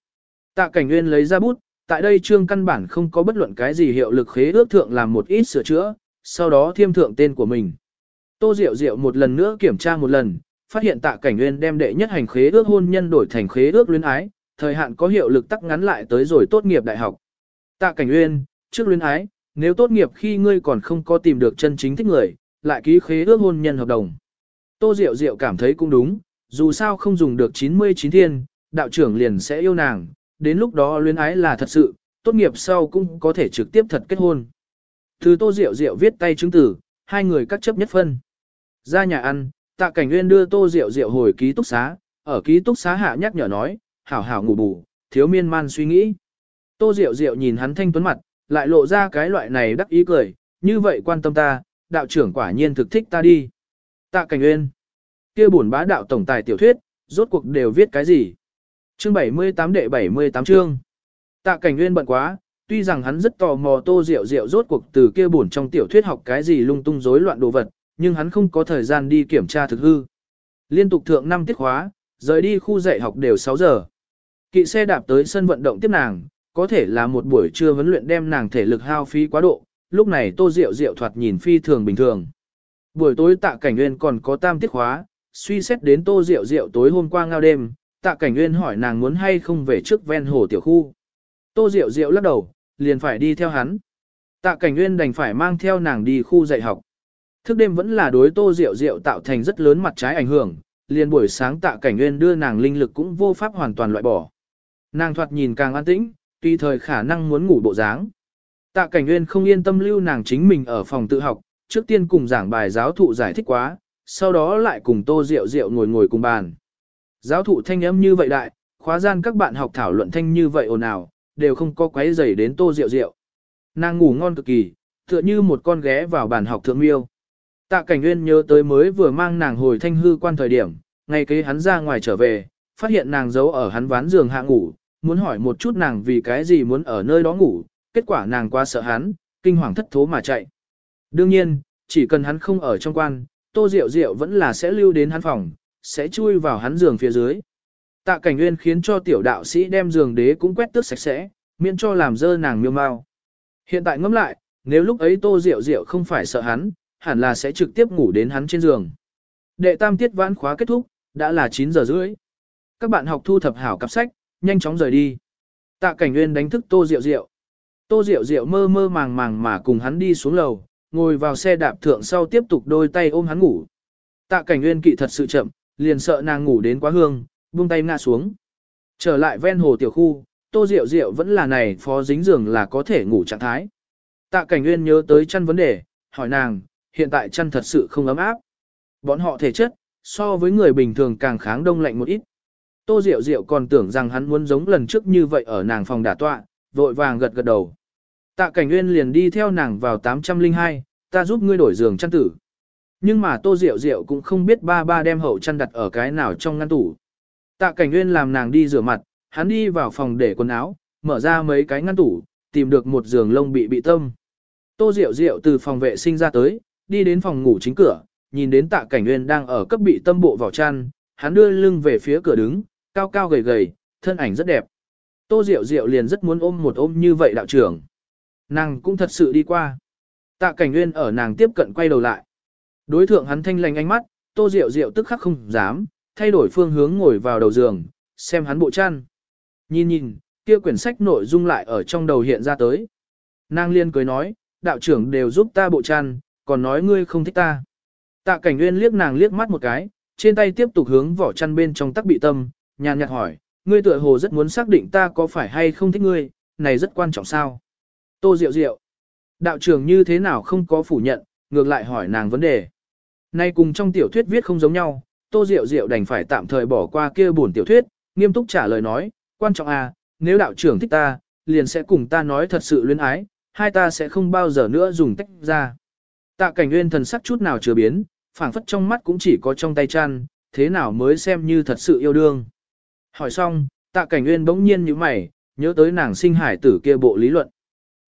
S1: Tạ Cảnh Nguyên lấy ra bút, tại đây trương căn bản không có bất luận cái gì hiệu lực khế ước thượng làm một ít sửa chữa, sau đó thiêm thượng tên của mình. Tô Diệu Diệu một lần nữa kiểm tra một lần, phát hiện tạ cảnh nguyên đem đệ nhất hành khế ước hôn nhân đổi thành khế ước luyến ái, thời hạn có hiệu lực tắc ngắn lại tới rồi tốt nghiệp đại học. Tạ cảnh nguyên, trước luyến ái, nếu tốt nghiệp khi ngươi còn không có tìm được chân chính thích người, lại ký khế ước hôn nhân hợp đồng. Tô Diệu Diệu cảm thấy cũng đúng, dù sao không dùng được 99 thiên, đạo trưởng liền sẽ yêu nàng, đến lúc đó luyến ái là thật sự, tốt nghiệp sau cũng có thể trực tiếp thật kết hôn. Từ Tô Diệu Diệu viết tay chứng tử, hai người cắt chấp nhất phân. Ra nhà ăn, Tạ Cảnh Nguyên đưa Tô Diệu Diệu hồi ký túc xá, ở ký túc xá hạ nhắc nhở nói, hảo hảo ngủ bù, thiếu miên man suy nghĩ. Tô Diệu Diệu nhìn hắn thanh tuấn mặt, lại lộ ra cái loại này đắc ý cười, như vậy quan tâm ta, đạo trưởng quả nhiên thực thích ta đi. Tạ Cảnh Nguyên, kia buồn bá đạo tổng tài tiểu thuyết, rốt cuộc đều viết cái gì? Chương 78 đệ 78 chương. Tạ Cảnh Nguyên bận quá, tuy rằng hắn rất tò mò Tô Diệu Diệu rốt cuộc từ kia buồn trong tiểu thuyết học cái gì lung tung rối loạn đồ vật, nhưng hắn không có thời gian đi kiểm tra thực hư. Liên tục thượng 5 tiết khóa, rời đi khu dạy học đều 6 giờ. Kỵ xe đạp tới sân vận động tiếp nàng, có thể là một buổi trưa vấn luyện đem nàng thể lực hao phí quá độ, lúc này Tô Diệu Diệu thoạt nhìn phi thường bình thường. Buổi tối Tạ Cảnh Nguyên còn có tam tiết khóa, suy xét đến Tô Diệu Diệu tối hôm qua ngao đêm, Tạ Cảnh Nguyên hỏi nàng muốn hay không về trước ven hồ tiểu khu. Tô Diệu Diệu lắc đầu, liền phải đi theo hắn. Tạ Cảnh Nguyên đành phải mang theo nàng đi khu dạy học. Thức đêm vẫn là đối Tô Diệu Diệu tạo thành rất lớn mặt trái ảnh hưởng, liền buổi sáng Tạ Cảnh Nguyên đưa nàng linh lực cũng vô pháp hoàn toàn loại bỏ. Nàng thoạt nhìn càng an tĩnh, tùy thời khả năng muốn ngủ bộ dáng. Tạ Cảnh Nguyên không yên tâm lưu nàng chính mình ở phòng tự học, trước tiên cùng giảng bài giáo thụ giải thích quá, sau đó lại cùng Tô Diệu Diệu ngồi ngồi cùng bàn. Giáo thụ thanh âm như vậy đại, khóa gian các bạn học thảo luận thanh như vậy ồn ào, đều không có quấy rầy đến tô rượu rượu. Nàng ngủ ngon cực kỳ, tựa như một con ghé vào bàn học thượng miêu. Tạ Cảnh Nguyên nhớ tới mới vừa mang nàng hồi thanh hư quan thời điểm, ngay kế hắn ra ngoài trở về, phát hiện nàng giấu ở hắn ván giường hạ ngủ, muốn hỏi một chút nàng vì cái gì muốn ở nơi đó ngủ, kết quả nàng quá sợ hắn, kinh hoàng thất thố mà chạy. Đương nhiên, chỉ cần hắn không ở trong quan, Tô Diệu Diệu vẫn là sẽ lưu đến hắn phòng, sẽ chui vào hắn giường phía dưới. Tạ Cảnh Nguyên khiến cho tiểu đạo sĩ đem giường đế cũng quét tước sạch sẽ, miễn cho làm dơ nàng miêu mau. Hiện tại ngẫm lại, nếu lúc ấy Tô Diệu Diệu không phải sợ hắn, hẳn là sẽ trực tiếp ngủ đến hắn trên giường. Đệ tam tiết vãn khóa kết thúc, đã là 9 giờ rưỡi. Các bạn học thu thập hảo cặp sách, nhanh chóng rời đi. Tạ Cảnh Nguyên đánh thức Tô Diệu Diệu. Tô Diệu Diệu mơ mơ màng màng mà cùng hắn đi xuống lầu, ngồi vào xe đạp thượng sau tiếp tục đôi tay ôm hắn ngủ. Tạ Cảnh Nguyên kỵ thật sự chậm, liền sợ nàng ngủ đến quá hương, buông tay ngã xuống. Trở lại ven hồ tiểu khu, Tô Diệu Diệu vẫn là này phó dính giường là có thể ngủ trạng thái. Tạ Cảnh Nguyên nhớ tới chăn vấn đề, hỏi nàng, hiện tại chăn thật sự không ấm áp. Bọn họ thể chất, so với người bình thường càng kháng đông lạnh một ít. Tô Diệu Diệu còn tưởng rằng hắn muốn giống lần trước như vậy ở nàng phòng đả tọa, vội vàng gật gật đầu. Tạ Cảnh Nguyên liền đi theo nàng vào 802, ta giúp ngươi đổi giường chăn tử. Nhưng mà Tô Diệu Diệu cũng không biết ba ba đem hậu chăn đặt ở cái nào trong ngăn tủ. Tạ Cảnh Nguyên làm nàng đi rửa mặt, hắn đi vào phòng để quần áo, mở ra mấy cái ngăn tủ, tìm được một giường lông bị bị tâm. Tô Diệu Diệu từ phòng vệ sinh ra tới, đi đến phòng ngủ chính cửa, nhìn đến Tạ Cảnh Nguyên đang ở cấp bị tâm bộ vào chăn, hắn đưa lưng về phía cửa đứng, cao cao gầy gầy, thân ảnh rất đẹp. Tô Diệu Diệu liền rất muốn ôm một ôm như vậy đạo trưởng. Nàng cũng thật sự đi qua. Tạ Cảnh Nguyên ở nàng tiếp cận quay đầu lại. Đối thượng hắn thanh lành ánh mắt, Tô Diệu Diệu tức khắc không dám, thay đổi phương hướng ngồi vào đầu giường, xem hắn bộ chăn. Nhìn nhìn, kia quyển sách nội dung lại ở trong đầu hiện ra tới. Nàng liên cười nói, đạo trưởng đều giúp ta bộ chăn, còn nói ngươi không thích ta. Tạ cảnh nguyên liếc nàng liếc mắt một cái, trên tay tiếp tục hướng vỏ chăn bên trong tắc bị tâm, nhàn nhạt hỏi, ngươi tựa hồ rất muốn xác định ta có phải hay không thích ngươi, này rất quan trọng sao. Tô Diệu Diệu, đạo trưởng như thế nào không có phủ nhận, ngược lại hỏi nàng vấn đề. Nay cùng trong tiểu thuyết viết không giống nhau, Tô Diệu Diệu đành phải tạm thời bỏ qua kia buồn tiểu thuyết, nghiêm túc trả lời nói, quan trọng à, nếu đạo trưởng thích ta, liền sẽ cùng ta nói thật sự luyến ái, hai ta sẽ không bao giờ nữa dùng tách ra. Tạ cảnh nguyên thần sắc chút nào chưa biến, phảng phất trong mắt cũng chỉ có trong tay chăn, thế nào mới xem như thật sự yêu đương. Hỏi xong, tạ cảnh nguyên bỗng nhiên như mày, nhớ tới nàng sinh hải tử kia bộ lý luận.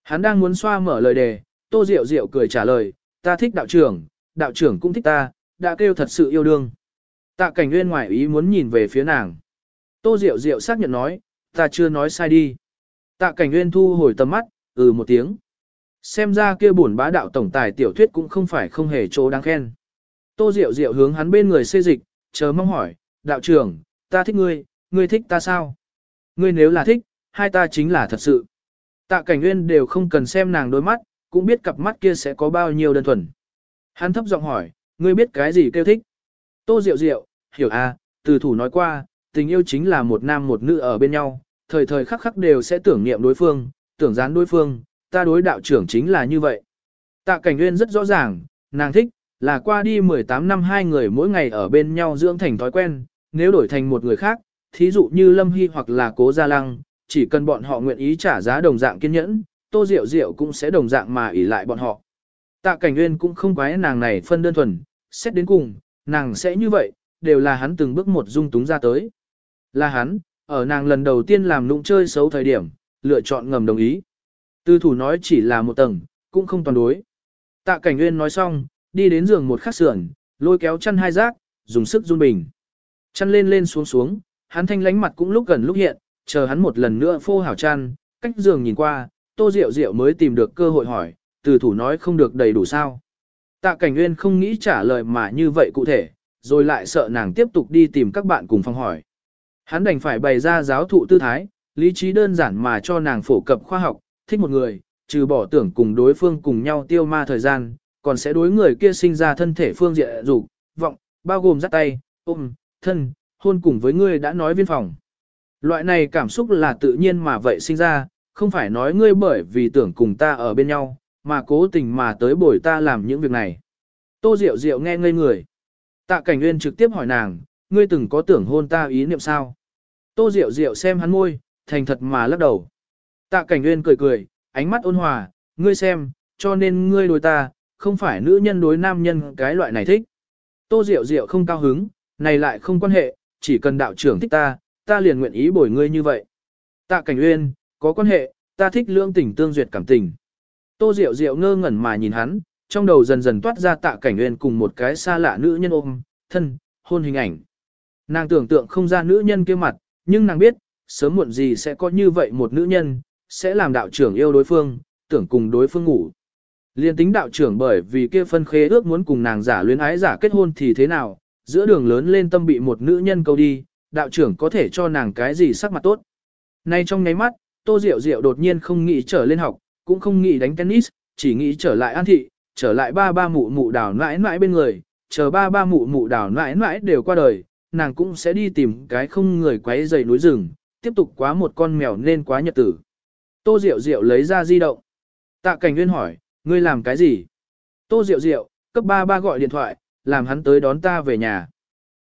S1: Hắn đang muốn xoa mở lời đề, tô diệu diệu cười trả lời, ta thích đạo trưởng, đạo trưởng cũng thích ta, đã kêu thật sự yêu đương. Tạ cảnh nguyên ngoại ý muốn nhìn về phía nàng. Tô diệu diệu xác nhận nói, ta chưa nói sai đi. Tạ cảnh nguyên thu hồi tầm mắt, ừ một tiếng. Xem ra kia bổn bá đạo tổng tài tiểu thuyết cũng không phải không hề chỗ đáng khen. Tô Diệu Diệu hướng hắn bên người xê dịch, chờ mong hỏi, đạo trưởng, ta thích ngươi, ngươi thích ta sao? Ngươi nếu là thích, hai ta chính là thật sự. Tạ cảnh nguyên đều không cần xem nàng đôi mắt, cũng biết cặp mắt kia sẽ có bao nhiêu đơn thuần. Hắn thấp giọng hỏi, ngươi biết cái gì kêu thích? Tô Diệu Diệu, hiểu à, từ thủ nói qua, tình yêu chính là một nam một nữ ở bên nhau, thời thời khắc khắc đều sẽ tưởng niệm đối phương, tưởng gián đối phương, ta đối đạo trưởng chính là như vậy. Tạ Cảnh Nguyên rất rõ ràng, nàng thích, là qua đi 18 năm hai người mỗi ngày ở bên nhau dưỡng thành thói quen, nếu đổi thành một người khác, thí dụ như Lâm Hy hoặc là Cố Gia Lăng, chỉ cần bọn họ nguyện ý trả giá đồng dạng kiên nhẫn, Tô Diệu Diệu cũng sẽ đồng dạng mà ỷ lại bọn họ. Tạ Cảnh Nguyên cũng không quái nàng này phân đơn thuần, xét đến cùng, nàng sẽ như vậy, đều là hắn từng bước một dung túng ra tới. Là hắn, ở nàng lần đầu tiên làm nụng chơi xấu thời điểm, lựa chọn ngầm đồng ý. Tư thủ nói chỉ là một tầng, cũng không toàn đối. Tạ cảnh nguyên nói xong, đi đến giường một khắc sườn, lôi kéo chăn hai rác, dùng sức run bình. Chăn lên lên xuống xuống, hắn thanh lánh mặt cũng lúc gần lúc hiện, chờ hắn một lần nữa phô hảo chăn, cách giường nhìn qua, tô rượu rượu mới tìm được cơ hội hỏi, từ thủ nói không được đầy đủ sao. Tạ cảnh nguyên không nghĩ trả lời mà như vậy cụ thể, rồi lại sợ nàng tiếp tục đi tìm các bạn cùng phòng hỏi. Hắn đành phải bày ra giáo thụ tư thái, lý trí đơn giản mà cho nàng phổ cập khoa học, thích một người, trừ bỏ tưởng cùng đối phương cùng nhau tiêu ma thời gian, còn sẽ đối người kia sinh ra thân thể phương diện dục vọng, bao gồm dắt tay, ôm, thân, hôn cùng với ngươi đã nói viên phòng. Loại này cảm xúc là tự nhiên mà vậy sinh ra, không phải nói ngươi bởi vì tưởng cùng ta ở bên nhau, mà cố tình mà tới bồi ta làm những việc này. Tô Diệu Diệu nghe ngây người. Tạ Cảnh Nguyên trực tiếp hỏi nàng, ngươi từng có tưởng hôn ta ý niệm sao? Tô Diệu Diệu xem hắn môi, thành thật mà lắc đầu. Tạ Cảnh Nguyên cười cười, ánh mắt ôn hòa, ngươi xem, cho nên ngươi đối ta, không phải nữ nhân đối nam nhân cái loại này thích. Tô Diệu Diệu không cao hứng, này lại không quan hệ, chỉ cần đạo trưởng thích ta, ta liền nguyện ý bồi ngươi như vậy. Tạ Cảnh Uyên, có quan hệ, ta thích lương tình tương duyệt cảm tình. Tô Diệu Diệu ngơ ngẩn mà nhìn hắn, trong đầu dần dần toát ra Tạ Cảnh Uyên cùng một cái xa lạ nữ nhân ôm, thân, hôn hình ảnh. Nàng tưởng tượng không ra nữ nhân kia mặt, nhưng nàng biết, sớm muộn gì sẽ có như vậy một nữ nhân, sẽ làm đạo trưởng yêu đối phương, tưởng cùng đối phương ngủ. Liên tính đạo trưởng bởi vì kia phân khế ước muốn cùng nàng giả luyến ái giả kết hôn thì thế nào, giữa đường lớn lên tâm bị một nữ nhân câu đi, đạo trưởng có thể cho nàng cái gì sắc mặt tốt. Nay trong nháy mắt, Tô Diệu Diệu đột nhiên không nghĩ trở lên học, cũng không nghĩ đánh tennis, chỉ nghĩ trở lại an thị, trở lại ba ba mụ mụ đảo nãi nãi bên người, chờ ba ba mụ mụ đảo nãi nãi đều qua đời, nàng cũng sẽ đi tìm cái không người quấy dày núi rừng, tiếp tục quá một con mèo nên quá nhật tử. Tô Diệu Diệu lấy ra di động. Tạ Cảnh Nguyên hỏi, ngươi làm cái gì? Tô Diệu Diệu, cấp ba ba gọi điện thoại, làm hắn tới đón ta về nhà.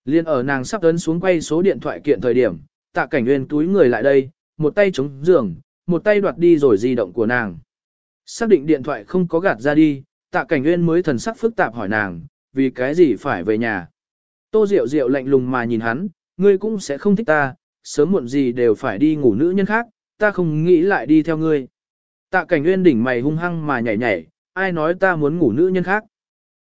S1: Liên ở nàng sắp ấn xuống quay số điện thoại kiện thời điểm, Tạ Cảnh Nguyên túi người lại đây, một tay chống giường, một tay đoạt đi rồi di động của nàng. Xác định điện thoại không có gạt ra đi, Tạ Cảnh Nguyên mới thần sắc phức tạp hỏi nàng, vì cái gì phải về nhà? Tô Diệu Diệu lạnh lùng mà nhìn hắn, ngươi cũng sẽ không thích ta, sớm muộn gì đều phải đi ngủ nữ nhân khác, ta không nghĩ lại đi theo ngươi. Tạ cảnh nguyên đỉnh mày hung hăng mà nhảy nhảy, ai nói ta muốn ngủ nữ nhân khác.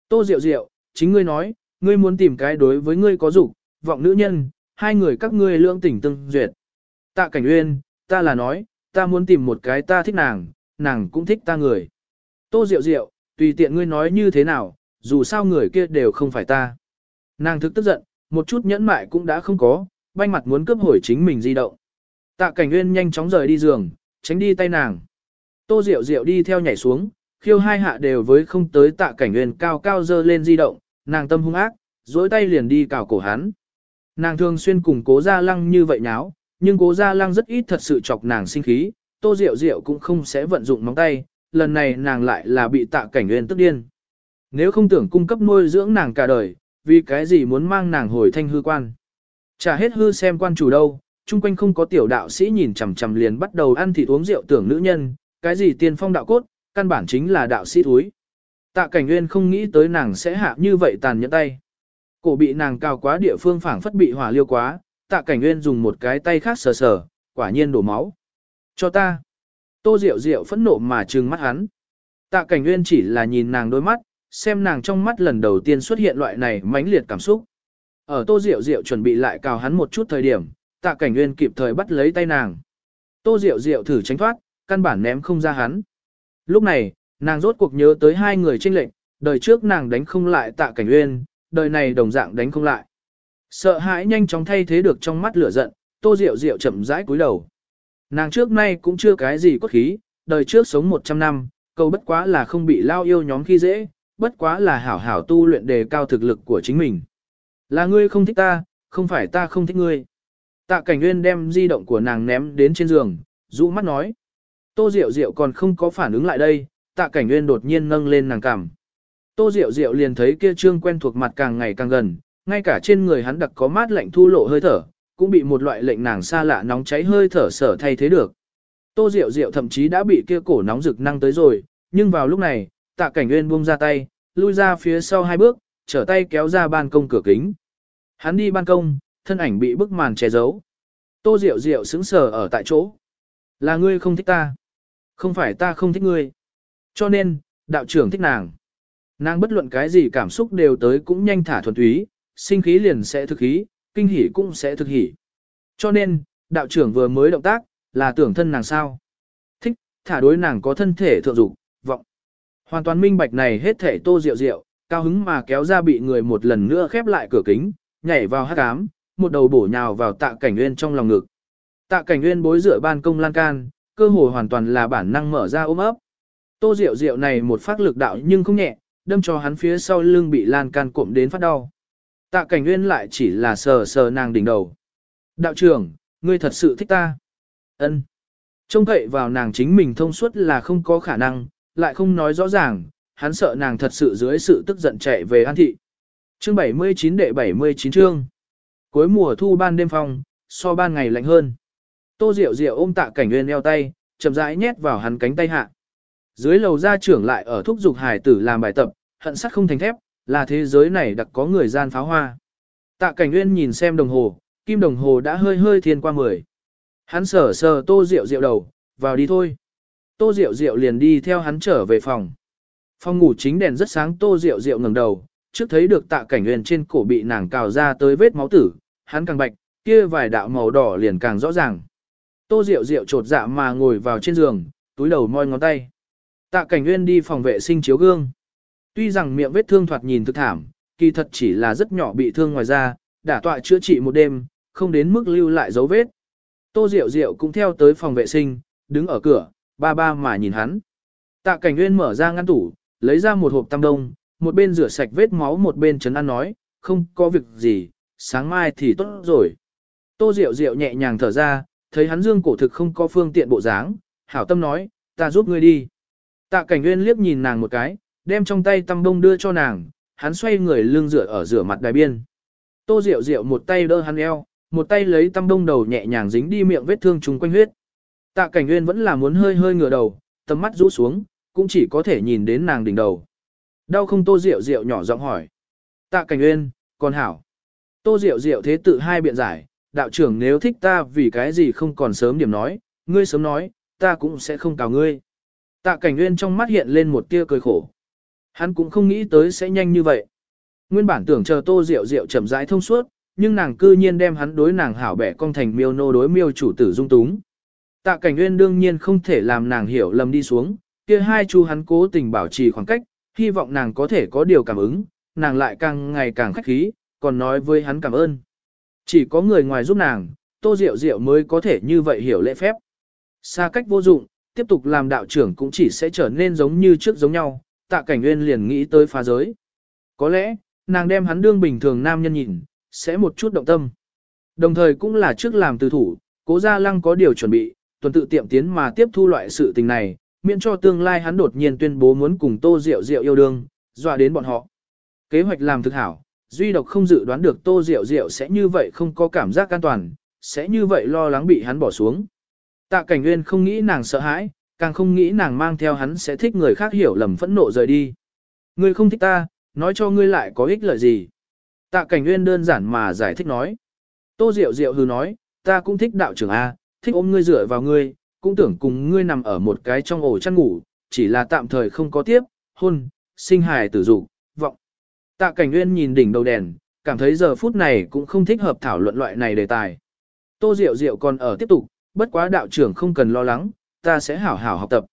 S1: Tô Diệu Diệu, chính ngươi nói, ngươi muốn tìm cái đối với ngươi có dục, vọng nữ nhân, hai người các ngươi lưỡng tình tương duyệt. Tạ cảnh nguyên, ta là nói, ta muốn tìm một cái ta thích nàng, nàng cũng thích ta người. Tô Diệu Diệu, tùy tiện ngươi nói như thế nào, dù sao người kia đều không phải ta. Nàng thực tức giận, một chút nhẫn mại cũng đã không có, banh mặt muốn cướp hồi chính mình di động. Tạ cảnh nguyên nhanh chóng rời đi giường, tránh đi tay nàng. Tô Diệu Diệu đi theo nhảy xuống, khiêu hai hạ đều với không tới tạ cảnh nguyên cao cao dơ lên di động, nàng tâm hung ác, dối tay liền đi cào cổ hắn. Nàng thường xuyên cùng cố gia lăng như vậy nháo, nhưng cố gia lăng rất ít thật sự chọc nàng sinh khí, tô Diệu Diệu cũng không sẽ vận dụng móng tay, lần này nàng lại là bị tạ cảnh nguyên tức điên. Nếu không tưởng cung cấp nuôi dưỡng nàng cả đời, vì cái gì muốn mang nàng hồi thanh hư quan. Chả hết hư xem quan chủ đâu, chung quanh không có tiểu đạo sĩ nhìn chằm chằm liền bắt đầu ăn thịt uống rượu tưởng nữ nhân, cái gì tiên phong đạo cốt, căn bản chính là đạo sĩ thúi. Tạ cảnh nguyên không nghĩ tới nàng sẽ hạ như vậy tàn nhẫn tay. Cổ bị nàng cao quá địa phương phảng phất bị hỏa liêu quá, tạ cảnh nguyên dùng một cái tay khác sờ sờ, quả nhiên đổ máu. Cho ta. Tô Diệu Diệu phẫn nộ mà trừng mắt hắn. Tạ cảnh nguyên chỉ là nhìn nàng đôi mắt, xem nàng trong mắt lần đầu tiên xuất hiện loại này mãnh liệt cảm xúc. Ở Tô Diệu Diệu chuẩn bị lại cào hắn một chút thời điểm, Tạ Cảnh Nguyên kịp thời bắt lấy tay nàng. Tô Diệu Diệu thử tránh thoát, căn bản ném không ra hắn. Lúc này, nàng rốt cuộc nhớ tới hai người tranh lệnh, đời trước nàng đánh không lại Tạ Cảnh Nguyên, đời này đồng dạng đánh không lại. Sợ hãi nhanh chóng thay thế được trong mắt lửa giận, Tô Diệu Diệu chậm rãi cúi đầu. Nàng trước nay cũng chưa cái gì cốt khí, đời trước sống 100 năm, câu bất quá là không bị lao yêu nhóm khi dễ, bất quá là hảo hảo tu luyện đề cao thực lực của chính mình. Là ngươi không thích ta, không phải ta không thích ngươi. Tạ cảnh nguyên đem di động của nàng ném đến trên giường, rũ mắt nói. Tô Diệu Diệu còn không có phản ứng lại đây, tạ cảnh nguyên đột nhiên nâng lên nàng cằm. Tô Diệu Diệu liền thấy kia trương quen thuộc mặt càng ngày càng gần, ngay cả trên người hắn đặc có mát lạnh thu lộ hơi thở, cũng bị một loại lệnh nàng xa lạ nóng cháy hơi thở sở thay thế được. Tô Diệu Diệu thậm chí đã bị kia cổ nóng rực năng tới rồi, nhưng vào lúc này, tạ cảnh nguyên buông ra tay, lui ra phía sau hai bước, trở tay kéo ra ban công cửa kính. Hắn đi ban công, thân ảnh bị bức màn che giấu. Tô Diệu Diệu sững sờ ở tại chỗ. Là ngươi không thích ta. Không phải ta không thích ngươi. Cho nên, đạo trưởng thích nàng. Nàng bất luận cái gì cảm xúc đều tới cũng nhanh thả thuần túy, sinh khí liền sẽ thực khí, kinh hỉ cũng sẽ thực hỉ. Cho nên, đạo trưởng vừa mới động tác, là tưởng thân nàng sao. Thích, thả đối nàng có thân thể thượng dục vọng. Hoàn toàn minh bạch này hết thể tô rượu rượu, cao hứng mà kéo ra bị người một lần nữa khép lại cửa kính, nhảy vào hát cám, một đầu bổ nhào vào tạ cảnh nguyên trong lòng ngực. Tạ cảnh nguyên bối rửa ban công lan can, cơ hồ hoàn toàn là bản năng mở ra ôm ấp. Tô rượu rượu này một phát lực đạo nhưng không nhẹ, đâm cho hắn phía sau lưng bị lan can cụm đến phát đau. Tạ cảnh nguyên lại chỉ là sờ sờ nàng đỉnh đầu. Đạo trưởng, ngươi thật sự thích ta. ân Trông cậy vào nàng chính mình thông suốt là không có khả năng, lại không nói rõ ràng, hắn sợ nàng thật sự dưới sự tức giận chạy về an thị. Chương 79 đệ 79 chương. Cuối mùa thu ban đêm phong, so ban ngày lạnh hơn. Tô Diệu Diệu ôm tạ cảnh nguyên eo tay, chậm rãi nhét vào hắn cánh tay hạ. Dưới lầu gia trưởng lại ở thúc dục hải tử làm bài tập, hận sắt không thành thép, là thế giới này đặc có người gian pháo hoa. Tạ cảnh nguyên nhìn xem đồng hồ, kim đồng hồ đã hơi hơi thiên qua mười. Hắn sờ sờ tô rượu rượu đầu, vào đi thôi. Tô rượu rượu liền đi theo hắn trở về phòng. Phòng ngủ chính đèn rất sáng tô rượu rượu ngẩng đầu, trước thấy được tạ cảnh nguyên trên cổ bị nàng cào ra tới vết máu tử, hắn càng bạch, kia vài đạo màu đỏ liền càng rõ ràng. Tô rượu rượu trột dạ mà ngồi vào trên giường, túi đầu moi ngón tay. Tạ cảnh nguyên đi phòng vệ sinh chiếu gương. Tuy rằng miệng vết thương thoạt nhìn thực thảm, kỳ thật chỉ là rất nhỏ bị thương ngoài da, đã tọa chữa trị một đêm, không đến mức lưu lại dấu vết. Tô Diệu Diệu cũng theo tới phòng vệ sinh, đứng ở cửa, ba ba mà nhìn hắn. Tạ Cảnh Nguyên mở ra ngăn tủ, lấy ra một hộp tam đông, một bên rửa sạch vết máu một bên chấn an nói, không có việc gì, sáng mai thì tốt rồi. Tô Diệu Diệu nhẹ nhàng thở ra, thấy hắn dương cổ thực không có phương tiện bộ dáng, hảo tâm nói, ta giúp ngươi đi. Tạ Cảnh Nguyên liếc nhìn nàng một cái, đem trong tay tăm đông đưa cho nàng, hắn xoay người lưng rửa ở rửa mặt đài biên. Tô Diệu Diệu một tay đỡ hắn eo, một tay lấy tăm đông đầu nhẹ nhàng dính đi miệng vết thương trùng quanh huyết. Tạ Cảnh Nguyên vẫn là muốn hơi hơi ngửa đầu, tầm mắt rũ xuống, cũng chỉ có thể nhìn đến nàng đỉnh đầu. Đau không Tô Diệu Diệu nhỏ giọng hỏi. Tạ Cảnh Nguyên, con hảo. Tô Diệu Diệu thế tự hai biện giải, đạo trưởng nếu thích ta vì cái gì không còn sớm điểm nói, ngươi sớm nói, ta cũng sẽ không cào ngươi. Tạ Cảnh Nguyên trong mắt hiện lên một tia cười khổ. Hắn cũng không nghĩ tới sẽ nhanh như vậy. Nguyên bản tưởng chờ Tô Diệu Diệu chậm rãi thông suốt, nhưng nàng cư nhiên đem hắn đối nàng hảo bẻ cong thành miêu nô đối miêu chủ tử dung túng. Tạ cảnh nguyên đương nhiên không thể làm nàng hiểu lầm đi xuống, kia hai chu hắn cố tình bảo trì khoảng cách, hy vọng nàng có thể có điều cảm ứng, nàng lại càng ngày càng khách khí, còn nói với hắn cảm ơn. Chỉ có người ngoài giúp nàng, tô diệu diệu mới có thể như vậy hiểu lễ phép. Xa cách vô dụng, tiếp tục làm đạo trưởng cũng chỉ sẽ trở nên giống như trước giống nhau, tạ cảnh nguyên liền nghĩ tới phá giới. Có lẽ, nàng đem hắn đương bình thường nam nhân nhìn, sẽ một chút động tâm. Đồng thời cũng là trước làm từ thủ, cố gia lăng có điều chuẩn bị, tuần tự tiệm tiến mà tiếp thu loại sự tình này, miễn cho tương lai hắn đột nhiên tuyên bố muốn cùng tô rượu rượu yêu đương, dọa đến bọn họ. Kế hoạch làm thực hảo, duy độc không dự đoán được tô rượu rượu sẽ như vậy không có cảm giác an toàn, sẽ như vậy lo lắng bị hắn bỏ xuống. Tạ cảnh nguyên không nghĩ nàng sợ hãi, càng không nghĩ nàng mang theo hắn sẽ thích người khác hiểu lầm phẫn nộ rời đi. Ngươi không thích ta, nói cho ngươi lại có ích lợi gì. Tạ cảnh nguyên đơn giản mà giải thích nói. Tô Diệu Diệu hừ nói, ta cũng thích đạo trưởng A, thích ôm ngươi dựa vào ngươi, cũng tưởng cùng ngươi nằm ở một cái trong ổ chăn ngủ, chỉ là tạm thời không có tiếp, hôn, sinh hài tử dục, vọng. Tạ cảnh nguyên nhìn đỉnh đầu đèn, cảm thấy giờ phút này cũng không thích hợp thảo luận loại này đề tài. Tô Diệu Diệu còn ở tiếp tục, bất quá đạo trưởng không cần lo lắng, ta sẽ hảo hảo học tập.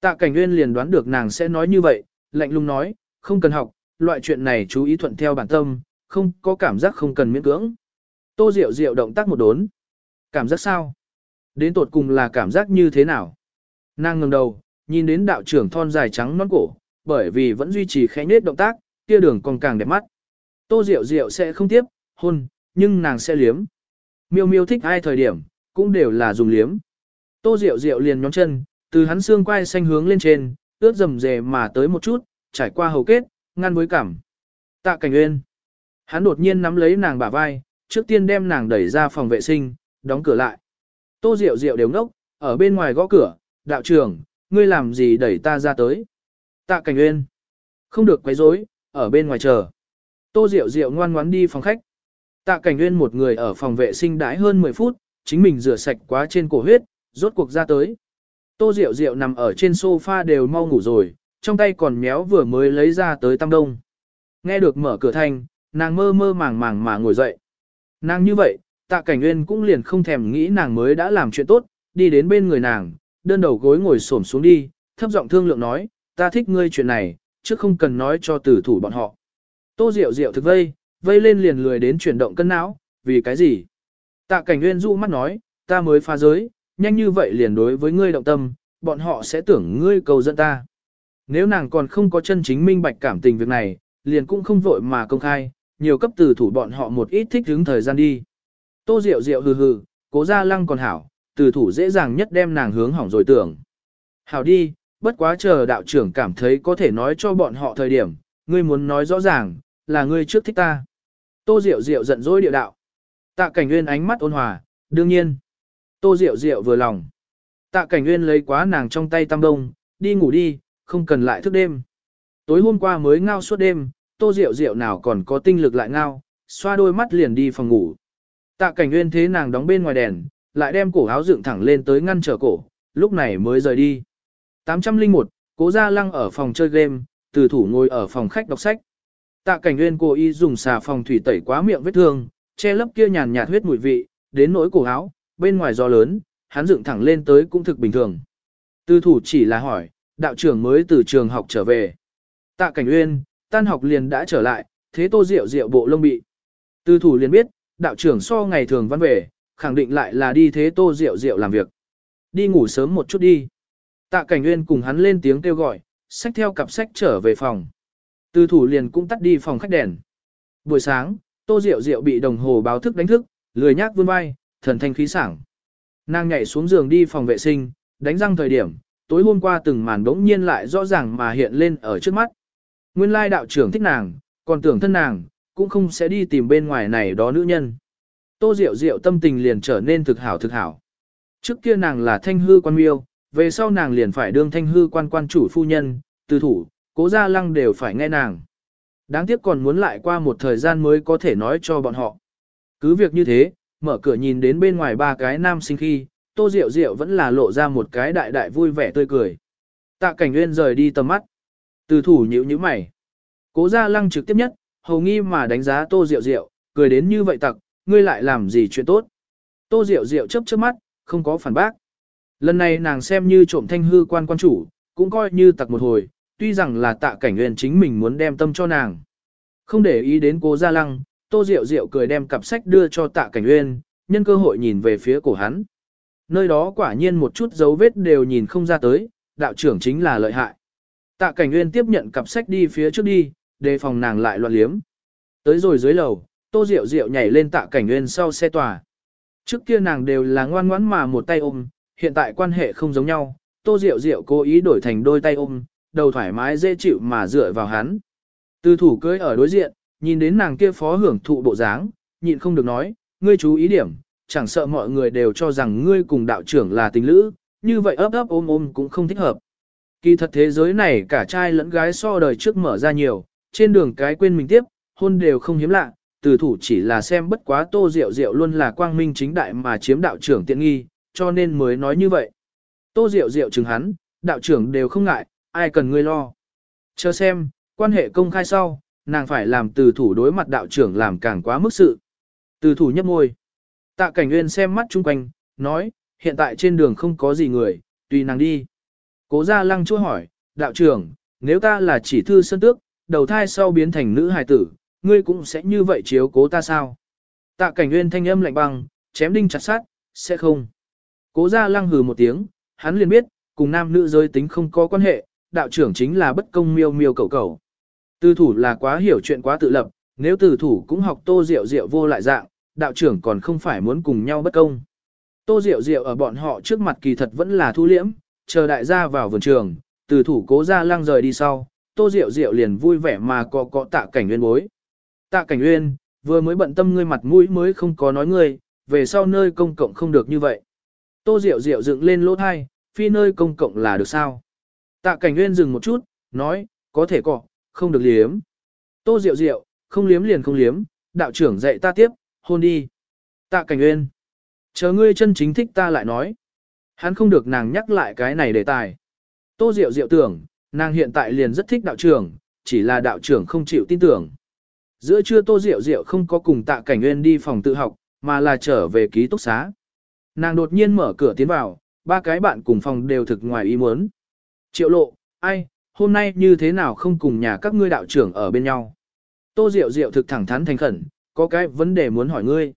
S1: Tạ cảnh nguyên liền đoán được nàng sẽ nói như vậy, lạnh lùng nói, không cần học, loại chuyện này chú ý thuận theo bản tâm, không có cảm giác không cần miễn cưỡng. Tô Diệu Diệu động tác một đốn. Cảm giác sao? Đến tột cùng là cảm giác như thế nào? Nàng ngẩng đầu, nhìn đến đạo trưởng thon dài trắng non cổ, bởi vì vẫn duy trì khẽ nết động tác, kia đường còn càng đẹp mắt. Tô Diệu Diệu sẽ không tiếp, hôn, nhưng nàng sẽ liếm. Miêu miêu thích ai thời điểm, cũng đều là dùng liếm. Tô Diệu Diệu liền nhón chân, từ hắn xương quai xanh hướng lên trên, ướt rầm rề mà tới một chút, trải qua hầu kết, ngăn với cảm. Tạ Cảnh Uyên. Hắn đột nhiên nắm lấy nàng bả vai, trước tiên đem nàng đẩy ra phòng vệ sinh, đóng cửa lại. Tô Diệu Diệu đều ngốc, ở bên ngoài gõ cửa, đạo trưởng, ngươi làm gì đẩy ta ra tới. Tạ Cảnh Uyên. Không được quấy rối, ở bên ngoài chờ. Tô Diệu Diệu ngoan ngoãn đi phòng khách. Tạ Cảnh Uyên một người ở phòng vệ sinh đãi hơn 10 phút, chính mình rửa sạch quá trên cổ huyết, rốt cuộc ra tới. Tô Diệu Diệu nằm ở trên sofa đều mau ngủ rồi, trong tay còn méo vừa mới lấy ra tới tăm đông. Nghe được mở cửa thanh, nàng mơ mơ màng màng mà ngồi dậy. Nàng như vậy, tạ cảnh nguyên cũng liền không thèm nghĩ nàng mới đã làm chuyện tốt, đi đến bên người nàng, đơn đầu gối ngồi xổm xuống đi, thấp giọng thương lượng nói, ta thích ngươi chuyện này, chứ không cần nói cho tử thủ bọn họ. Tô Diệu Diệu thực vây, vây lên liền lười đến chuyển động cân não, vì cái gì? Tạ cảnh nguyên du mắt nói, ta mới phá giới, nhanh như vậy liền đối với ngươi động tâm, bọn họ sẽ tưởng ngươi cầu dẫn ta. Nếu nàng còn không có chân chính minh bạch cảm tình việc này, liền cũng không vội mà công khai, nhiều cấp từ thủ bọn họ một ít thích hứng thời gian đi. Tô Diệu Diệu hừ hừ, cố ra lăng còn hảo, từ thủ dễ dàng nhất đem nàng hướng hỏng rồi tưởng. Hảo đi, bất quá chờ đạo trưởng cảm thấy có thể nói cho bọn họ thời điểm, ngươi muốn nói rõ ràng, là ngươi trước thích ta. Tô Diệu Diệu giận dỗi địa đạo. Tạ Cảnh Nguyên ánh mắt ôn hòa, đương nhiên. Tô Diệu Diệu vừa lòng. Tạ Cảnh Nguyên lấy quá nàng trong tay tam đông, đi ngủ đi, không cần lại thức đêm. Tối hôm qua mới ngao suốt đêm, tô rượu rượu nào còn có tinh lực lại ngao, xoa đôi mắt liền đi phòng ngủ. Tạ cảnh nguyên thế nàng đóng bên ngoài đèn, lại đem cổ áo dựng thẳng lên tới ngăn trở cổ, lúc này mới rời đi. 801, cố gia lăng ở phòng chơi game, từ thủ ngồi ở phòng khách đọc sách. Tạ cảnh nguyên cố ý dùng xà phòng thủy tẩy quá miệng vết thương, che lấp kia nhàn nhạt huyết mùi vị, đến nỗi cổ áo, bên ngoài gió lớn, hắn dựng thẳng lên tới cũng thực bình thường. Tư thủ chỉ là hỏi, đạo trưởng mới từ trường học trở về. Tạ cảnh Uyên, tan học liền đã trở lại, thế tô rượu rượu bộ lông bị. Tư thủ liền biết, đạo trưởng so ngày thường văn về, khẳng định lại là đi thế tô rượu rượu làm việc. Đi ngủ sớm một chút đi. Tạ cảnh Uyên cùng hắn lên tiếng kêu gọi, xách theo cặp sách trở về phòng. Tư thủ liền cũng tắt đi phòng khách đèn. Buổi sáng, tô rượu rượu bị đồng hồ báo thức đánh thức, lười nhác vươn vai, thần thanh khí sảng. Nàng nhảy xuống giường đi phòng vệ sinh, đánh răng thời điểm, tối hôm qua từng màn đống nhiên lại rõ ràng mà hiện lên ở trước mắt. Nguyên lai đạo trưởng thích nàng, còn tưởng thân nàng, cũng không sẽ đi tìm bên ngoài này đó nữ nhân. Tô Diệu Diệu tâm tình liền trở nên thực hảo thực hảo. Trước kia nàng là thanh hư quan miêu, về sau nàng liền phải đương thanh hư quan quan chủ phu nhân, từ thủ, cố gia lăng đều phải nghe nàng. Đáng tiếc còn muốn lại qua một thời gian mới có thể nói cho bọn họ. Cứ việc như thế, mở cửa nhìn đến bên ngoài ba cái nam sinh khi, tô Diệu Diệu vẫn là lộ ra một cái đại đại vui vẻ tươi cười. Tạ cảnh nguyên rời đi tầm mắt. Từ thủ nhíu nhíu mày. Cố gia lăng trực tiếp nhất, hầu nghi mà đánh giá tô Diệu Diệu, cười đến như vậy tặc, ngươi lại làm gì chuyện tốt. Tô Diệu Diệu chớp chớp mắt, không có phản bác. Lần này nàng xem như trộm thanh hư quan quan chủ, cũng coi như tặc một hồi, tuy rằng là tạ cảnh nguyên chính mình muốn đem tâm cho nàng. Không để ý đến cố gia lăng, tô Diệu Diệu cười đem cặp sách đưa cho tạ cảnh Uyên, nhân cơ hội nhìn về phía cổ hắn. Nơi đó quả nhiên một chút dấu vết đều nhìn không ra tới, đạo trưởng chính là lợi hại. Tạ cảnh Uyên tiếp nhận cặp sách đi phía trước đi, đề phòng nàng lại loạn liếm. Tới rồi dưới lầu, tô Diệu Diệu nhảy lên tạ cảnh Uyên sau xe tòa. Trước kia nàng đều là ngoan ngoãn mà một tay ôm, hiện tại quan hệ không giống nhau, tô Diệu Diệu cố ý đổi thành đôi tay ôm, đầu thoải mái dễ chịu mà dựa vào hắn. Từ thủ cưới ở đối diện, nhìn đến nàng kia phó hưởng thụ bộ dáng, nhịn không được nói, ngươi chú ý điểm, chẳng sợ mọi người đều cho rằng ngươi cùng đạo trưởng là tình lữ, như vậy ấp ấp ôm ôm cũng không thích hợp. Kỳ thật thế giới này cả trai lẫn gái so đời trước mở ra nhiều, trên đường cái quên mình tiếp, hôn đều không hiếm lạ, từ thủ chỉ là xem bất quá tô rượu rượu luôn là quang minh chính đại mà chiếm đạo trưởng tiện nghi, cho nên mới nói như vậy. Tô rượu rượu chừng hắn, đạo trưởng đều không ngại, ai cần ngươi lo. Chờ xem, quan hệ công khai sau, nàng phải làm từ thủ đối mặt đạo trưởng làm càng quá mức sự. Từ thủ nhấp môi. Tạ cảnh nguyên xem mắt chung quanh, nói, hiện tại trên đường không có gì người, tùy nàng đi. Cố gia lăng chua hỏi, đạo trưởng, nếu ta là chỉ thư sơn tước, đầu thai sau biến thành nữ hài tử, ngươi cũng sẽ như vậy chiếu cố ta sao? Tạ cảnh nguyên thanh âm lạnh băng, chém đinh chặt sát, sẽ không. Cố gia lăng hừ một tiếng, hắn liền biết, cùng nam nữ giới tính không có quan hệ, đạo trưởng chính là bất công miêu miêu cầu cầu. Từ thủ là quá hiểu chuyện quá tự lập, nếu từ thủ cũng học tô rượu rượu vô lại dạng, đạo trưởng còn không phải muốn cùng nhau bất công. Tô rượu rượu ở bọn họ trước mặt kỳ thật vẫn là thu liễm, chờ đại gia vào vườn trường, từ thủ cố ra lăng rời đi sau, tô rượu rượu liền vui vẻ mà có có tạ cảnh nguyên bối. Tạ cảnh nguyên, vừa mới bận tâm ngươi mặt mũi mới không có nói ngươi, về sau nơi công cộng không được như vậy. Tô rượu rượu dựng lên lỗ thai, phi nơi công cộng là được sao? Tạ cảnh nguyên dừng một chút, nói, có thể cọ, không được liếm. Tô diệu diệu, không liếm liền không liếm, đạo trưởng dạy ta tiếp, hôn đi. Tạ cảnh nguyên, chờ ngươi chân chính thích ta lại nói. Hắn không được nàng nhắc lại cái này đề tài. Tô diệu diệu tưởng, nàng hiện tại liền rất thích đạo trưởng, chỉ là đạo trưởng không chịu tin tưởng. Giữa trưa Tô Diệu Diệu không có cùng Tạ Cảnh Nguyên đi phòng tự học, mà là trở về ký túc xá. Nàng đột nhiên mở cửa tiến vào, ba cái bạn cùng phòng đều thực ngoài ý muốn. Triệu lộ, ai, hôm nay như thế nào không cùng nhà các ngươi đạo trưởng ở bên nhau? Tô Diệu Diệu thực thẳng thắn thành khẩn, có cái vấn đề muốn hỏi ngươi.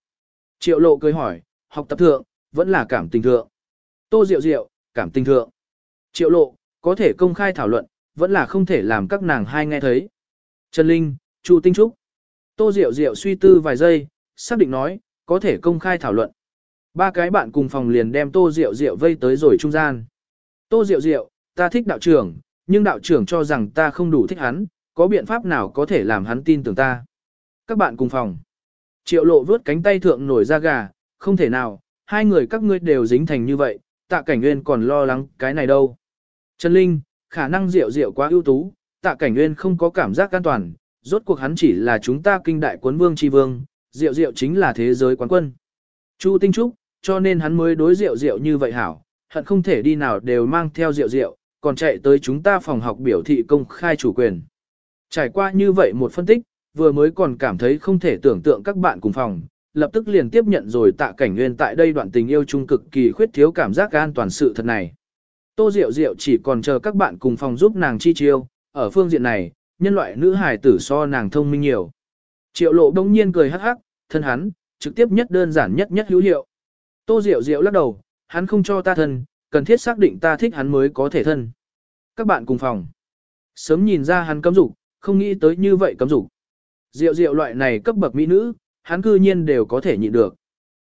S1: Triệu lộ cười hỏi, học tập thượng, vẫn là cảm tình thượng. Tô Diệu Diệu, cảm tình thượng. Triệu lộ, có thể công khai thảo luận, vẫn là không thể làm các nàng hai nghe thấy. Trần Linh, Chu Tinh Trúc. Tô Diệu Diệu suy tư vài giây, xác định nói, có thể công khai thảo luận. Ba cái bạn cùng phòng liền đem Tô Diệu Diệu vây tới rồi trung gian. Tô Diệu Diệu, ta thích đạo trưởng, nhưng đạo trưởng cho rằng ta không đủ thích hắn, có biện pháp nào có thể làm hắn tin tưởng ta. Các bạn cùng phòng. Triệu lộ vớt cánh tay thượng nổi ra gà, không thể nào, hai người các ngươi đều dính thành như vậy, tạ cảnh nguyên còn lo lắng cái này đâu. Trần Linh, khả năng Diệu Diệu quá ưu tú, tạ cảnh nguyên không có cảm giác an toàn, rốt cuộc hắn chỉ là chúng ta kinh đại quấn vương tri vương, Diệu Diệu chính là thế giới quán quân. Chu Tinh Trúc, cho nên hắn mới đối Diệu Diệu như vậy hảo, hận không thể đi nào đều mang theo Diệu Diệu, còn chạy tới chúng ta phòng học biểu thị công khai chủ quyền. Trải qua như vậy một phân tích, vừa mới còn cảm thấy không thể tưởng tượng các bạn cùng phòng, lập tức liền tiếp nhận rồi tạ cảnh nguyên tại đây đoạn tình yêu chung cực kỳ khuyết thiếu cảm giác an toàn sự thật này. Tô Diệu Diệu chỉ còn chờ các bạn cùng phòng giúp nàng chi chiêu, ở phương diện này, nhân loại nữ hài tử so nàng thông minh nhiều. Triệu lộ đông nhiên cười hắc hắc, thân hắn, trực tiếp nhất đơn giản nhất nhất hữu hiệu. Tô Diệu Diệu lắc đầu, hắn không cho ta thân, cần thiết xác định ta thích hắn mới có thể thân. Các bạn cùng phòng. Sớm nhìn ra hắn cấm dục, không nghĩ tới như vậy cấm dục. Diệu Diệu loại này cấp bậc mỹ nữ, hắn cư nhiên đều có thể nhịn được.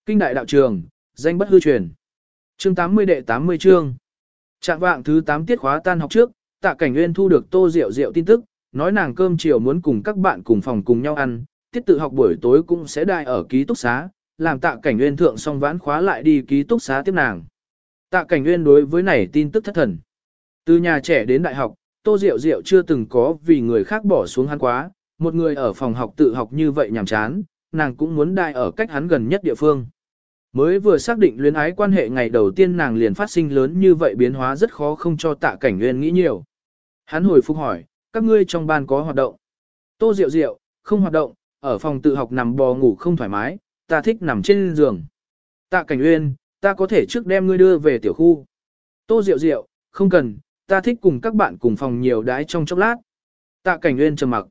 S1: Kinh đại đạo trường, danh bất hư truyền. Chương 80 đệ 80 chương. Trạng vạng thứ 8 tiết khóa tan học trước, Tạ Cảnh Nguyên thu được Tô Diệu Diệu tin tức, nói nàng cơm chiều muốn cùng các bạn cùng phòng cùng nhau ăn, tiết tự học buổi tối cũng sẽ đại ở ký túc xá, làm Tạ Cảnh Nguyên thượng xong vãn khóa lại đi ký túc xá tiếp nàng. Tạ Cảnh Nguyên đối với này tin tức thất thần. Từ nhà trẻ đến đại học, Tô Diệu Diệu chưa từng có vì người khác bỏ xuống hắn quá, một người ở phòng học tự học như vậy nhàm chán, nàng cũng muốn đại ở cách hắn gần nhất địa phương. Mới vừa xác định luyến ái quan hệ ngày đầu tiên nàng liền phát sinh lớn như vậy biến hóa rất khó không cho tạ cảnh nguyên nghĩ nhiều. Hắn hồi phục hỏi, các ngươi trong ban có hoạt động. Tô Diệu Diệu, không hoạt động, ở phòng tự học nằm bò ngủ không thoải mái, ta thích nằm trên giường. Tạ cảnh nguyên, ta có thể trước đem ngươi đưa về tiểu khu. Tô Diệu Diệu, không cần, ta thích cùng các bạn cùng phòng nhiều đái trong chốc lát. Tạ cảnh nguyên trầm mặc.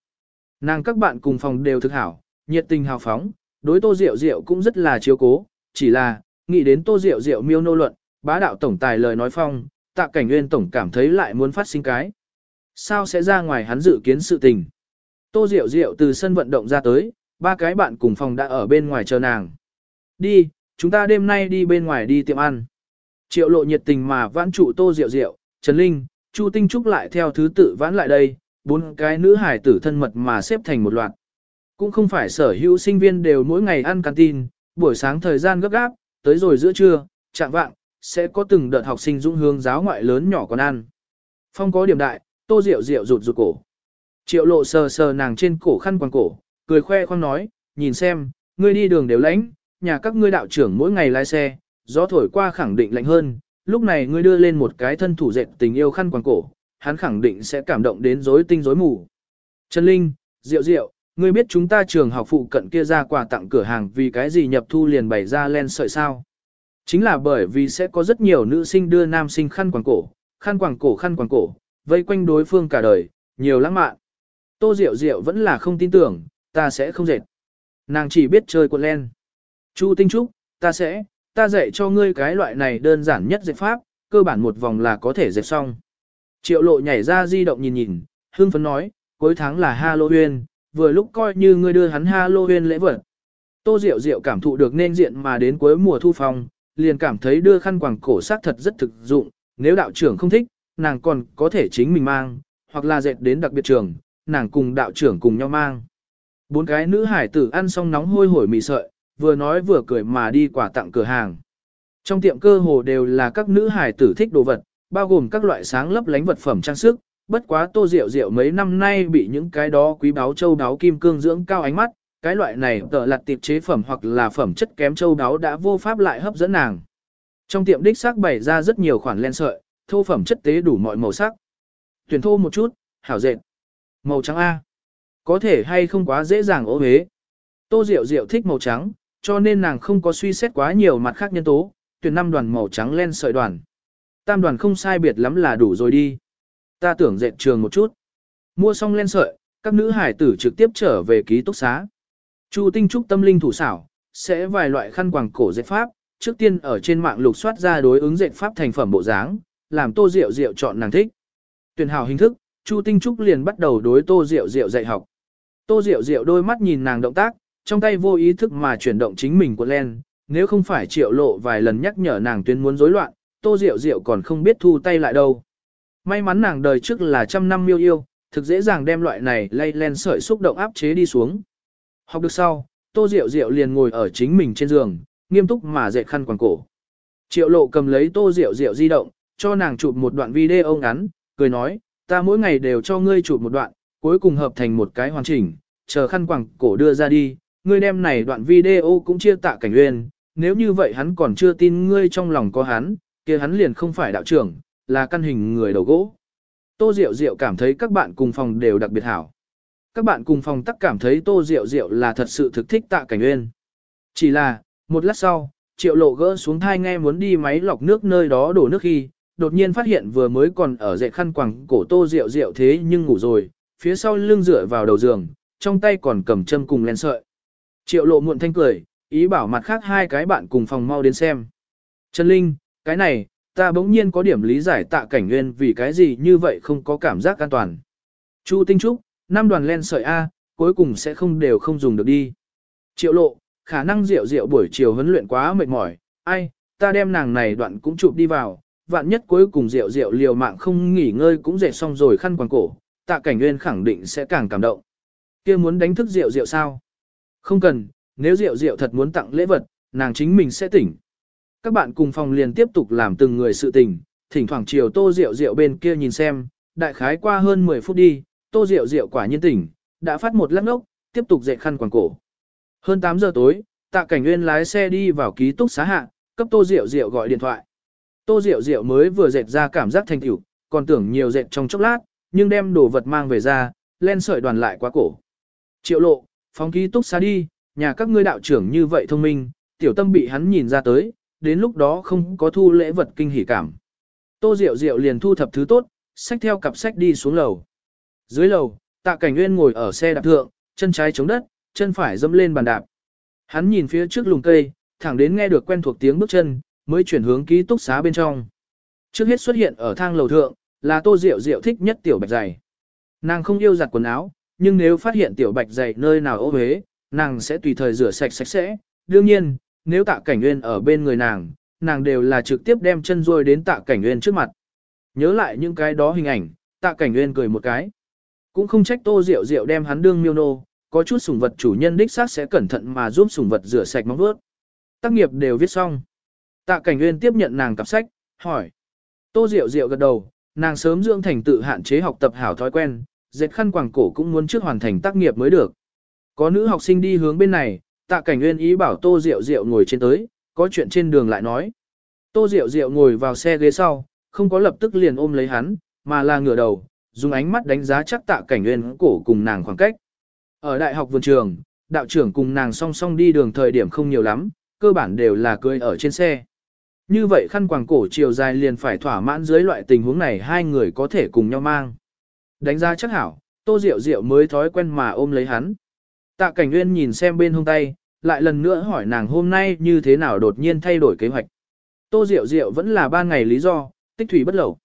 S1: Nàng các bạn cùng phòng đều thực hảo, nhiệt tình hào phóng, đối Tô Diệu Diệu cũng rất là chiếu cố, chỉ là, nghĩ đến Tô Diệu Diệu miêu nô luận, bá đạo tổng tài lời nói phong, tạ cảnh nguyên tổng cảm thấy lại muốn phát sinh cái. Sao sẽ ra ngoài hắn dự kiến sự tình? Tô Diệu Diệu từ sân vận động ra tới, ba cái bạn cùng phòng đã ở bên ngoài chờ nàng. Đi, chúng ta đêm nay đi bên ngoài đi tiệm ăn. Triệu lộ nhiệt tình mà vãn trụ Tô Diệu Diệu, Trần Linh, Chu Tinh Trúc lại theo thứ tự vãn lại đây, bốn cái nữ hải tử thân mật mà xếp thành một loạt. Cũng không phải sở hữu sinh viên đều mỗi ngày ăn canteen, buổi sáng thời gian gấp gáp, tới rồi giữa trưa, chạm vạng, sẽ có từng đợt học sinh dũng hướng giáo ngoại lớn nhỏ còn ăn. Phong có điểm đại, tô rượu rượu rụt rụt cổ. Triệu lộ sờ sờ nàng trên cổ khăn quàng cổ, cười khoe khoang nói, nhìn xem, ngươi đi đường đều lãnh, nhà các ngươi đạo trưởng mỗi ngày lái xe, gió thổi qua khẳng định lạnh hơn, lúc này ngươi đưa lên một cái thân thủ dệt tình yêu khăn quàng cổ, hắn khẳng định sẽ cảm động đến rối tinh rối mù. Trần Linh, Diệu Diệu, ngươi biết chúng ta trường học phụ cận kia ra quà tặng cửa hàng vì cái gì nhập thu liền bày ra len sợi sao? Chính là bởi vì sẽ có rất nhiều nữ sinh đưa nam sinh khăn quàng cổ, khăn quàng cổ khăn quàng cổ, vây quanh đối phương cả đời, nhiều lãng mạn. Tô Diệu Diệu vẫn là không tin tưởng, ta sẽ không dệt. Nàng chỉ biết chơi quần len. Chu Tinh Trúc, ta sẽ, ta dạy cho ngươi cái loại này đơn giản nhất dạy pháp, cơ bản một vòng là có thể dệt xong. Triệu lộ nhảy ra di động nhìn nhìn, hương phấn nói, cuối tháng là Halloween, vừa lúc coi như ngươi đưa hắn Halloween lễ vật. Tô Diệu Diệu cảm thụ được nên diện mà đến cuối mùa thu phong, liền cảm thấy đưa khăn quàng cổ sát thật rất thực dụng, nếu đạo trưởng không thích, nàng còn có thể chính mình mang, hoặc là dệt đến đặc biệt trường, nàng cùng đạo trưởng cùng nhau mang. Bốn cái nữ hải tử ăn xong nóng hôi hổi mì sợi, vừa nói vừa cười mà đi quà tặng cửa hàng. Trong tiệm cơ hồ đều là các nữ hải tử thích đồ vật, bao gồm các loại sáng lấp lánh vật phẩm trang sức, bất quá tô rượu rượu mấy năm nay bị những cái đó quý báo châu đáo kim cương dưỡng cao ánh mắt, cái loại này tợ lặt tiệp chế phẩm hoặc là phẩm chất kém châu đáo đã vô pháp lại hấp dẫn nàng. Trong tiệm đích xác bày ra rất nhiều khoản len sợi, thô phẩm chất tế đủ mọi màu sắc. Tuyển thô một chút, hảo dệt. Màu trắng A. Có thể hay không quá dễ dàng ố hế. Tô Diệu Diệu thích màu trắng, cho nên nàng không có suy xét quá nhiều mặt khác nhân tố, tuyển năm đoàn màu trắng len sợi đoàn. Tam đoàn không sai biệt lắm là đủ rồi đi. Ta tưởng dệt trường một chút. Mua xong len sợi, các nữ hải tử trực tiếp trở về ký túc xá. Chu Tinh Trúc tâm linh thủ xảo, sẽ vài loại khăn quàng cổ dệt pháp, trước tiên ở trên mạng lục soát ra đối ứng dệt pháp thành phẩm bộ dáng, làm Tô Diệu Diệu chọn nàng thích. Tuyển hảo hình thức, Chu Tinh Trúc liền bắt đầu đối Tô Diệu Diệu dạy học. Tô Diệu Diệu đôi mắt nhìn nàng động tác, trong tay vô ý thức mà chuyển động chính mình của len, nếu không phải triệu lộ vài lần nhắc nhở nàng tuyên muốn rối loạn, Tô Diệu Diệu còn không biết thu tay lại đâu. May mắn nàng đời trước là trăm năm miêu yêu, thực dễ dàng đem loại này lay len sợi xúc động áp chế đi xuống. Học được sau, Tô Diệu Diệu liền ngồi ở chính mình trên giường, nghiêm túc mà dệt khăn quàng cổ. Triệu lộ cầm lấy Tô Diệu Diệu di động, cho nàng chụp một đoạn video ngắn, cười nói, ta mỗi ngày đều cho ngươi chụp một đoạn, cuối cùng hợp thành một cái hoàn chỉnh, chờ khăn quàng cổ đưa ra đi, ngươi đem này đoạn video cũng chia tạ cảnh uyên, nếu như vậy hắn còn chưa tin ngươi trong lòng có hắn, kia hắn liền không phải đạo trưởng, là căn hình người đầu gỗ. Tô Diệu Diệu cảm thấy các bạn cùng phòng đều đặc biệt hảo. Các bạn cùng phòng tắc cảm thấy Tô Diệu Diệu là thật sự thực thích tạ cảnh uyên. Chỉ là, một lát sau, triệu lộ gỡ xuống thai nghe muốn đi máy lọc nước nơi đó đổ nước khi, đột nhiên phát hiện vừa mới còn ở dậy khăn quàng cổ Tô Diệu Diệu thế nhưng ngủ rồi, phía sau lưng dựa vào đầu giường, trong tay còn cầm châm cùng len sợi. Triệu lộ muộn thanh cười, ý bảo mặt khác hai cái bạn cùng phòng mau đến xem. Trần Linh, cái này, ta bỗng nhiên có điểm lý giải tạ cảnh nguyên vì cái gì như vậy không có cảm giác an toàn. Chu Tinh Trúc, năm đoàn len sợi A, cuối cùng sẽ không đều không dùng được đi. Triệu lộ, khả năng rượu rượu buổi chiều huấn luyện quá mệt mỏi, ai, ta đem nàng này đoạn cũng chụp đi vào, vạn nhất cuối cùng rượu rượu liều mạng không nghỉ ngơi cũng dệt xong rồi khăn quàng cổ, tạ cảnh nguyên khẳng định sẽ càng cảm động. kia muốn đánh thức rượu rượu sao? Không cần, nếu rượu rượu thật muốn tặng lễ vật, nàng chính mình sẽ tỉnh. Các bạn cùng phòng liền tiếp tục làm từng người sự tình, thỉnh thoảng chiều tô rượu rượu bên kia nhìn xem, đại khái qua hơn 10 phút đi, tô rượu rượu quả nhiên tỉnh, đã phát một lắc ốc, tiếp tục dậy khăn quàng cổ. Hơn 8 giờ tối, tạ cảnh nguyên lái xe đi vào ký túc xá hạ, cấp tô rượu rượu gọi điện thoại. Tô rượu rượu mới vừa dệt ra cảm giác thành tiểu, còn tưởng nhiều dệt trong chốc lát, nhưng đem đồ vật mang về ra, len sợi đoàn lại quá cổ. Triệu lộ, phóng ký túc xá đi, nhà các ngươi đạo trưởng như vậy thông minh, tiểu tâm bị hắn nhìn ra tới, đến lúc đó không có thu lễ vật kinh hỉ cảm. Tô Diệu Diệu liền thu thập thứ tốt, xách theo cặp sách đi xuống lầu. Dưới lầu, tạ cảnh nguyên ngồi ở xe đạp thượng, chân trái chống đất, chân phải dẫm lên bàn đạp. Hắn nhìn phía trước lùng cây, thẳng đến nghe được quen thuộc tiếng bước chân, mới chuyển hướng ký túc xá bên trong. Trước hết xuất hiện ở thang lầu thượng, là Tô Diệu Diệu thích nhất tiểu bạch giày. Nàng không yêu giặt quần áo, nhưng nếu phát hiện tiểu bạch dày nơi nào ô huế, nàng sẽ tùy thời rửa sạch sạch sẽ. Đương nhiên, nếu tạ cảnh nguyên ở bên người nàng, nàng đều là trực tiếp đem chân ruôi đến tạ cảnh nguyên trước mặt. Nhớ lại những cái đó hình ảnh, tạ cảnh nguyên cười một cái. Cũng không trách tô rượu rượu đem hắn đương miêu nô, có chút sủng vật chủ nhân đích xác sẽ cẩn thận mà giúp sủng vật rửa sạch móng vuốt. Tác nghiệp đều viết xong. Tạ cảnh nguyên tiếp nhận nàng cặp sách, hỏi. Tô rượu rượu gật đầu, nàng sớm dưỡng thành tự hạn chế học tập hảo thói quen, dệt khăn quàng cổ cũng muốn trước hoàn thành tác nghiệp mới được. Có nữ học sinh đi hướng bên này, tạ cảnh nguyên ý bảo Tô Diệu Diệu ngồi trên tới, có chuyện trên đường lại nói. Tô Diệu Diệu ngồi vào xe ghế sau, không có lập tức liền ôm lấy hắn, mà là ngửa đầu, dùng ánh mắt đánh giá chắc tạ cảnh nguyên cổ cùng nàng khoảng cách. Ở đại học vườn trường, đạo trưởng cùng nàng song song đi đường thời điểm không nhiều lắm, cơ bản đều là cười ở trên xe. Như vậy khăn quàng cổ chiều dài liền phải thỏa mãn dưới loại tình huống này hai người có thể cùng nhau mang. Đánh giá chắc hảo, tô diệu diệu mới thói quen mà ôm lấy hắn. Tạ cảnh nguyên nhìn xem bên hông tay, lại lần nữa hỏi nàng hôm nay như thế nào đột nhiên thay đổi kế hoạch. Tô Diệu Diệu vẫn là ba ngày lý do, tích thủy bất lẩu.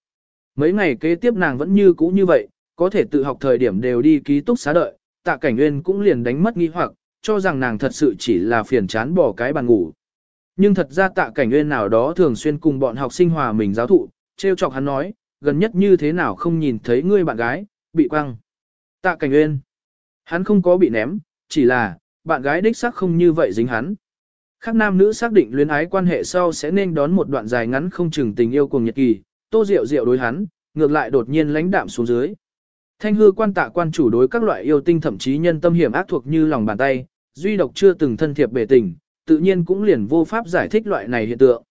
S1: Mấy ngày kế tiếp nàng vẫn như cũ như vậy, có thể tự học thời điểm đều đi ký túc xá đợi, tạ cảnh nguyên cũng liền đánh mất nghi hoặc, cho rằng nàng thật sự chỉ là phiền chán bỏ cái bàn ngủ. Nhưng thật ra tạ cảnh nguyên nào đó thường xuyên cùng bọn học sinh hòa mình giáo thụ, treo chọc hắn nói, gần nhất như thế nào không nhìn thấy ngươi bạn gái, bị quăng. Tạ cảnh nguyên, hắn không có bị ném, chỉ là, bạn gái đích xác không như vậy dính hắn. Khác nam nữ xác định luyến ái quan hệ sau sẽ nên đón một đoạn dài ngắn không chừng tình yêu cùng nhật kỳ, tô rượu rượu đối hắn, ngược lại đột nhiên lãnh đạm xuống dưới. Thanh hư quan tạ quan chủ đối các loại yêu tinh thậm chí nhân tâm hiểm ác thuộc như lòng bàn tay, duy độc chưa từng thân thiệp bề tình, tự nhiên cũng liền vô pháp giải thích loại này hiện tượng.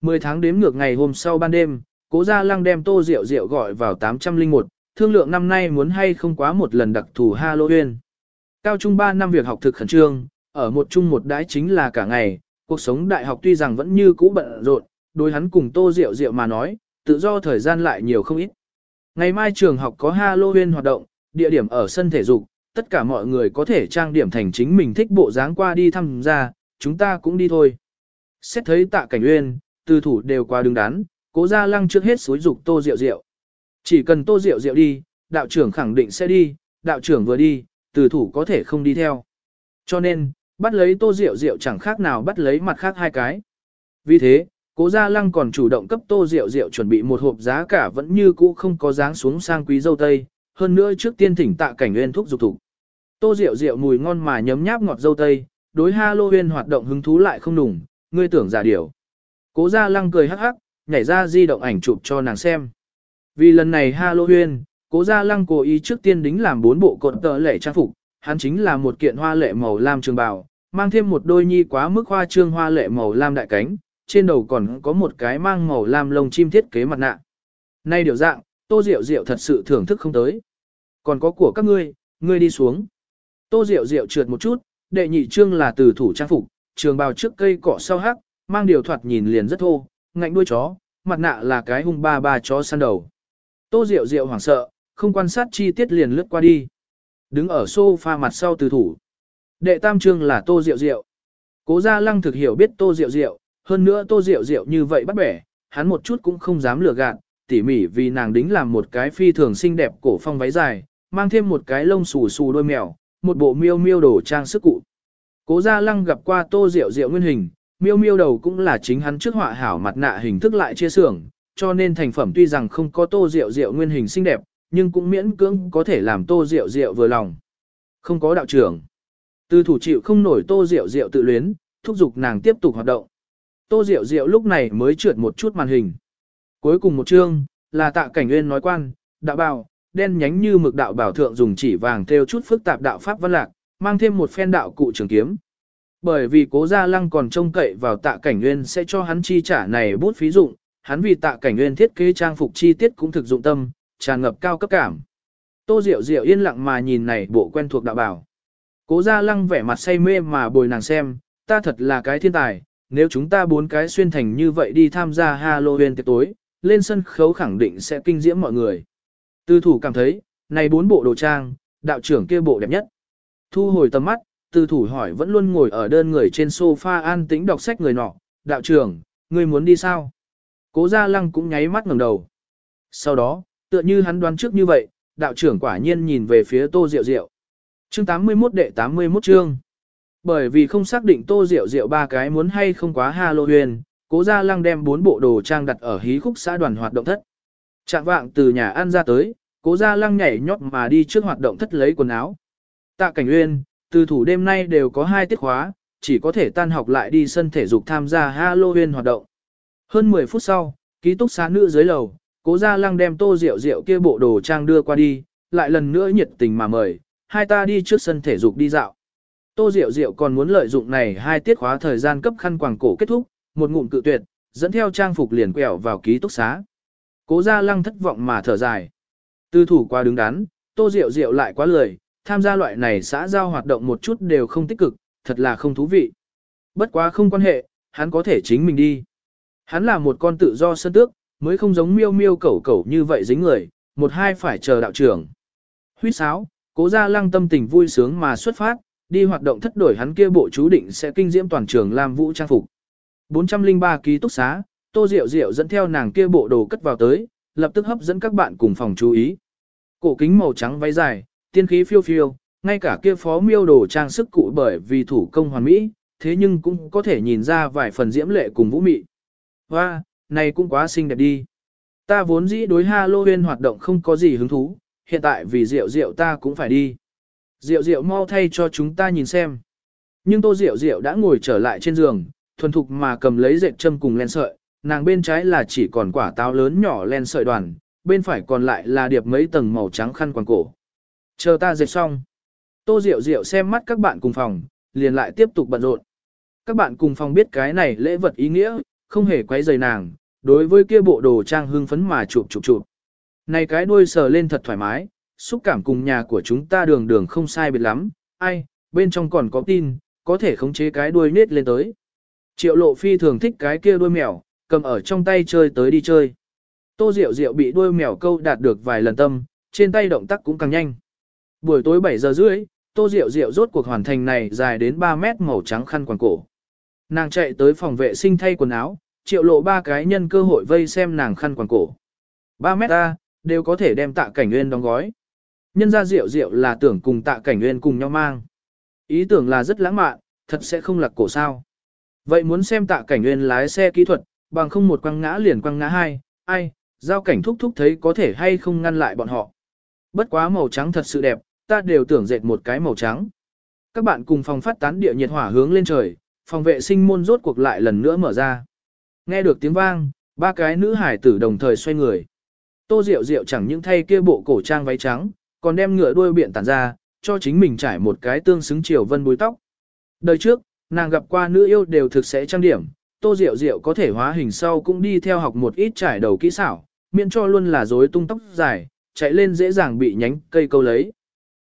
S1: Mười tháng đếm ngược ngày hôm sau ban đêm, cố gia lăng đem tô rượu rượu gọi vào 801, thương lượng năm nay muốn hay không quá một lần đặc thù Halloween. Cao trung 3 năm việc học thực khẩn trương, ở một chung một đái chính là cả ngày, cuộc sống đại học tuy rằng vẫn như cũ bận rộn, đối hắn cùng Tô Diệu Diệu mà nói, tự do thời gian lại nhiều không ít. Ngày mai trường học có Halloween hoạt động, địa điểm ở sân thể dục, tất cả mọi người có thể trang điểm thành chính mình thích bộ dáng qua đi thăm gia, chúng ta cũng đi thôi. Xét thấy tạ cảnh uyên, tư thủ đều qua đứng đắn, cố Gia lăng trước hết xúi dục Tô rượu rượu. Chỉ cần Tô rượu rượu đi, đạo trưởng khẳng định sẽ đi, đạo trưởng vừa đi, từ thủ có thể không đi theo. Cho nên, bắt lấy tô rượu rượu chẳng khác nào bắt lấy mặt khác hai cái. Vì thế, cố gia lăng còn chủ động cấp tô rượu rượu chuẩn bị một hộp giá cả vẫn như cũ không có dáng xuống sang quý dâu tây, hơn nữa trước tiên thỉnh tạ cảnh nguyên thuốc dục thủ. Tô rượu rượu mùi ngon mà nhấm nháp ngọt dâu tây, đối Halloween hoạt động hứng thú lại không đủng, ngươi tưởng giả điểu. Cố gia lăng cười hắc hắc, nhảy ra di động ảnh chụp cho nàng xem. Vì lần này Halloween, Cố Gia Lăng cố ý trước tiên đính làm bốn bộ cột tờ lệ trang phục, hắn chính là một kiện hoa lệ màu lam trường bào, mang thêm một đôi nhi quá mức hoa trương hoa lệ màu lam đại cánh, trên đầu còn có một cái mang màu lam lông chim thiết kế mặt nạ. Nay điều dạng, Tô Diệu Diệu thật sự thưởng thức không tới. Còn có của các ngươi, ngươi đi xuống. Tô Diệu Diệu trượt một chút, đệ nhị trương là từ thủ trang phục, trường bào trước cây cỏ sau hắc, mang điều thoạt nhìn liền rất thô, ngạnh đuôi chó, mặt nạ là cái hung ba ba chó săn đầu. Tô Diệu Diệu hoảng sợ, không quan sát chi tiết liền lướt qua đi. Đứng ở sofa mặt sau từ thủ. Đệ tam trương là Tô Diệu Diệu. Cố Gia Lăng thực hiểu biết Tô Diệu Diệu, hơn nữa Tô Diệu Diệu như vậy bắt bẻ, hắn một chút cũng không dám lừa gạt, tỉ mỉ vì nàng đính làm một cái phi thường xinh đẹp cổ phong váy dài, mang thêm một cái lông xù xù đôi mèo, một bộ miêu miêu đồ trang sức cụ. Cố Gia Lăng gặp qua Tô Diệu Diệu nguyên hình, miêu miêu đầu cũng là chính hắn trước họa hảo mặt nạ hình thức lại chia xưởng, cho nên thành phẩm tuy rằng không có Tô Diệu Diệu nguyên hình xinh đẹp, nhưng cũng miễn cưỡng có thể làm Tô Diệu Diệu vừa lòng. Không có đạo trưởng. Từ thủ chịu không nổi Tô Diệu Diệu tự luyến, thúc giục nàng tiếp tục hoạt động. Tô Diệu Diệu lúc này mới trượt một chút màn hình. Cuối cùng một chương, là tạ cảnh nguyên nói quan, đạo bào, đen nhánh như mực đạo bảo thượng dùng chỉ vàng theo chút phức tạp đạo pháp văn lạc, mang thêm một phen đạo cụ trường kiếm. Bởi vì cố gia lăng còn trông cậy vào tạ cảnh nguyên sẽ cho hắn chi trả này bút phí dụng, hắn vì tạ cảnh nguyên thiết kế trang phục chi tiết cũng thực dụng tâm, tràn ngập cao cấp cảm. Tô Diệu Diệu yên lặng mà nhìn này bộ quen thuộc đạo bảo. Cố gia lăng vẻ mặt say mê mà bồi nàng xem, ta thật là cái thiên tài, nếu chúng ta bốn cái xuyên thành như vậy đi tham gia Halloween tiệc tối, lên sân khấu khẳng định sẽ kinh diễm mọi người. Tư thủ cảm thấy, này bốn bộ đồ trang, đạo trưởng kia bộ đẹp nhất. Thu hồi tầm mắt, tư thủ hỏi vẫn luôn ngồi ở đơn người trên sofa an tĩnh đọc sách người nọ, đạo trưởng, ngươi muốn đi sao? Cố gia lăng cũng nháy mắt ngẩng đầu. Sau đó, tựa như hắn đoán trước như vậy, đạo trưởng quả nhiên nhìn về phía tô diệu diệu. Chương 81 đệ 81 chương. Bởi vì không xác định tô diệu diệu ba cái muốn hay không quá Halloween, cố gia lăng đem bốn bộ đồ trang đặt ở hí khúc xã đoàn hoạt động thất. Trạng vạng từ nhà ăn ra tới, cố gia lăng nhảy nhót mà đi trước hoạt động thất lấy quần áo. Tạ cảnh uyên, từ thủ đêm nay đều có hai tiết khóa, chỉ có thể tan học lại đi sân thể dục tham gia Halloween hoạt động. Hơn 10 phút sau, ký túc xá nữ dưới lầu, cố gia lăng đem tô rượu rượu kia bộ đồ trang đưa qua đi, lại lần nữa nhiệt tình mà mời, hai ta đi trước sân thể dục đi dạo. Tô Diệu Diệu còn muốn lợi dụng này hai tiết khóa thời gian cấp khăn quàng cổ kết thúc, một ngụm cự tuyệt, dẫn theo trang phục liền quẹo vào ký túc xá. Cố Gia Lăng thất vọng mà thở dài. Tư thủ quá đứng đắn, Tô Diệu Diệu lại quá lười, tham gia loại này xã giao hoạt động một chút đều không tích cực, thật là không thú vị. Bất quá không quan hệ, hắn có thể chính mình đi. Hắn là một con tự do sơn tước, mới không giống miêu miêu cẩu cẩu như vậy dính người, một hai phải chờ đạo trưởng. Huyết sáo, cố gia lăng tâm tình vui sướng mà xuất phát, đi hoạt động thất đổi hắn kia bộ chú định sẽ kinh diễm toàn trường làm vũ trang phục. 403 ký túc xá, Tô Diệu Diệu dẫn theo nàng kia bộ đồ cất vào tới, lập tức hấp dẫn các bạn cùng phòng chú ý. Cổ kính màu trắng váy dài, tiên khí phiêu phiêu, ngay cả kia phó miêu đồ trang sức cụ bởi vì thủ công hoàn mỹ, thế nhưng cũng có thể nhìn ra vài phần diễm lệ cùng vũ mị. Hoa, này cũng quá xinh đẹp đi. Ta vốn dĩ đối Halloween hoạt động không có gì hứng thú, hiện tại vì Diệu Diệu ta cũng phải đi. Diệu Diệu mau thay cho chúng ta nhìn xem. Nhưng Tô Diệu Diệu đã ngồi trở lại trên giường, thuần thục mà cầm lấy dệt châm cùng len sợi, nàng bên trái là chỉ còn quả táo lớn nhỏ len sợi đoàn, bên phải còn lại là điệp mấy tầng màu trắng khăn quàng cổ. Chờ ta dệt xong. Tô Diệu Diệu xem mắt các bạn cùng phòng, liền lại tiếp tục bận rộn. Các bạn cùng phòng biết cái này lễ vật ý nghĩa, không hề quấy rầy nàng, đối với kia bộ đồ trang hưng phấn mà chụp chụp chụp. Này cái đuôi sờ lên thật thoải mái, xúc cảm cùng nhà của chúng ta đường đường không sai biệt lắm, ai, bên trong còn có tin, có thể khống chế cái đuôi nết lên tới. Triệu lộ phi thường thích cái kia đuôi mèo, cầm ở trong tay chơi tới đi chơi. Tô Diệu Diệu bị đuôi mèo câu đạt được vài lần tâm, trên tay động tác cũng càng nhanh. Buổi tối 7 giờ rưỡi, Tô Diệu Diệu rốt cuộc hoàn thành này dài đến 3 mét màu trắng khăn quàng cổ. Nàng chạy tới phòng vệ sinh thay quần áo, triệu lộ ba cái nhân cơ hội vây xem nàng khăn quàng cổ. 3 mét ta, đều có thể đem tạ cảnh nguyên đóng gói. Nhân ra Diệu Diệu là tưởng cùng tạ cảnh nguyên cùng nhau mang. Ý tưởng là rất lãng mạn, thật sẽ không lạc cổ sao. Vậy muốn xem tạ cảnh nguyên lái xe kỹ thuật, bằng không một quăng ngã liền quăng ngã hai, ai, giao cảnh thúc thúc thấy có thể hay không ngăn lại bọn họ. Bất quá màu trắng thật sự đẹp, ta đều tưởng dệt một cái màu trắng. Các bạn cùng phòng phát tán địa nhiệt hỏa hướng lên trời, phòng vệ sinh môn rốt cuộc lại lần nữa mở ra. Nghe được tiếng vang, ba cái nữ hải tử đồng thời xoay người. Tô Diệu Diệu chẳng những thay kia bộ cổ trang váy trắng, còn đem ngựa đuôi biện tản ra, cho chính mình trải một cái tương xứng chiều vân búi tóc. Đời trước, nàng gặp qua nữ yêu đều thực sẽ trang điểm, Tô Diệu Diệu có thể hóa hình sau cũng đi theo học một ít trải đầu kỹ xảo, miễn cho luôn là rối tung tóc dài, chạy lên dễ dàng bị nhánh cây câu lấy.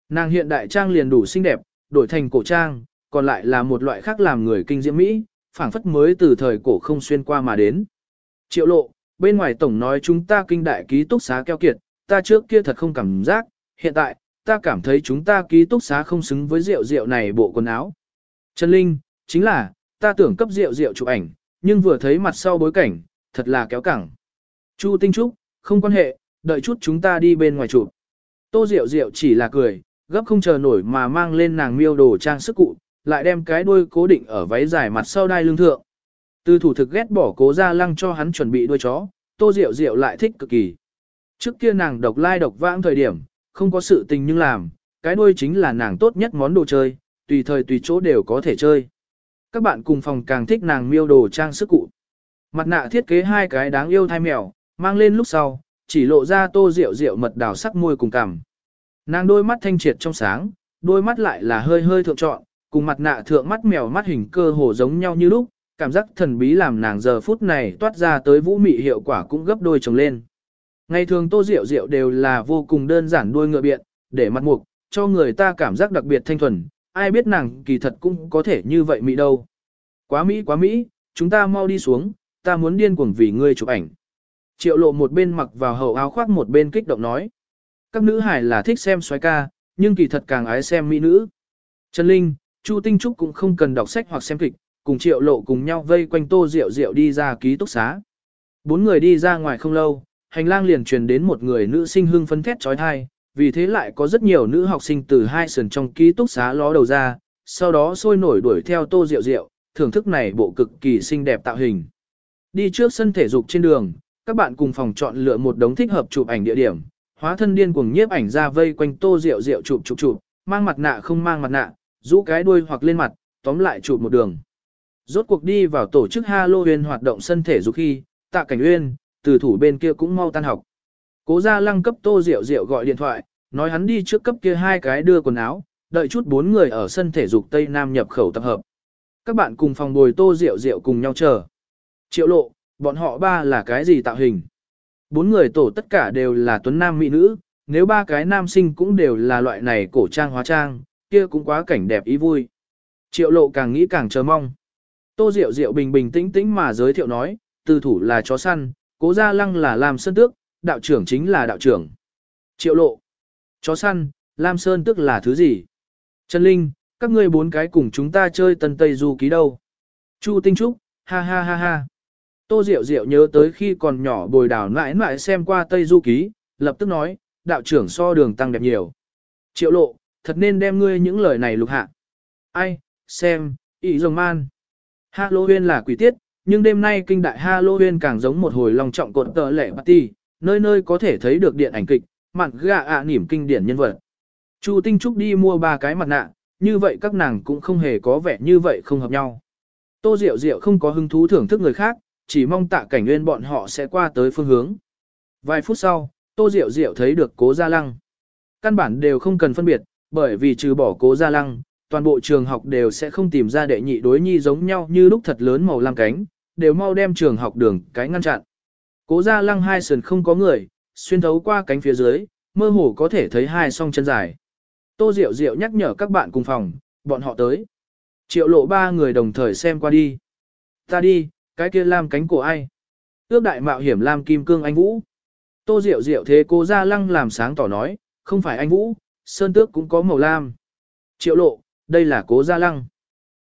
S1: Nàng hiện đại trang liền đủ xinh đẹp, đổi thành cổ trang, còn lại là một loại khác làm người kinh diễm mỹ, phảng phất mới từ thời cổ không xuyên qua mà đến. Triệu lộ, bên ngoài tổng nói chúng ta kinh đại ký túc xá keo kiệt, ta trước kia thật không cảm giác, hiện tại, ta cảm thấy chúng ta ký túc xá không xứng với rượu rượu này bộ quần áo. Trần Linh, chính là, ta tưởng cấp rượu rượu chụp ảnh, nhưng vừa thấy mặt sau bối cảnh, thật là kéo cẳng. Chu Tinh Trúc, không quan hệ, đợi chút chúng ta đi bên ngoài chụp. Tô Diệu Diệu chỉ là cười, gấp không chờ nổi mà mang lên nàng miêu đồ trang sức cụ, lại đem cái đuôi cố định ở váy dài mặt sau đai lưng thượng. Từ thủ thực ghét bỏ cố ra lăng cho hắn chuẩn bị đuôi chó, Tô Diệu Diệu lại thích cực kỳ. Trước kia nàng độc lai độc vãng thời điểm, không có sự tình nhưng làm, cái đuôi chính là nàng tốt nhất món đồ chơi, tùy thời tùy chỗ đều có thể chơi. Các bạn cùng phòng càng thích nàng miêu đồ trang sức cụ. Mặt nạ thiết kế hai cái đáng yêu thai mèo, mang lên lúc sau, chỉ lộ ra tô rượu rượu mật đào sắc môi cùng cằm. Nàng đôi mắt thanh triệt trong sáng, đôi mắt lại là hơi hơi thượng trọn, cùng mặt nạ thượng mắt mèo mắt hình cơ hồ giống nhau như lúc, cảm giác thần bí làm nàng giờ phút này toát ra tới vũ mị hiệu quả cũng gấp đôi chồng lên. Ngày thường tô rượu rượu đều là vô cùng đơn giản đuôi ngựa biện, để mặt mục, cho người ta cảm giác đặc biệt thanh thuần, ai biết nàng kỳ thật cũng có thể như vậy mỹ đâu. Quá Mỹ quá Mỹ, chúng ta mau đi xuống, ta muốn điên cuồng vì ngươi chụp ảnh. Triệu lộ một bên mặc vào hậu áo khoác một bên kích động nói. Các nữ hải là thích xem xoái ca, nhưng kỳ thật càng ái xem mỹ nữ. Trần Linh, Chu Tinh Trúc cũng không cần đọc sách hoặc xem kịch, cùng triệu lộ cùng nhau vây quanh tô rượu rượu đi ra ký túc xá. Bốn người đi ra ngoài không lâu, hành lang liền truyền đến một người nữ sinh hưng phấn thét trói thai, vì thế lại có rất nhiều nữ học sinh từ hai sườn trong ký túc xá ló đầu ra, sau đó sôi nổi đuổi theo tô rượu rượu, thưởng thức này bộ cực kỳ xinh đẹp tạo hình. Đi trước sân thể dục trên đường, các bạn cùng phòng chọn lựa một đống thích hợp chụp ảnh địa điểm, hóa thân điên cuồng nhiếp ảnh ra vây quanh tô rượu rượu chụp chụp chụp, mang mặt nạ không mang mặt nạ, rũ cái đuôi hoặc lên mặt, tóm lại chụp một đường. Rốt cuộc đi vào tổ chức Halloween hoạt động sân thể dục khi, tạ cảnh uyên, từ thủ bên kia cũng mau tan học. Cố ra lăng cấp tô rượu rượu gọi điện thoại, nói hắn đi trước cấp kia hai cái đưa quần áo, đợi chút bốn người ở sân thể dục Tây Nam nhập khẩu tập hợp. Các bạn cùng phòng bồi tô rượu rượu cùng nhau chờ. Triệu lộ, bọn họ ba là cái gì tạo hình? Bốn người tổ tất cả đều là tuấn nam mỹ nữ, nếu ba cái nam sinh cũng đều là loại này cổ trang hóa trang, kia cũng quá cảnh đẹp ý vui. Triệu lộ càng nghĩ càng chờ mong. Tô Diệu Diệu bình bình tĩnh tĩnh mà giới thiệu nói, từ thủ là chó săn, cố gia lăng là làm sơn tước, đạo trưởng chính là đạo trưởng. Triệu lộ, chó săn, Lam Sơn tức là thứ gì? Trần Linh, các ngươi bốn cái cùng chúng ta chơi tân tây du ký đâu? Chu Tinh Trúc, ha ha ha ha. Tô Diệu Diệu nhớ tới khi còn nhỏ bồi đảo mãi mãi xem qua Tây Du Ký, lập tức nói, đạo trưởng so đường tăng đẹp nhiều. Triệu lộ, thật nên đem ngươi những lời này lục hạ. Ai, xem, ý rồng man. Halloween là quỷ tiết, nhưng đêm nay kinh đại Halloween càng giống một hồi lòng trọng cột tờ lẻ party, nơi nơi có thể thấy được điện ảnh kịch, mặn gà ạ nỉm kinh điển nhân vật. Chu Tinh Trúc đi mua ba cái mặt nạ, như vậy các nàng cũng không hề có vẻ như vậy không hợp nhau. Tô Diệu Diệu không có hứng thú thưởng thức người khác, chỉ mong tạ cảnh nguyên bọn họ sẽ qua tới phương hướng. Vài phút sau, Tô Diệu Diệu thấy được cố gia lăng. Căn bản đều không cần phân biệt, bởi vì trừ bỏ cố gia lăng, toàn bộ trường học đều sẽ không tìm ra đệ nhị đối nhi giống nhau như lúc thật lớn màu lam cánh, đều mau đem trường học đường cái ngăn chặn. Cố gia lăng hai sườn không có người, xuyên thấu qua cánh phía dưới, mơ hồ có thể thấy hai song chân dài. Tô Diệu Diệu nhắc nhở các bạn cùng phòng, bọn họ tới. Triệu lộ ba người đồng thời xem qua đi. Ta đi, cái kia lam cánh cổ ai? Ước đại mạo hiểm lam kim cương anh Vũ. Tô Diệu Diệu thế cô ra lăng làm sáng tỏ nói, không phải anh Vũ, sơn tước cũng có màu lam. Triệu lộ, đây là cố gia lăng.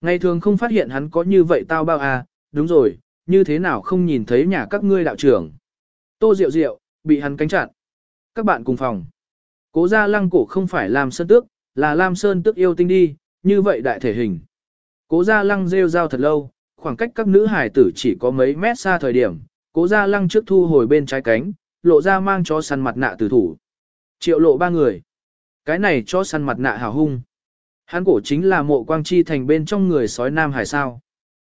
S1: Ngày thường không phát hiện hắn có như vậy tao bao à, đúng rồi, như thế nào không nhìn thấy nhà các ngươi đạo trưởng. Tô Diệu Diệu, bị hắn cánh chặn. Các bạn cùng phòng. Cố gia lăng cổ không phải làm sơn tước, là lam sơn tước yêu tinh đi, như vậy đại thể hình. Cố gia lăng rêu rao thật lâu, khoảng cách các nữ hải tử chỉ có mấy mét xa thời điểm, cố gia lăng trước thu hồi bên trái cánh, lộ ra mang cho săn mặt nạ tử thủ. Triệu lộ ba người. Cái này cho săn mặt nạ hào hung. Hắn cổ chính là mộ quang chi thành bên trong người sói nam hải sao.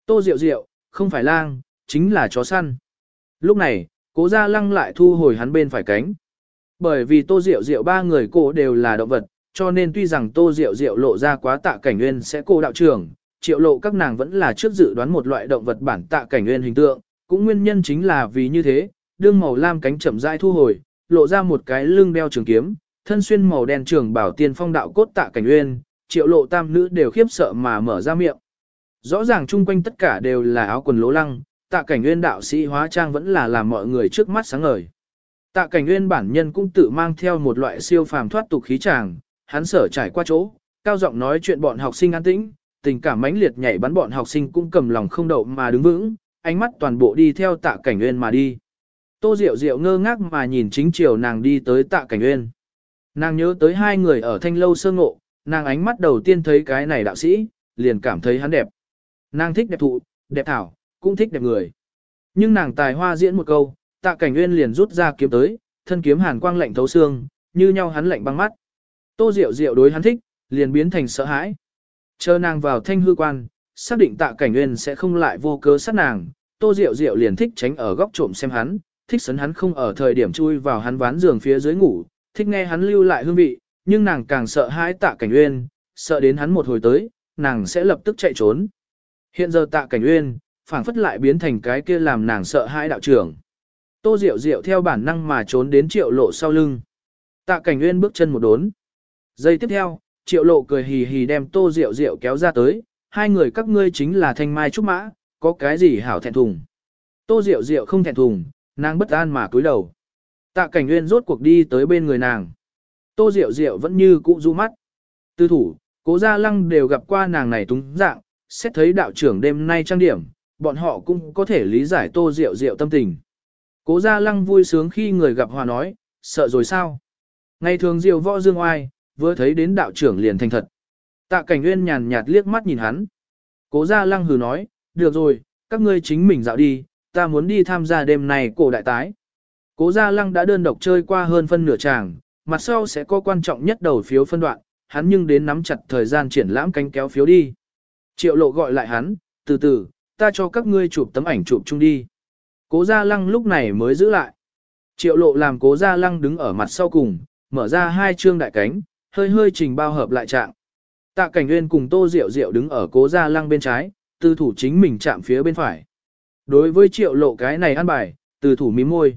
S1: Tô Diệu Diệu, không phải lang, chính là chó săn. Lúc này, Cố Gia Lăng lại thu hồi hắn bên phải cánh. Bởi vì Tô Diệu Diệu ba người cô đều là động vật, cho nên tuy rằng Tô Diệu Diệu lộ ra quá tạ cảnh nguyên sẽ cô đạo trưởng, triệu lộ các nàng vẫn là trước dự đoán một loại động vật bản tạ cảnh nguyên hình tượng, cũng nguyên nhân chính là vì như thế, đương màu lam cánh chậm rãi thu hồi, lộ ra một cái lưng đeo trường kiếm, thân xuyên màu đen trường bảo tiên phong đạo cốt tạ cảnh nguyên, triệu lộ tam nữ đều khiếp sợ mà mở ra miệng. Rõ ràng chung quanh tất cả đều là áo quần lố lăng, tạ cảnh nguyên đạo sĩ hóa trang vẫn là làm mọi người trước mắt sáng ngời. Tạ cảnh nguyên bản nhân cũng tự mang theo một loại siêu phàm thoát tục khí tràng, hắn sở trải qua chỗ, cao giọng nói chuyện bọn học sinh an tĩnh, tình cảm mãnh liệt nhảy bắn bọn học sinh cũng cầm lòng không đậu mà đứng vững, ánh mắt toàn bộ đi theo tạ cảnh nguyên mà đi. Tô Diệu Diệu ngơ ngác mà nhìn chính chiều nàng đi tới tạ cảnh nguyên. Nàng nhớ tới hai người ở thanh lâu sơ ngộ, nàng ánh mắt đầu tiên thấy cái này đạo sĩ, liền cảm thấy hắn đẹp. Nàng thích đẹp thụ, đẹp thảo, cũng thích đẹp người. Nhưng nàng tài hoa diễn một câu, tạ cảnh nguyên liền rút ra kiếm tới, thân kiếm hàn quang lạnh thấu xương, như nhau hắn lạnh băng mắt. Tô Diệu Diệu đối hắn thích, liền biến thành sợ hãi. Chờ nàng vào thanh hư quan, xác định tạ cảnh nguyên sẽ không lại vô cớ sát nàng, Tô Diệu Diệu liền thích tránh ở góc trộm xem hắn, thích sấn hắn không ở thời điểm chui vào hắn ván giường phía dưới ngủ, thích nghe hắn lưu lại hương vị, nhưng nàng càng sợ hãi tạ cảnh uyên, sợ đến hắn một hồi tới, nàng sẽ lập tức chạy trốn. Hiện giờ tạ cảnh uyên, phảng phất lại biến thành cái kia làm nàng sợ hãi đạo trưởng. Tô Diệu Diệu theo bản năng mà trốn đến triệu lộ sau lưng. Tạ cảnh uyên bước chân một đốn. Giây tiếp theo, triệu lộ cười hì hì đem tô Diệu Diệu kéo ra tới, hai người các ngươi chính là thanh mai trúc mã, có cái gì hảo thẹn thùng. Tô Diệu Diệu không thẹn thùng, nàng bất an mà cúi đầu. Tạ cảnh nguyên rốt cuộc đi tới bên người nàng. Tô Diệu Diệu vẫn như cũ du mắt. Tư thủ, cố gia lăng đều gặp qua nàng này túng dạng, xét thấy đạo trưởng đêm nay trang điểm, bọn họ cũng có thể lý giải Tô Diệu Diệu tâm tình. Cố gia lăng vui sướng khi người gặp hòa nói, sợ rồi sao? Ngày thường diệu võ dương oai, vừa thấy đến đạo trưởng liền thành thật. Tạ cảnh nguyên nhàn nhạt liếc mắt nhìn hắn. Cố gia lăng hừ nói, được rồi, các ngươi chính mình dạo đi, ta muốn đi tham gia đêm này cổ đại tái. Cố Gia Lăng đã đơn độc chơi qua hơn phân nửa tràng, mặt sau sẽ có quan trọng nhất đầu phiếu phân đoạn, hắn nhưng đến nắm chặt thời gian triển lãm cánh kéo phiếu đi. Triệu lộ gọi lại hắn, từ từ, ta cho các ngươi chụp tấm ảnh chụp chung đi. Cố Gia Lăng lúc này mới giữ lại. Triệu lộ làm cố Gia Lăng đứng ở mặt sau cùng, mở ra hai chương đại cánh, hơi hơi trình bao hợp lại trạng. Tạ Cảnh Nguyên cùng Tô Diệu Diệu đứng ở cố Gia Lăng bên trái, tư thủ chính mình chạm phía bên phải. Đối với triệu lộ cái này ăn bài, từ thủ mím môi.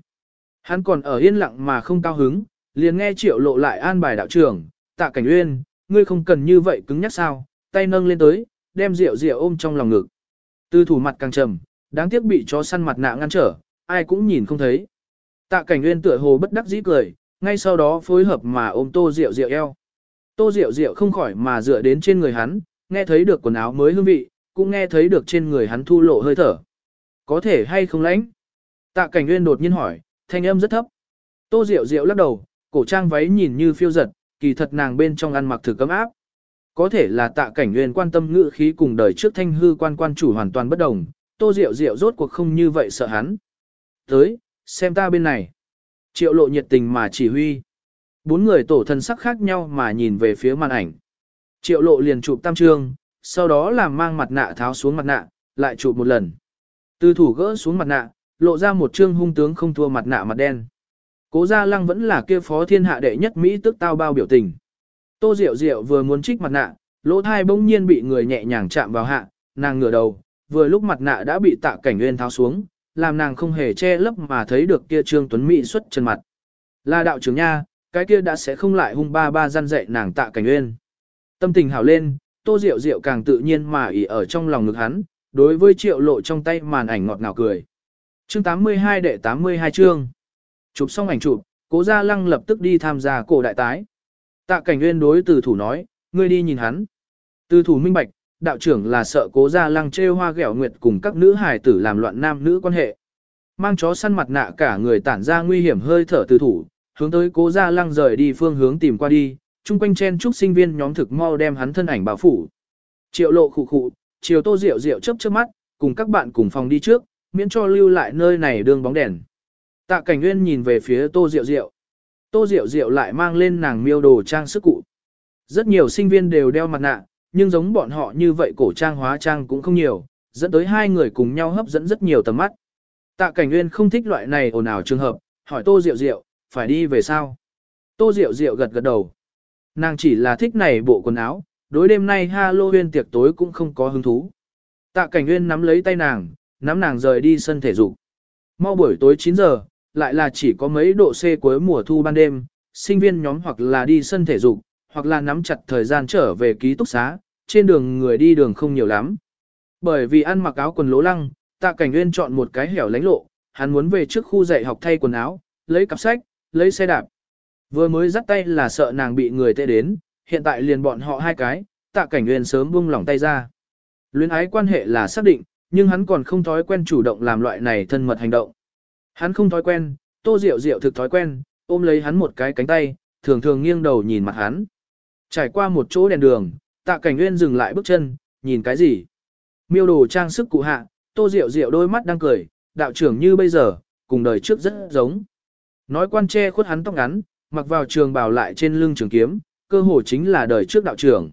S1: Hắn còn ở yên lặng mà không cao hứng, liền nghe triệu lộ lại an bài đạo trưởng, tạ cảnh uyên, ngươi không cần như vậy cứng nhắc sao, tay nâng lên tới, đem rượu rượu ôm trong lòng ngực. Từ thủ mặt càng trầm, đáng tiếc bị chó săn mặt nạ ngăn trở, ai cũng nhìn không thấy. Tạ cảnh uyên tựa hồ bất đắc dĩ cười, ngay sau đó phối hợp mà ôm tô rượu rượu eo. Tô Diệu Diệu không khỏi mà dựa đến trên người hắn, nghe thấy được quần áo mới hương vị, cũng nghe thấy được trên người hắn thu lộ hơi thở. Có thể hay không lãnh? Tạ cảnh nguyên đột nhiên hỏi, thanh âm rất thấp. Tô Diệu Diệu lắc đầu, cổ trang váy nhìn như phiêu giật, kỳ thật nàng bên trong ăn mặc thử cấm áp. Có thể là tạ cảnh nguyên quan tâm ngữ khí cùng đời trước thanh hư quan quan chủ hoàn toàn bất đồng, Tô Diệu Diệu rốt cuộc không như vậy sợ hắn. Tới, xem ta bên này. Triệu lộ nhiệt tình mà chỉ huy. Bốn người tổ thân sắc khác nhau mà nhìn về phía màn ảnh. Triệu lộ liền chụp tam trương, sau đó làm mang mặt nạ tháo xuống mặt nạ, lại chụp một lần. Từ thủ gỡ xuống mặt nạ, lộ ra một trương hung tướng không thua mặt nạ mặt đen. Cố Gia Lăng vẫn là kia phó thiên hạ đệ nhất Mỹ tức tao bao biểu tình. Tô Diệu Diệu vừa muốn trích mặt nạ, lỗ thai bỗng nhiên bị người nhẹ nhàng chạm vào hạ, nàng ngửa đầu, vừa lúc mặt nạ đã bị tạ cảnh nguyên tháo xuống, làm nàng không hề che lấp mà thấy được kia trương tuấn Mỹ xuất chân mặt. Là đạo trưởng nha, cái kia đã sẽ không lại hung ba ba gian dạy nàng tạ cảnh nguyên. Tâm tình hảo lên, Tô Diệu Diệu càng tự nhiên mà ỉ ở trong lòng ngực hắn, đối với triệu lộ trong tay màn ảnh ngọt ngào cười. Chương 82 đệ 82 chương. Chụp xong ảnh chụp, cố gia lăng lập tức đi tham gia cổ đại tái. Tạ cảnh nguyên đối từ thủ nói, ngươi đi nhìn hắn. Từ thủ minh bạch, đạo trưởng là sợ cố gia lăng trêu hoa ghẹo nguyệt cùng các nữ hài tử làm loạn nam nữ quan hệ. Mang chó săn mặt nạ cả người tản ra nguy hiểm hơi thở từ thủ, hướng tới cố gia lăng rời đi phương hướng tìm qua đi, chung quanh chen chúc sinh viên nhóm thực mau đem hắn thân ảnh bảo phủ. Triệu lộ khụ khụ, chiều tô rượu rượu chớp chớp mắt, cùng các bạn cùng phòng đi trước, miễn cho lưu lại nơi này đường bóng đèn. Tạ cảnh nguyên nhìn về phía tô rượu rượu. Tô rượu rượu lại mang lên nàng miêu đồ trang sức cụ. Rất nhiều sinh viên đều đeo mặt nạ, nhưng giống bọn họ như vậy cổ trang hóa trang cũng không nhiều, dẫn tới hai người cùng nhau hấp dẫn rất nhiều tầm mắt. Tạ Cảnh Nguyên không thích loại này ồn ào trường hợp, hỏi Tô Diệu Diệu, phải đi về sao? Tô Diệu Diệu gật gật đầu. Nàng chỉ là thích này bộ quần áo, đối đêm nay Halloween tiệc tối cũng không có hứng thú. Tạ Cảnh Nguyên nắm lấy tay nàng, nắm nàng rời đi sân thể dục. Mau buổi tối 9 giờ, lại là chỉ có mấy độ C cuối mùa thu ban đêm, sinh viên nhóm hoặc là đi sân thể dục, hoặc là nắm chặt thời gian trở về ký túc xá, trên đường người đi đường không nhiều lắm. Bởi vì ăn mặc áo quần lố lăng, Tạ Cảnh Nguyên chọn một cái hẻo lánh lộ, hắn muốn về trước khu dạy học thay quần áo, lấy cặp sách, lấy xe đạp. Vừa mới dắt tay là sợ nàng bị người tệ đến, hiện tại liền bọn họ hai cái, Tạ Cảnh Nguyên sớm buông lỏng tay ra. Luyến ái quan hệ là xác định, nhưng hắn còn không thói quen chủ động làm loại này thân mật hành động. Hắn không thói quen, Tô Diệu Diệu thực thói quen, ôm lấy hắn một cái cánh tay, thường thường nghiêng đầu nhìn mặt hắn. Trải qua một chỗ đèn đường, Tạ Cảnh Nguyên dừng lại bước chân, nhìn cái gì? Miêu đồ trang sức cụ hạ, Tô Diệu Diệu đôi mắt đang cười, đạo trưởng như bây giờ, cùng đời trước rất giống. Nói quan che khuất hắn tóc ngắn, mặc vào trường bào lại trên lưng trường kiếm, cơ hồ chính là đời trước đạo trưởng.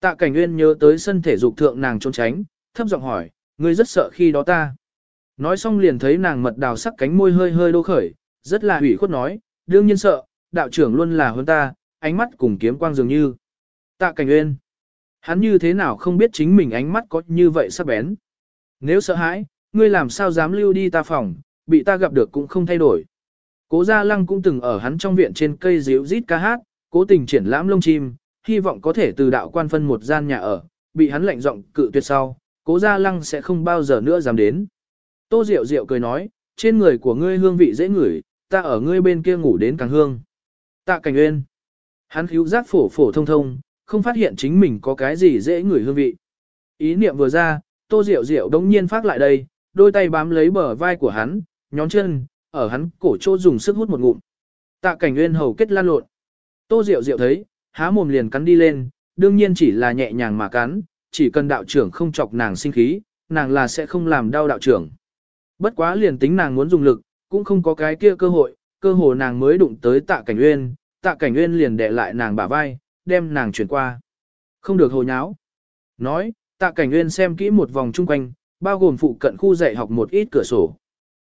S1: Tạ Cảnh Nguyên nhớ tới sân thể dục thượng nàng trốn tránh, thấp giọng hỏi, ngươi rất sợ khi đó ta. Nói xong liền thấy nàng mật đào sắc cánh môi hơi hơi đô khởi, rất là hủy khuất nói, đương nhiên sợ, đạo trưởng luôn là hơn ta, ánh mắt cùng kiếm quang dường như. Tạ Cảnh Nguyên. Hắn như thế nào không biết chính mình ánh mắt có như vậy sắc bén. Nếu sợ hãi, ngươi làm sao dám lưu đi ta phòng, bị ta gặp được cũng không thay đổi. Cố Gia Lăng cũng từng ở hắn trong viện trên cây diễu rít ca hát, cố tình triển lãm lông chim, hy vọng có thể từ đạo quan phân một gian nhà ở, bị hắn lạnh giọng cự tuyệt sau, cố Gia Lăng sẽ không bao giờ nữa dám đến. Tô Diệu Diệu cười nói, trên người của ngươi hương vị dễ ngửi, ta ở ngươi bên kia ngủ đến càng hương. Tạ Cảnh Uyên. Hắn khíu giác phổ phổ thông thông, không phát hiện chính mình có cái gì dễ ngửi hương vị. Ý niệm vừa ra, Tô Diệu Diệu đống nhiên phát lại đây, đôi tay bám lấy bờ vai của hắn, nhón chân, ở hắn cổ chỗ dùng sức hút một ngụm. Tạ cảnh nguyên hầu kết lan lộn. Tô Diệu Diệu thấy, há mồm liền cắn đi lên, đương nhiên chỉ là nhẹ nhàng mà cắn, chỉ cần đạo trưởng không chọc nàng sinh khí, nàng là sẽ không làm đau đạo trưởng. Bất quá liền tính nàng muốn dùng lực, cũng không có cái kia cơ hội, cơ hội nàng mới đụng tới tạ cảnh nguyên, tạ cảnh nguyên liền đè lại nàng bả vai, đem nàng chuyển qua. Không được hồ nháo. Nói, tạ cảnh nguyên xem kỹ một vòng chung quanh, bao gồm phụ cận khu dạy học một ít cửa sổ.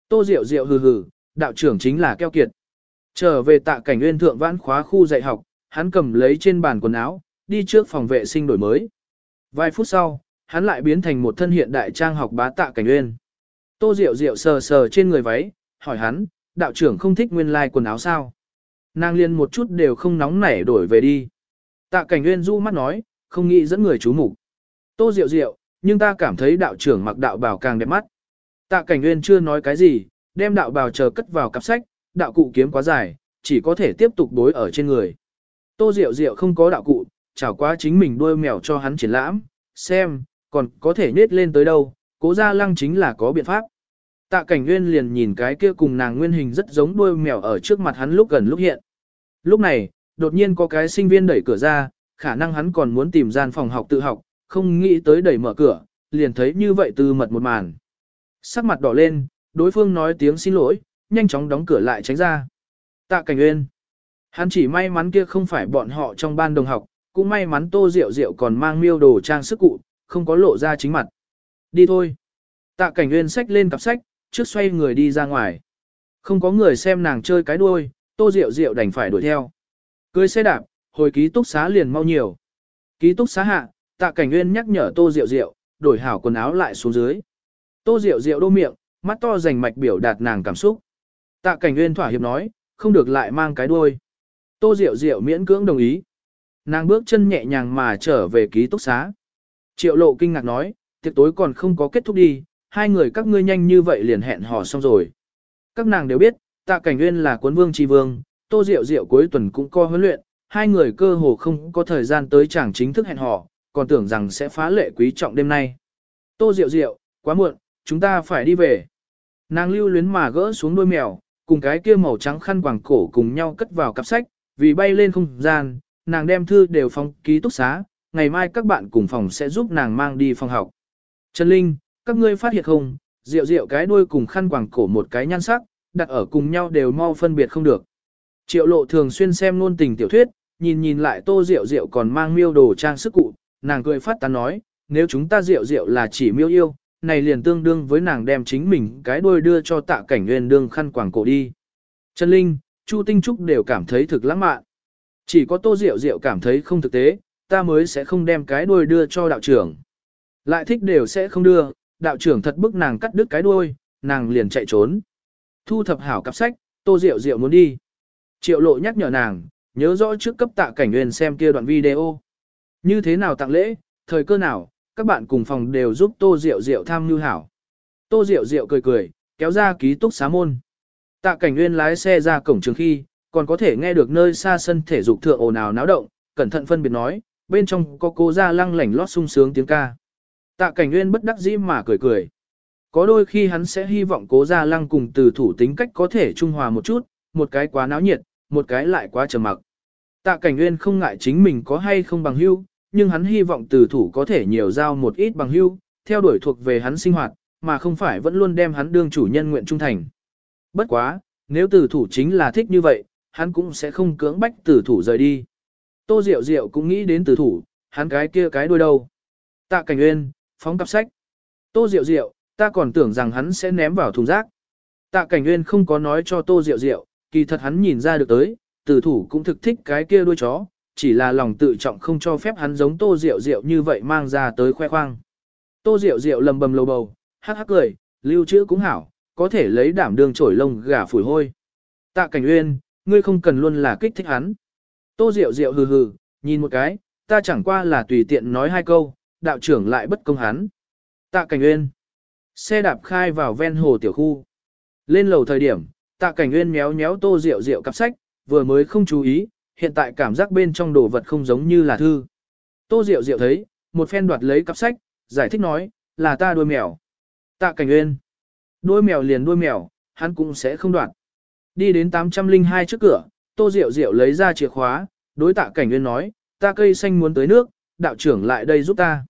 S1: Tô Diệu Diệu hừ hừ, đạo trưởng chính là keo kiệt. Trở về tạ cảnh nguyên thượng vãn khóa khu dạy học, hắn cầm lấy trên bàn quần áo, đi trước phòng vệ sinh đổi mới. Vài phút sau, hắn lại biến thành một thân hiện đại trang học bá tạ cảnh nguyên. Tô Diệu Diệu sờ sờ trên người váy, hỏi hắn, đạo trưởng không thích nguyên lai like quần áo sao? Nàng liên một chút đều không nóng nảy đổi về đi. Tạ cảnh nguyên du mắt nói, không nghĩ dẫn người chú mục Tô Diệu Diệu, nhưng ta cảm thấy đạo trưởng mặc đạo bào càng đẹp mắt. Tạ cảnh nguyên chưa nói cái gì, đem đạo bào chờ cất vào cặp sách, đạo cụ kiếm quá dài, chỉ có thể tiếp tục đối ở trên người. Tô Diệu Diệu không có đạo cụ, chảo quá chính mình đuôi mèo cho hắn triển lãm, xem, còn có thể nết lên tới đâu, cố ra lăng chính là có biện pháp. Tạ cảnh nguyên liền nhìn cái kia cùng nàng nguyên hình rất giống đuôi mèo ở trước mặt hắn lúc gần lúc hiện. Lúc này, đột nhiên có cái sinh viên đẩy cửa ra, khả năng hắn còn muốn tìm gian phòng học tự học, không nghĩ tới đẩy mở cửa, liền thấy như vậy từ mật một màn. Sắc mặt đỏ lên, đối phương nói tiếng xin lỗi, nhanh chóng đóng cửa lại tránh ra. Tạ Cảnh Uyên. Hắn chỉ may mắn kia không phải bọn họ trong ban đồng học, cũng may mắn Tô Diệu Diệu còn mang miêu đồ trang sức cụ, không có lộ ra chính mặt. Đi thôi. Tạ Cảnh Uyên xách lên cặp sách, trước xoay người đi ra ngoài. Không có người xem nàng chơi cái đuôi, Tô Diệu Diệu đành phải đuổi theo. Cưới xe đạp, hồi ký túc xá liền mau nhiều. Ký túc xá hạ, Tạ Cảnh Uyên nhắc nhở Tô Diệu Diệu, đổi hảo quần áo lại xuống dưới. Tô Diệu Diệu đô miệng, mắt to rành mạch biểu đạt nàng cảm xúc. Tạ Cảnh Nguyên thỏa hiệp nói, không được lại mang cái đuôi. Tô Diệu Diệu miễn cưỡng đồng ý. Nàng bước chân nhẹ nhàng mà trở về ký túc xá. Triệu lộ kinh ngạc nói, tiệc tối còn không có kết thúc đi, hai người các ngươi nhanh như vậy liền hẹn hò xong rồi. Các nàng đều biết, tạ cảnh nguyên là cuốn vương tri vương, tô diệu diệu cuối tuần cũng co huấn luyện, hai người cơ hồ không có thời gian tới chàng chính thức hẹn hò, còn tưởng rằng sẽ phá lệ quý trọng đêm nay. Tô Diệu Diệu, quá muộn, chúng ta phải đi về. Nàng lưu luyến mà gỡ xuống đôi mèo, cùng cái kia màu trắng khăn quàng cổ cùng nhau cất vào cặp sách, vì bay lên không gian, nàng đem thư đều phong ký túc xá, ngày mai các bạn cùng phòng sẽ giúp nàng mang đi phòng học. Trần Linh, các ngươi phát hiện không, Diệu Diệu cái đuôi cùng khăn quàng cổ một cái nhan sắc, đặt ở cùng nhau đều mau phân biệt không được. Triệu lộ thường xuyên xem nôn tình tiểu thuyết, nhìn nhìn lại tô Diệu Diệu còn mang miêu đồ trang sức cụ, nàng cười phát tán nói, nếu chúng ta rượu rượu là chỉ miêu yêu, này liền tương đương với nàng đem chính mình cái đuôi đưa cho tạ cảnh nguyên đương khăn quàng cổ đi. Trần Linh, Chu Tinh Trúc đều cảm thấy thực lãng mạn. Chỉ có Tô Diệu Diệu cảm thấy không thực tế, ta mới sẽ không đem cái đuôi đưa cho đạo trưởng. Lại thích đều sẽ không đưa, đạo trưởng thật bức nàng cắt đứt cái đuôi, nàng liền chạy trốn. Thu thập hảo cặp sách, Tô Diệu Diệu muốn đi. Triệu lộ nhắc nhở nàng, nhớ rõ trước cấp tạ cảnh nguyên xem kia đoạn video. Như thế nào tặng lễ, thời cơ nào, các bạn cùng phòng đều giúp Tô Diệu Diệu tham như hảo. Tô Diệu Diệu cười cười, kéo ra ký túc xá môn. Tạ cảnh nguyên lái xe ra cổng trường khi, còn có thể nghe được nơi xa sân thể dục thượng ồn ào náo động, cẩn thận phân biệt nói, bên trong có cô ra lăng lảnh lót sung sướng tiếng ca. Tạ cảnh nguyên bất đắc dĩ mà cười cười. Có đôi khi hắn sẽ hy vọng cố gia lăng cùng từ thủ tính cách có thể trung hòa một chút, một cái quá náo nhiệt, một cái lại quá trầm mặc. Tạ cảnh nguyên không ngại chính mình có hay không bằng hưu, nhưng hắn hy vọng từ thủ có thể nhiều giao một ít bằng hưu, theo đuổi thuộc về hắn sinh hoạt, mà không phải vẫn luôn đem hắn đương chủ nhân nguyện trung thành. Bất quá, nếu từ thủ chính là thích như vậy, hắn cũng sẽ không cưỡng bách từ thủ rời đi. Tô Diệu Diệu cũng nghĩ đến từ thủ, hắn cái kia cái đuôi đâu. Tạ Cảnh Uyên, phóng cặp sách. Tô Diệu Diệu, ta còn tưởng rằng hắn sẽ ném vào thùng rác. Tạ Cảnh Uyên không có nói cho Tô Diệu Diệu, kỳ thật hắn nhìn ra được tới, từ thủ cũng thực thích cái kia đuôi chó, chỉ là lòng tự trọng không cho phép hắn giống Tô Diệu Diệu như vậy mang ra tới khoe khoang. Tô Diệu Diệu lầm bầm lầu bầu, hắc hắc cười, lưu trữ cũng hảo, có thể lấy đảm đương trổi lông gà phủi hôi. Tạ Cảnh Uyên, ngươi không cần luôn là kích thích hắn. Tô Diệu Diệu hừ hừ, nhìn một cái, ta chẳng qua là tùy tiện nói hai câu, đạo trưởng lại bất công hắn. Tạ Cảnh Uyên. Xe đạp khai vào ven hồ tiểu khu. Lên lầu thời điểm, Tạ Cảnh Uyên méo méo Tô Diệu Diệu cặp sách, vừa mới không chú ý, hiện tại cảm giác bên trong đồ vật không giống như là thư. Tô Diệu Diệu thấy, một phen đoạt lấy cặp sách, giải thích nói, là ta đuôi mèo. Tạ Cảnh Uyên. Đuôi mèo liền đuôi mèo, hắn cũng sẽ không đoạt. Đi đến 802 trước cửa, Tô Diệu Diệu lấy ra chìa khóa, đối tạ cảnh uyên nói, ta cây xanh muốn tới nước, đạo trưởng lại đây giúp ta.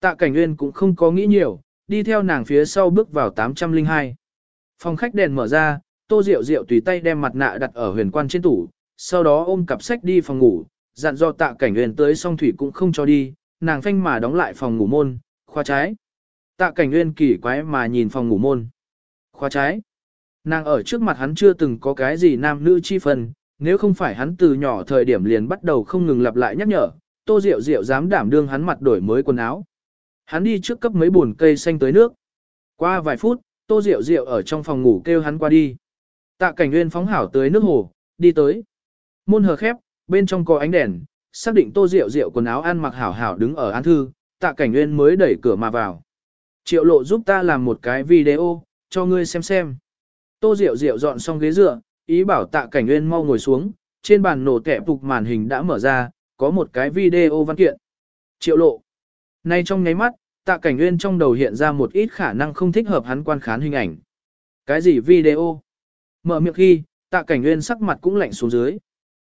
S1: Tạ cảnh uyên cũng không có nghĩ nhiều, đi theo nàng phía sau bước vào 802. Phòng khách đèn mở ra, Tô Diệu Diệu tùy tay đem mặt nạ đặt ở huyền quan trên tủ, sau đó ôm cặp sách đi phòng ngủ, dặn do tạ cảnh nguyên tới song thủy cũng không cho đi, nàng phanh mà đóng lại phòng ngủ môn, khoa trái. Tạ cảnh nguyên kỳ quái mà nhìn phòng ngủ môn. Khoa trái. Nàng ở trước mặt hắn chưa từng có cái gì nam nữ chi phần, nếu không phải hắn từ nhỏ thời điểm liền bắt đầu không ngừng lặp lại nhắc nhở, Tô Diệu Diệu dám đảm đương hắn mặt đổi mới quần áo. Hắn đi trước cấp mấy bồn cây xanh tới nước. Qua vài phút, Tô Diệu Diệu ở trong phòng ngủ kêu hắn qua đi. Tạ Cảnh Nguyên phóng hảo tới nước hồ, đi tới. Môn hờ khép, bên trong có ánh đèn, xác định Tô Diệu Diệu quần áo ăn mặc hảo hảo đứng ở án thư, Tạ Cảnh Nguyên mới đẩy cửa mà vào. Triệu lộ giúp ta làm một cái video, cho ngươi xem xem. Tô Diệu Diệu dọn xong ghế dựa, ý bảo tạ cảnh nguyên mau ngồi xuống, trên bàn nổ kẹp phục màn hình đã mở ra, có một cái video văn kiện. Triệu lộ. Nay trong nháy mắt, tạ cảnh nguyên trong đầu hiện ra một ít khả năng không thích hợp hắn quan khán hình ảnh. Cái gì video? Mở miệng khi, tạ cảnh nguyên sắc mặt cũng lạnh xuống dưới.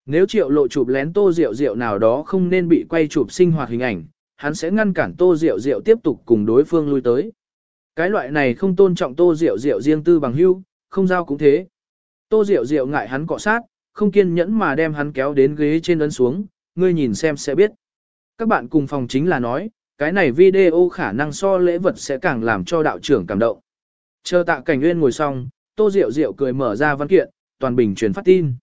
S1: Nếu triệu lộ chụp lén tô rượu rượu nào đó không nên bị quay chụp sinh hoạt hình ảnh, hắn sẽ ngăn cản tô rượu rượu tiếp tục cùng đối phương lui tới. Cái loại này không tôn trọng tô rượu rượu riêng tư bằng hưu, không giao cũng thế. Tô Diệu Diệu ngại hắn cọ sát, không kiên nhẫn mà đem hắn kéo đến ghế trên ấn xuống, ngươi nhìn xem sẽ biết. Các bạn cùng phòng chính là nói, cái này video khả năng so lễ vật sẽ càng làm cho đạo trưởng cảm động. Chờ tạ cảnh nguyên ngồi xong, Tô Diệu Diệu cười mở ra văn kiện, toàn bình truyền phát tin.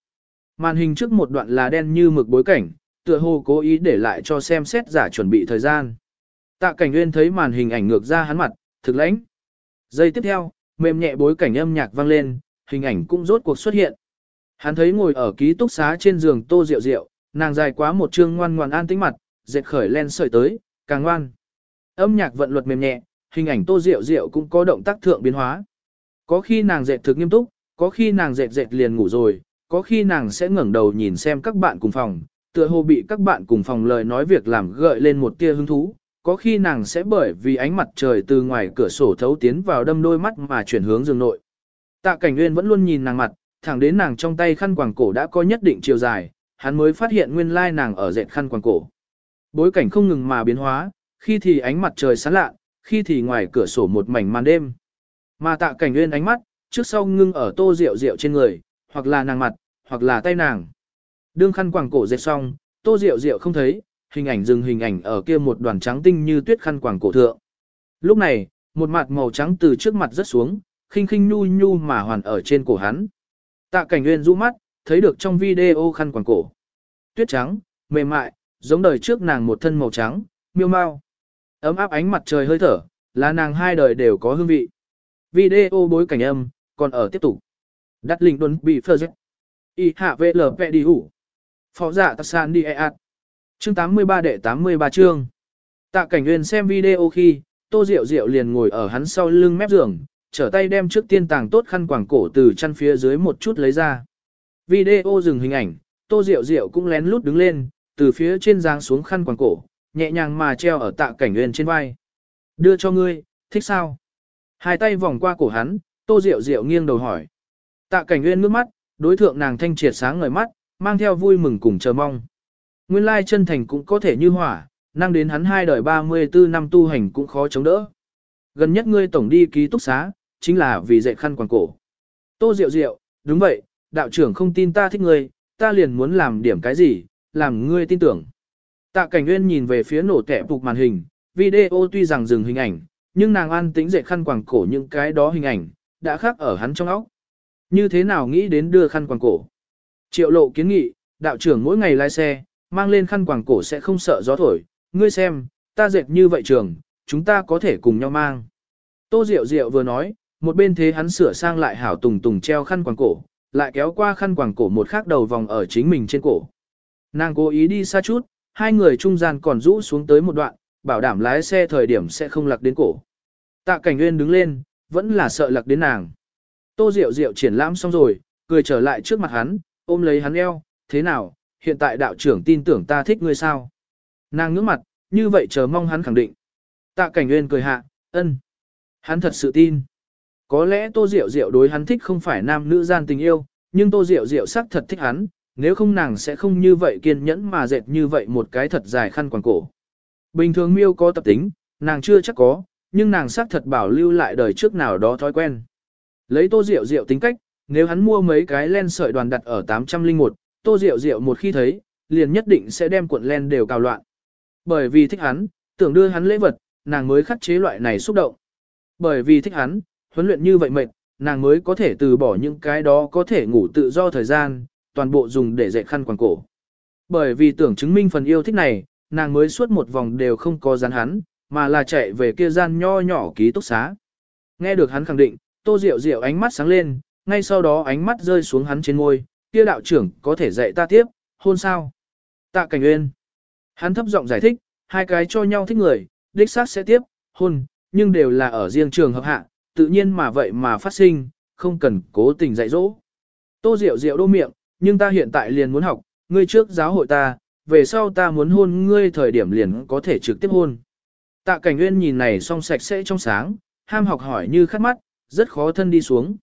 S1: Màn hình trước một đoạn là đen như mực bối cảnh, tựa hồ cố ý để lại cho xem xét giả chuẩn bị thời gian. Tạ cảnh nguyên thấy màn hình ảnh ngược ra hắn mặt, thực lãnh. Giây tiếp theo, mềm nhẹ bối cảnh âm nhạc vang lên, hình ảnh cũng rốt cuộc xuất hiện. Hắn thấy ngồi ở ký túc xá trên giường Tô Diệu Diệu, nàng dài quá một trương ngoan ngoan an tĩnh mặt, dệt khởi len sợi tới, càng ngoan. Âm nhạc vận luật mềm nhẹ, hình ảnh Tô Diệu Diệu cũng có động tác thượng biến hóa. Có khi nàng dệt thực nghiêm túc, có khi nàng dệt dệt liền ngủ rồi, có khi nàng sẽ ngẩng đầu nhìn xem các bạn cùng phòng, tựa hồ bị các bạn cùng phòng lời nói việc làm gợi lên một tia hứng thú. Có khi nàng sẽ bởi vì ánh mặt trời từ ngoài cửa sổ thấu tiến vào đâm đôi mắt mà chuyển hướng giường nội. Tạ Cảnh Nguyên vẫn luôn nhìn nàng mặt, thẳng đến nàng trong tay khăn quàng cổ đã có nhất định chiều dài, hắn mới phát hiện nguyên lai nàng ở dệt khăn quàng cổ. Bối cảnh không ngừng mà biến hóa, khi thì ánh mặt trời sáng lạ, khi thì ngoài cửa sổ một mảnh màn đêm. Mà Tạ Cảnh Nguyên ánh mắt, trước sau ngưng ở tô rượu rượu trên người, hoặc là nàng mặt, hoặc là tay nàng. Đương khăn quàng cổ dệt xong, tô rượu rượu không thấy, hình ảnh dừng hình ảnh ở kia một đoàn trắng tinh như tuyết khăn quàng cổ thượng. Lúc này, một mặt màu trắng từ trước mặt rất xuống, khinh khinh nhu nhu mà hoàn ở trên cổ hắn. Tạ cảnh nguyên rũ mắt, thấy được trong video khăn quàng cổ. Tuyết trắng, mềm mại, giống đời trước nàng một thân màu trắng, miêu mau. Ấm áp ánh mặt trời hơi thở, là nàng hai đời đều có hương vị. Video bối cảnh âm, còn ở tiếp tục. Đắt linh đốn bị phơ dứt. Y hạ vệ lở vẹ đi hủ. Phó giả tạc sàn đi e ạt. Chương 83 đệ 83 chương. Tạ cảnh nguyên xem video khi, tô rượu rượu liền ngồi ở hắn sau lưng mép giường, trở tay đem trước tiên tàng tốt khăn quàng cổ từ chăn phía dưới một chút lấy ra. Video dừng hình ảnh, tô rượu rượu cũng lén lút đứng lên, từ phía trên giáng xuống khăn quàng cổ, nhẹ nhàng mà treo ở tạ cảnh nguyên trên vai. Đưa cho ngươi, thích sao? Hai tay vòng qua cổ hắn, tô rượu rượu nghiêng đầu hỏi. Tạ cảnh nguyên ngước mắt, đối thượng nàng thanh triệt sáng ngời mắt, mang theo vui mừng cùng chờ mong. Nguyên lai chân thành cũng có thể như hỏa, năng đến hắn hai đời 34 năm tu hành cũng khó chống đỡ. Gần nhất ngươi tổng đi ký túc xá, chính là vì dạy khăn quàng cổ. Tô Diệu Diệu, đúng vậy, đạo trưởng không tin ta thích ngươi, ta liền muốn làm điểm cái gì, làm ngươi tin tưởng. Tạ Cảnh Nguyên nhìn về phía nổ tẻ phục màn hình, video tuy rằng dừng hình ảnh, nhưng nàng an tính dạy khăn quàng cổ những cái đó hình ảnh, đã khác ở hắn trong óc. Như thế nào nghĩ đến đưa khăn quàng cổ? Triệu lộ kiến nghị, đạo trưởng mỗi ngày lái xe, mang lên khăn quàng cổ sẽ không sợ gió thổi, ngươi xem, ta dệt như vậy trường, chúng ta có thể cùng nhau mang. Tô Diệu Diệu vừa nói, một bên thế hắn sửa sang lại hảo tùng tùng treo khăn quàng cổ, lại kéo qua khăn quàng cổ một khác đầu vòng ở chính mình trên cổ. Nàng cố ý đi xa chút, hai người trung gian còn rũ xuống tới một đoạn, bảo đảm lái xe thời điểm sẽ không lạc đến cổ. Tạ Cảnh Nguyên đứng lên, vẫn là sợ lạc đến nàng. Tô Diệu Diệu triển lãm xong rồi, cười trở lại trước mặt hắn, ôm lấy hắn eo, thế nào, hiện tại đạo trưởng tin tưởng ta thích ngươi sao? Nàng ngước mặt, như vậy chờ mong hắn khẳng định. Tạ Cảnh Nguyên cười hạ, ân. Hắn thật sự tin. Có lẽ Tô Diệu Diệu đối hắn thích không phải nam nữ gian tình yêu, nhưng Tô Diệu Diệu xác thật thích hắn, nếu không nàng sẽ không như vậy kiên nhẫn mà dệt như vậy một cái thật dài khăn quàng cổ. Bình thường miêu có tập tính, nàng chưa chắc có, nhưng nàng xác thật bảo lưu lại đời trước nào đó thói quen. Lấy Tô Diệu Diệu tính cách, nếu hắn mua mấy cái len sợi đoàn đặt ở 801, Tô Diệu Diệu một khi thấy, liền nhất định sẽ đem cuộn len đều cào loạn. Bởi vì thích hắn, tưởng đưa hắn lễ vật, nàng mới khắc chế loại này xúc động. Bởi vì thích hắn, huấn luyện như vậy mệt, nàng mới có thể từ bỏ những cái đó có thể ngủ tự do thời gian, toàn bộ dùng để dạy khăn quàng cổ. Bởi vì tưởng chứng minh phần yêu thích này, nàng mới suốt một vòng đều không có dán hắn, mà là chạy về kia gian nho nhỏ ký túc xá. Nghe được hắn khẳng định, tô Diệu Diệu ánh mắt sáng lên, ngay sau đó ánh mắt rơi xuống hắn trên ngôi, kia đạo trưởng có thể dạy ta tiếp, hôn sao. Tạ cảnh uyên. Hắn thấp giọng giải thích, hai cái cho nhau thích người, đích xác sẽ tiếp, hôn, nhưng đều là ở riêng trường hợp hạ, tự nhiên mà vậy mà phát sinh, không cần cố tình dạy dỗ. Tô Diệu Diệu đô miệng, nhưng ta hiện tại liền muốn học, ngươi trước giáo hội ta, về sau ta muốn hôn ngươi thời điểm liền có thể trực tiếp hôn. Tạ Cảnh Uyên nhìn này song sạch sẽ trong sáng, ham học hỏi như khát mắt, rất khó thân đi xuống.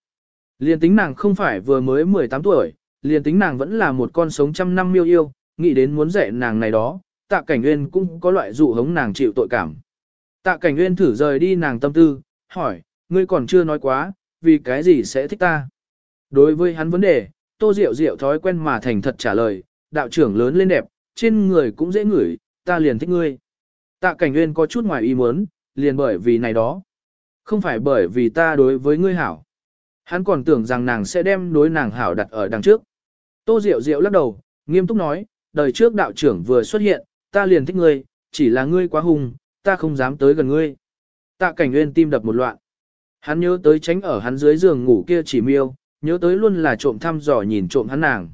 S1: Liền tính nàng không phải vừa mới 18 tuổi, liền tính nàng vẫn là một con sống trăm năm miêu yêu, nghĩ đến muốn dạy nàng này đó, tạ cảnh nguyên cũng có loại dụ hống nàng chịu tội cảm. Tạ cảnh nguyên thử rời đi nàng tâm tư, hỏi, ngươi còn chưa nói quá, vì cái gì sẽ thích ta? Đối với hắn vấn đề, tô diệu diệu thói quen mà thành thật trả lời, đạo trưởng lớn lên đẹp, trên người cũng dễ ngửi, ta liền thích ngươi. Tạ cảnh nguyên có chút ngoài ý muốn, liền bởi vì này đó. Không phải bởi vì ta đối với ngươi hảo. Hắn còn tưởng rằng nàng sẽ đem đối nàng hảo đặt ở đằng trước. Tô Diệu Diệu lắc đầu, nghiêm túc nói, đời trước đạo trưởng vừa xuất hiện, ta liền thích ngươi, chỉ là ngươi quá hung, ta không dám tới gần ngươi. Tạ cảnh nguyên tim đập một loạn. Hắn nhớ tới tránh ở hắn dưới giường ngủ kia chỉ miêu, nhớ tới luôn là trộm thăm dò nhìn trộm hắn nàng.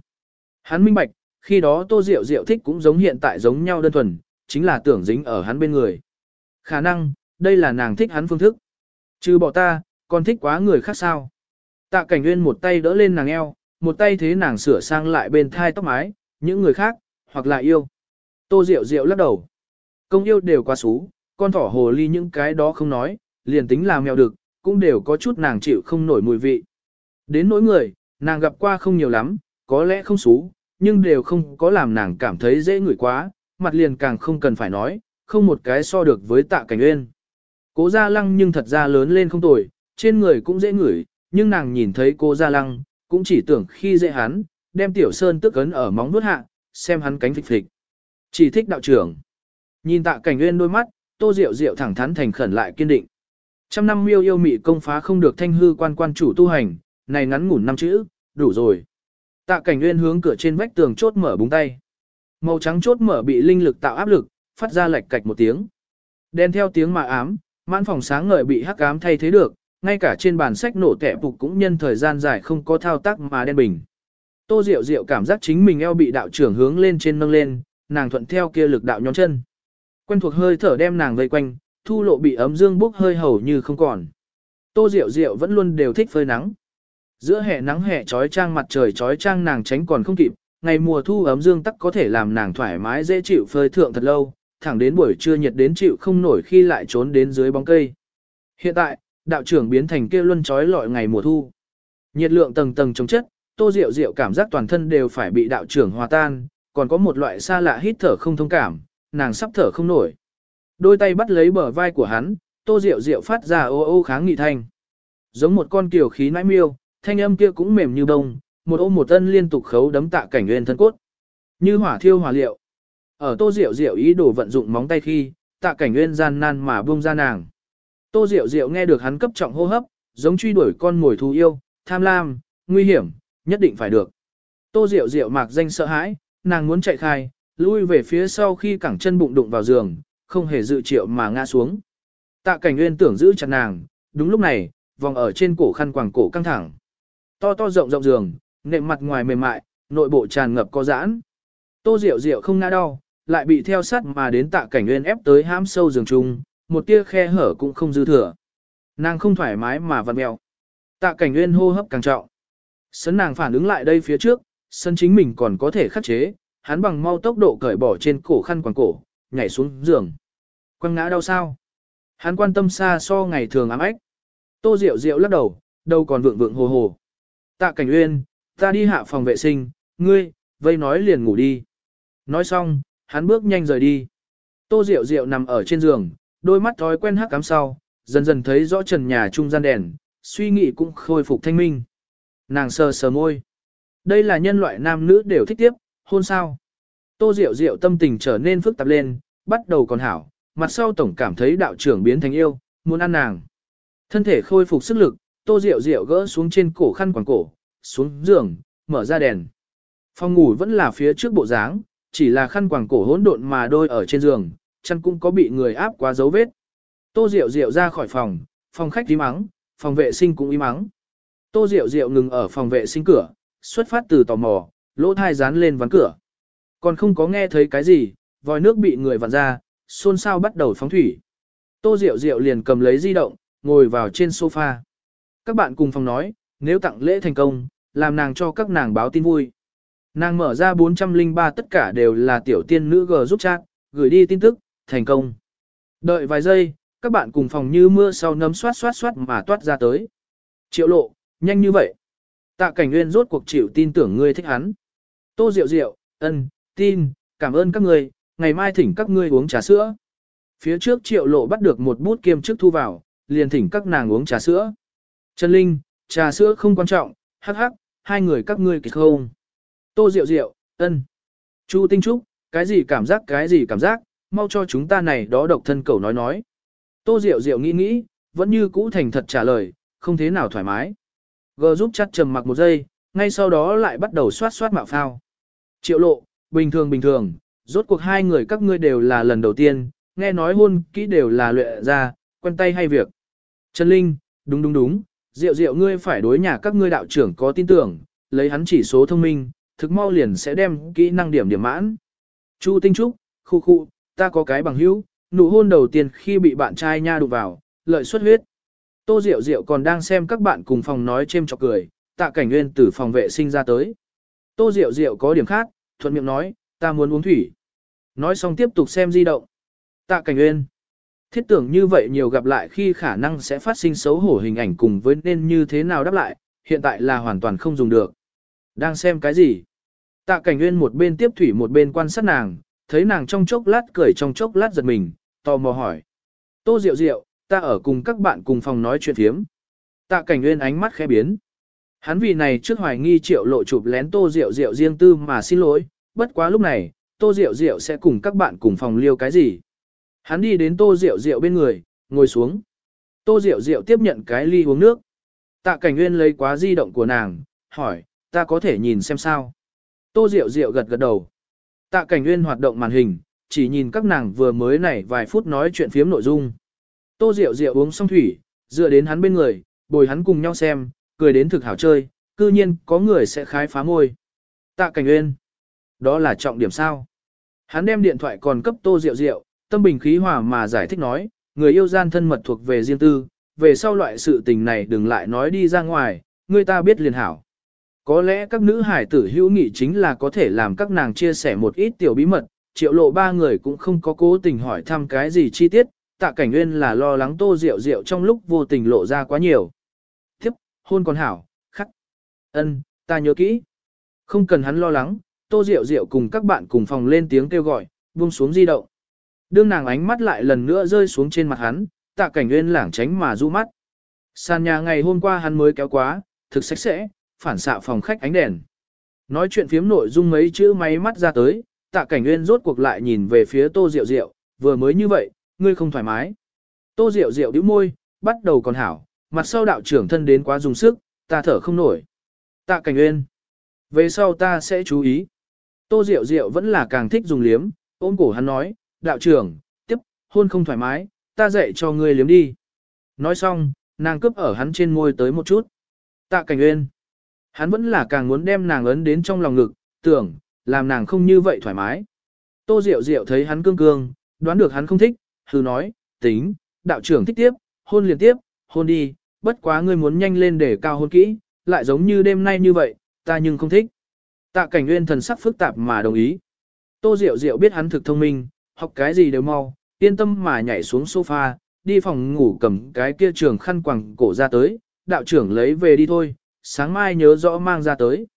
S1: Hắn minh bạch, khi đó tô diệu diệu thích cũng giống hiện tại giống nhau đơn thuần, chính là tưởng dính ở hắn bên người. Khả năng, đây là nàng thích hắn phương thức. Chứ bỏ ta, còn thích quá người khác sao. Tạ cảnh nguyên một tay đỡ lên nàng eo, một tay thế nàng sửa sang lại bên thai tóc mái, những người khác, hoặc là yêu. Tô Diệu Diệu lắc đầu. Công yêu đều quá xú, con thỏ hồ ly những cái đó không nói, liền tính là mèo được, cũng đều có chút nàng chịu không nổi mùi vị. Đến nỗi người, nàng gặp qua không nhiều lắm, có lẽ không xú, nhưng đều không có làm nàng cảm thấy dễ ngửi quá, mặt liền càng không cần phải nói, không một cái so được với tạ cảnh uyên. Cố gia lăng nhưng thật ra lớn lên không tồi, trên người cũng dễ ngửi, nhưng nàng nhìn thấy cô gia lăng, cũng chỉ tưởng khi dễ hắn, đem tiểu sơn tức ấn ở móng nuốt hạ, xem hắn cánh phịch phịch. Chỉ thích đạo trưởng. Nhìn tạ cảnh nguyên đôi mắt, tô diệu diệu thẳng thắn thành khẩn lại kiên định. Trăm năm miêu yêu mị công phá không được thanh hư quan quan chủ tu hành, này ngắn ngủn năm chữ, đủ rồi. Tạ cảnh nguyên hướng cửa trên vách tường chốt mở búng tay. Màu trắng chốt mở bị linh lực tạo áp lực, phát ra lệch cạch một tiếng. Đen theo tiếng mà ám, mãn phòng sáng ngời bị hắc ám thay thế được, ngay cả trên bàn sách nổ tẻ phục cũng nhân thời gian dài không có thao tác mà đen bình. Tô Diệu Diệu cảm giác chính mình eo bị đạo trưởng hướng lên trên nâng lên, nàng thuận theo kia lực đạo nhón chân. Quen thuộc hơi thở đem nàng vây quanh, thu lộ bị ấm dương bốc hơi hầu như không còn. Tô Diệu Diệu vẫn luôn đều thích phơi nắng. Giữa hè nắng hè trói trang mặt trời trói trang nàng tránh còn không kịp, ngày mùa thu ấm dương tắc có thể làm nàng thoải mái dễ chịu phơi thượng thật lâu, thẳng đến buổi trưa nhiệt đến chịu không nổi khi lại trốn đến dưới bóng cây. Hiện tại, đạo trưởng biến thành kia luân trói lọi ngày mùa thu. Nhiệt lượng tầng tầng chống chất, Tô Diệu Diệu cảm giác toàn thân đều phải bị đạo trưởng hòa tan, còn có một loại xa lạ hít thở không thông cảm, nàng sắp thở không nổi. Đôi tay bắt lấy bờ vai của hắn, Tô Diệu Diệu phát ra ô ô kháng nghị thanh. Giống một con kiều khí nãi miêu, thanh âm kia cũng mềm như bông, một ô một ân liên tục khấu đấm tạ cảnh nguyên thân cốt. Như hỏa thiêu hỏa liệu. Ở Tô Diệu Diệu ý đồ vận dụng móng tay khi, tạ cảnh nguyên gian nan mà buông ra nàng. Tô Diệu Diệu nghe được hắn cấp trọng hô hấp, giống truy đuổi con mồi thú yêu, tham lam, nguy hiểm, nhất định phải được. Tô Diệu Diệu mạc danh sợ hãi, nàng muốn chạy khai, lui về phía sau khi cẳng chân bụng đụng vào giường, không hề dự triệu mà ngã xuống. Tạ cảnh nguyên tưởng giữ chặt nàng, đúng lúc này, vòng ở trên cổ khăn quàng cổ căng thẳng. To to rộng rộng giường, nệm mặt ngoài mềm mại, nội bộ tràn ngập có giãn. Tô Diệu Diệu không ngã đau, lại bị theo sát mà đến tạ cảnh nguyên ép tới hãm sâu giường chung, một tia khe hở cũng không dư thừa. Nàng không thoải mái mà vặn mèo. Tạ cảnh nguyên hô hấp càng trọng. Sấn nàng phản ứng lại đây phía trước, sân chính mình còn có thể khắc chế, hắn bằng mau tốc độ cởi bỏ trên cổ khăn quàng cổ, nhảy xuống giường. Quăng ngã đau sao? Hắn quan tâm xa so ngày thường ám ách. Tô Diệu Diệu lắc đầu, đâu còn vượng vượng hồ hồ. Tạ Cảnh Uyên, ta đi hạ phòng vệ sinh, ngươi, vây nói liền ngủ đi. Nói xong, hắn bước nhanh rời đi. Tô Diệu Diệu nằm ở trên giường, đôi mắt thói quen hắc cắm sau, dần dần thấy rõ trần nhà trung gian đèn, suy nghĩ cũng khôi phục thanh minh. Nàng sờ sờ môi. Đây là nhân loại nam nữ đều thích tiếp, hôn sao. Tô Diệu Diệu tâm tình trở nên phức tạp lên, bắt đầu còn hảo, mặt sau tổng cảm thấy đạo trưởng biến thành yêu, muốn ăn nàng. Thân thể khôi phục sức lực, Tô Diệu Diệu gỡ xuống trên cổ khăn quàng cổ, xuống giường, mở ra đèn. Phòng ngủ vẫn là phía trước bộ dáng, chỉ là khăn quàng cổ hỗn độn mà đôi ở trên giường, chân cũng có bị người áp quá dấu vết. Tô Diệu Diệu ra khỏi phòng, phòng khách im ắng, phòng vệ sinh cũng im ắng. Tô Diệu Diệu ngừng ở phòng vệ sinh cửa, xuất phát từ tò mò, lỗ thai dán lên ván cửa. Còn không có nghe thấy cái gì, vòi nước bị người vặn ra, xôn xao bắt đầu phóng thủy. Tô Diệu Diệu liền cầm lấy di động, ngồi vào trên sofa. Các bạn cùng phòng nói, nếu tặng lễ thành công, làm nàng cho các nàng báo tin vui. Nàng mở ra 403 tất cả đều là tiểu tiên nữ G giúp chat, gửi đi tin tức, thành công. Đợi vài giây, các bạn cùng phòng như mưa sau nấm xoát xoát xoát mà toát ra tới. Triệu lộ, nhanh như vậy. Tạ cảnh nguyên rốt cuộc chịu tin tưởng ngươi thích hắn. Tô Diệu Diệu, ân, tin, cảm ơn các ngươi, ngày mai thỉnh các ngươi uống trà sữa. Phía trước triệu lộ bắt được một bút kiêm chức thu vào, liền thỉnh các nàng uống trà sữa. Trần Linh, trà sữa không quan trọng, hắc hắc, hai người các ngươi kịch không. Tô Diệu Diệu, ân. Chu Tinh Trúc, cái gì cảm giác cái gì cảm giác, mau cho chúng ta này đó độc thân cầu nói nói. Tô Diệu Diệu nghĩ nghĩ, vẫn như cũ thành thật trả lời, không thế nào thoải mái. G giúp chắt trầm mặc một giây, ngay sau đó lại bắt đầu xoát xoát mạo phao. Triệu lộ, bình thường bình thường, rốt cuộc hai người các ngươi đều là lần đầu tiên, nghe nói hôn kỹ đều là luyện ra, quen tay hay việc. Trần Linh, đúng đúng đúng, Diệu Diệu ngươi phải đối nhà các ngươi đạo trưởng có tin tưởng, lấy hắn chỉ số thông minh, thực mau liền sẽ đem kỹ năng điểm điểm mãn. Chu Tinh Trúc, khu khu, ta có cái bằng hữu, nụ hôn đầu tiên khi bị bạn trai nha đụng vào, lợi xuất huyết. Tô Diệu Diệu còn đang xem các bạn cùng phòng nói chêm chọc cười, tạ cảnh nguyên từ phòng vệ sinh ra tới. Tô Diệu Diệu có điểm khác, thuận miệng nói, ta muốn uống thủy. Nói xong tiếp tục xem di động. Tạ cảnh nguyên. Thiết tưởng như vậy nhiều gặp lại khi khả năng sẽ phát sinh xấu hổ hình ảnh cùng với nên như thế nào đáp lại, hiện tại là hoàn toàn không dùng được. Đang xem cái gì? Tạ cảnh nguyên một bên tiếp thủy một bên quan sát nàng, thấy nàng trong chốc lát cười trong chốc lát giật mình, tò mò hỏi. Tô Diệu Diệu, ta ở cùng các bạn cùng phòng nói chuyện thiếm. Tạ cảnh nguyên ánh mắt khẽ biến. Hắn vì này trước hoài nghi triệu lộ chụp lén Tô Diệu Diệu riêng tư mà xin lỗi, bất quá lúc này, Tô Diệu Diệu sẽ cùng các bạn cùng phòng liêu cái gì. Hắn đi đến Tô Diệu Diệu bên người, ngồi xuống. Tô Diệu Diệu tiếp nhận cái ly uống nước. Tạ Cảnh Nguyên lấy quá di động của nàng, hỏi, ta có thể nhìn xem sao. Tô Diệu Diệu gật gật đầu. Tạ Cảnh Nguyên hoạt động màn hình, chỉ nhìn các nàng vừa mới nảy vài phút nói chuyện phiếm nội dung. Tô Diệu Diệu uống xong thủy, dựa đến hắn bên người, bồi hắn cùng nhau xem, cười đến thực hảo chơi, cư nhiên có người sẽ khái phá môi. Tạ Cảnh Nguyên. Đó là trọng điểm sao? Hắn đem điện thoại còn cấp Tô Diệu Diệu, tâm bình khí hòa mà giải thích nói, người yêu gian thân mật thuộc về riêng tư, về sau loại sự tình này đừng lại nói đi ra ngoài, người ta biết liền hảo. Có lẽ các nữ hải tử hữu nghị chính là có thể làm các nàng chia sẻ một ít tiểu bí mật, triệu lộ ba người cũng không có cố tình hỏi thăm cái gì chi tiết, tạ cảnh nguyên là lo lắng tô rượu rượu trong lúc vô tình lộ ra quá nhiều. Tiếp, hôn còn hảo, khắc. ân, ta nhớ kỹ. Không cần hắn lo lắng, tô rượu rượu cùng các bạn cùng phòng lên tiếng kêu gọi, buông xuống di động. Đương nàng ánh mắt lại lần nữa rơi xuống trên mặt hắn, tạ cảnh nguyên lảng tránh mà du mắt. Sàn nhà ngày hôm qua hắn mới kéo quá, thực sạch sẽ, phản xạ phòng khách ánh đèn. Nói chuyện phiếm nội dung mấy chữ máy mắt ra tới, tạ cảnh nguyên rốt cuộc lại nhìn về phía tô rượu rượu, vừa mới như vậy, ngươi không thoải mái. Tô rượu rượu đĩu môi, bắt đầu còn hảo, mặt sau đạo trưởng thân đến quá dùng sức, ta thở không nổi. Tạ cảnh nguyên. Về sau ta sẽ chú ý. Tô rượu rượu vẫn là càng thích dùng liếm, ôm cổ hắn nói, đạo trưởng, tiếp, hôn không thoải mái, ta dạy cho ngươi liếm đi. Nói xong, nàng cướp ở hắn trên môi tới một chút. Tạ cảnh nguyên. Hắn vẫn là càng muốn đem nàng ấn đến trong lòng ngực, tưởng, làm nàng không như vậy thoải mái. Tô Diệu Diệu thấy hắn cương cương, đoán được hắn không thích, hừ nói, tính, đạo trưởng thích tiếp, hôn liền tiếp, hôn đi, bất quá ngươi muốn nhanh lên để cao hôn kỹ, lại giống như đêm nay như vậy, ta nhưng không thích. Tạ cảnh nguyên thần sắc phức tạp mà đồng ý. Tô Diệu Diệu biết hắn thực thông minh, học cái gì đều mau, yên tâm mà nhảy xuống sofa, đi phòng ngủ cầm cái kia trường khăn quàng cổ ra tới, đạo trưởng lấy về đi thôi, sáng mai nhớ rõ mang ra tới.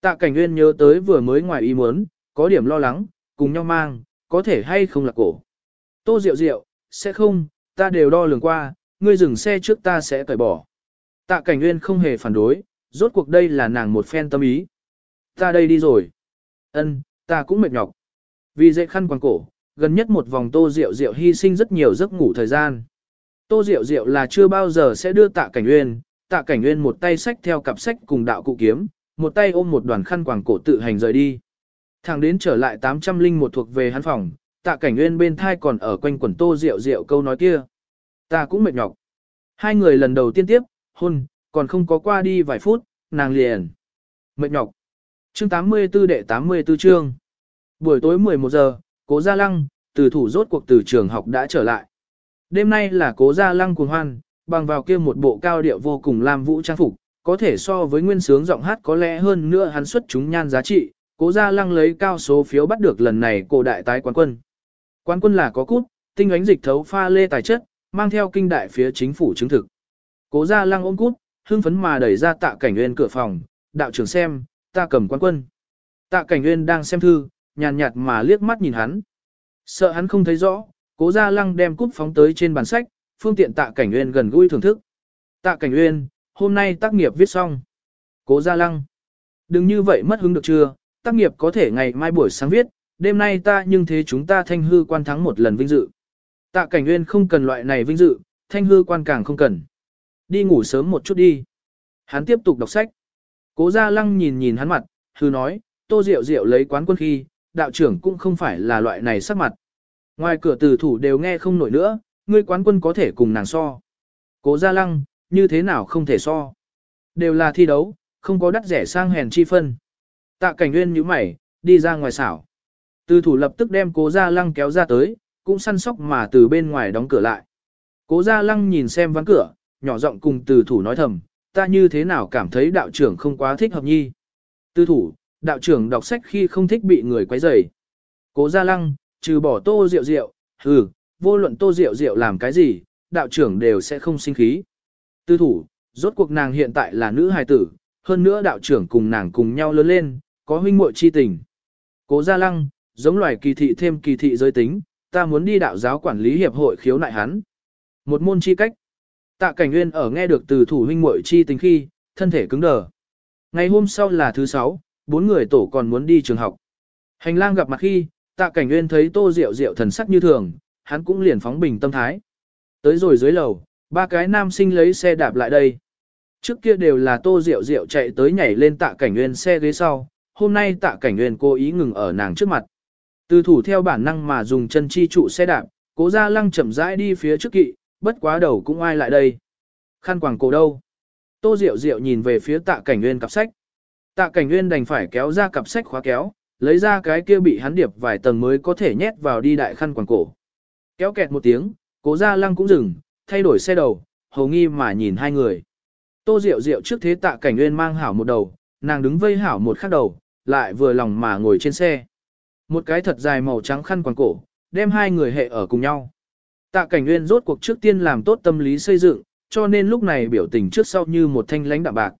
S1: Tạ cảnh nguyên nhớ tới vừa mới ngoài ý muốn, có điểm lo lắng, cùng nhau mang, có thể hay không là cổ. Tô Diệu Diệu, sẽ không, ta đều đo lường qua, ngươi dừng xe trước ta sẽ cởi bỏ. Tạ cảnh nguyên không hề phản đối, rốt cuộc đây là nàng một phen tâm ý. Ta đây đi rồi. Ân, ta cũng mệt nhọc. Vì dễ khăn quàng cổ, gần nhất một vòng tô Diệu Diệu hy sinh rất nhiều giấc ngủ thời gian. Tô Diệu Diệu là chưa bao giờ sẽ đưa tạ cảnh nguyên, tạ cảnh nguyên một tay sách theo cặp sách cùng đạo cụ kiếm, một tay ôm một đoàn khăn quàng cổ tự hành rời đi. Thẳng đến trở lại 800 linh một thuộc về hắn phòng, tạ cảnh nguyên bên thai còn ở quanh quần tô rượu rượu câu nói kia. Ta cũng mệt nhọc. Hai người lần đầu tiên tiếp, hôn, còn không có qua đi vài phút, nàng liền. Mệt nhọc. Chương 84 đệ 84 chương. Buổi tối 11 giờ, cố gia lăng, từ thủ rốt cuộc từ trường học đã trở lại. Đêm nay là cố gia lăng cuồng hoan, bằng vào kia một bộ cao điệu vô cùng làm vũ trang phục, có thể so với nguyên sướng giọng hát có lẽ hơn nữa hắn xuất chúng nhan giá trị, cố gia lăng lấy cao số phiếu bắt được lần này cổ đại tái quán quân. Quán quân là có cút, tinh ánh dịch thấu pha lê tài chất, mang theo kinh đại phía chính phủ chứng thực. Cố gia lăng ôm cút, hưng phấn mà đẩy ra tạ cảnh nguyên cửa phòng, đạo trưởng xem, ta cầm quán quân. Tạ cảnh nguyên đang xem thư, nhàn nhạt mà liếc mắt nhìn hắn. Sợ hắn không thấy rõ, cố gia lăng đem cút phóng tới trên bàn sách, phương tiện tạ cảnh nguyên gần gũi thưởng thức. Tạ cảnh nguyên, hôm nay tác nghiệp viết xong. Cố Gia Lăng. Đừng như vậy mất hứng được chưa, tác nghiệp có thể ngày mai buổi sáng viết, đêm nay ta nhưng thế chúng ta thanh hư quan thắng một lần vinh dự. Tạ cảnh nguyên không cần loại này vinh dự, thanh hư quan càng không cần. Đi ngủ sớm một chút đi. Hắn tiếp tục đọc sách. Cố Gia Lăng nhìn nhìn hắn mặt, hư nói, tô rượu rượu lấy quán quân khi, đạo trưởng cũng không phải là loại này sắc mặt. Ngoài cửa từ thủ đều nghe không nổi nữa, ngươi quán quân có thể cùng nàng so. Cố Gia Lăng, như thế nào không thể so. Đều là thi đấu, không có đắt rẻ sang hèn chi phân. Tạ cảnh nguyên như mày, đi ra ngoài xảo. Từ thủ lập tức đem cố gia lăng kéo ra tới, cũng săn sóc mà từ bên ngoài đóng cửa lại. Cố gia lăng nhìn xem ván cửa, nhỏ giọng cùng từ thủ nói thầm, ta như thế nào cảm thấy đạo trưởng không quá thích hợp nhi. Từ thủ, đạo trưởng đọc sách khi không thích bị người quấy rầy. Cố gia lăng, trừ bỏ tô rượu rượu, hừ, vô luận tô rượu rượu làm cái gì, đạo trưởng đều sẽ không sinh khí. Tư thủ, rốt cuộc nàng hiện tại là nữ hài tử, hơn nữa đạo trưởng cùng nàng cùng nhau lớn lên, có huynh muội chi tình. Cố Gia Lăng, giống loài kỳ thị thêm kỳ thị giới tính, ta muốn đi đạo giáo quản lý hiệp hội khiếu nại hắn. Một môn chi cách. Tạ Cảnh Nguyên ở nghe được từ thủ huynh muội chi tình khi, thân thể cứng đờ. Ngày hôm sau là thứ sáu, bốn người tổ còn muốn đi trường học. Hành lang gặp mặt khi, Tạ Cảnh Nguyên thấy Tô Diệu Diệu thần sắc như thường, hắn cũng liền phóng bình tâm thái. Tới rồi dưới lầu, ba cái nam sinh lấy xe đạp lại đây. Trước kia đều là tô rượu rượu chạy tới nhảy lên tạ cảnh nguyên xe ghế sau, hôm nay tạ cảnh nguyên cố ý ngừng ở nàng trước mặt. Từ thủ theo bản năng mà dùng chân chi trụ xe đạp, cố ra lăng chậm rãi đi phía trước kỵ, bất quá đầu cũng ai lại đây. Khăn quàng cổ đâu? Tô Diệu Diệu nhìn về phía tạ cảnh nguyên cặp sách. Tạ cảnh nguyên đành phải kéo ra cặp sách khóa kéo, lấy ra cái kia bị hắn điệp vài tầng mới có thể nhét vào đi đại khăn quàng cổ. Kéo kẹt một tiếng, cố ra lăng cũng dừng, thay đổi xe đầu, hầu nghi mà nhìn hai người. Tô Diệu Diệu trước thế tạ cảnh nguyên mang hảo một đầu, nàng đứng vây hảo một khắc đầu, lại vừa lòng mà ngồi trên xe. Một cái thật dài màu trắng khăn quàng cổ, đem hai người hệ ở cùng nhau. Tạ cảnh nguyên rốt cuộc trước tiên làm tốt tâm lý xây dựng, cho nên lúc này biểu tình trước sau như một thanh lãnh đạm bạc.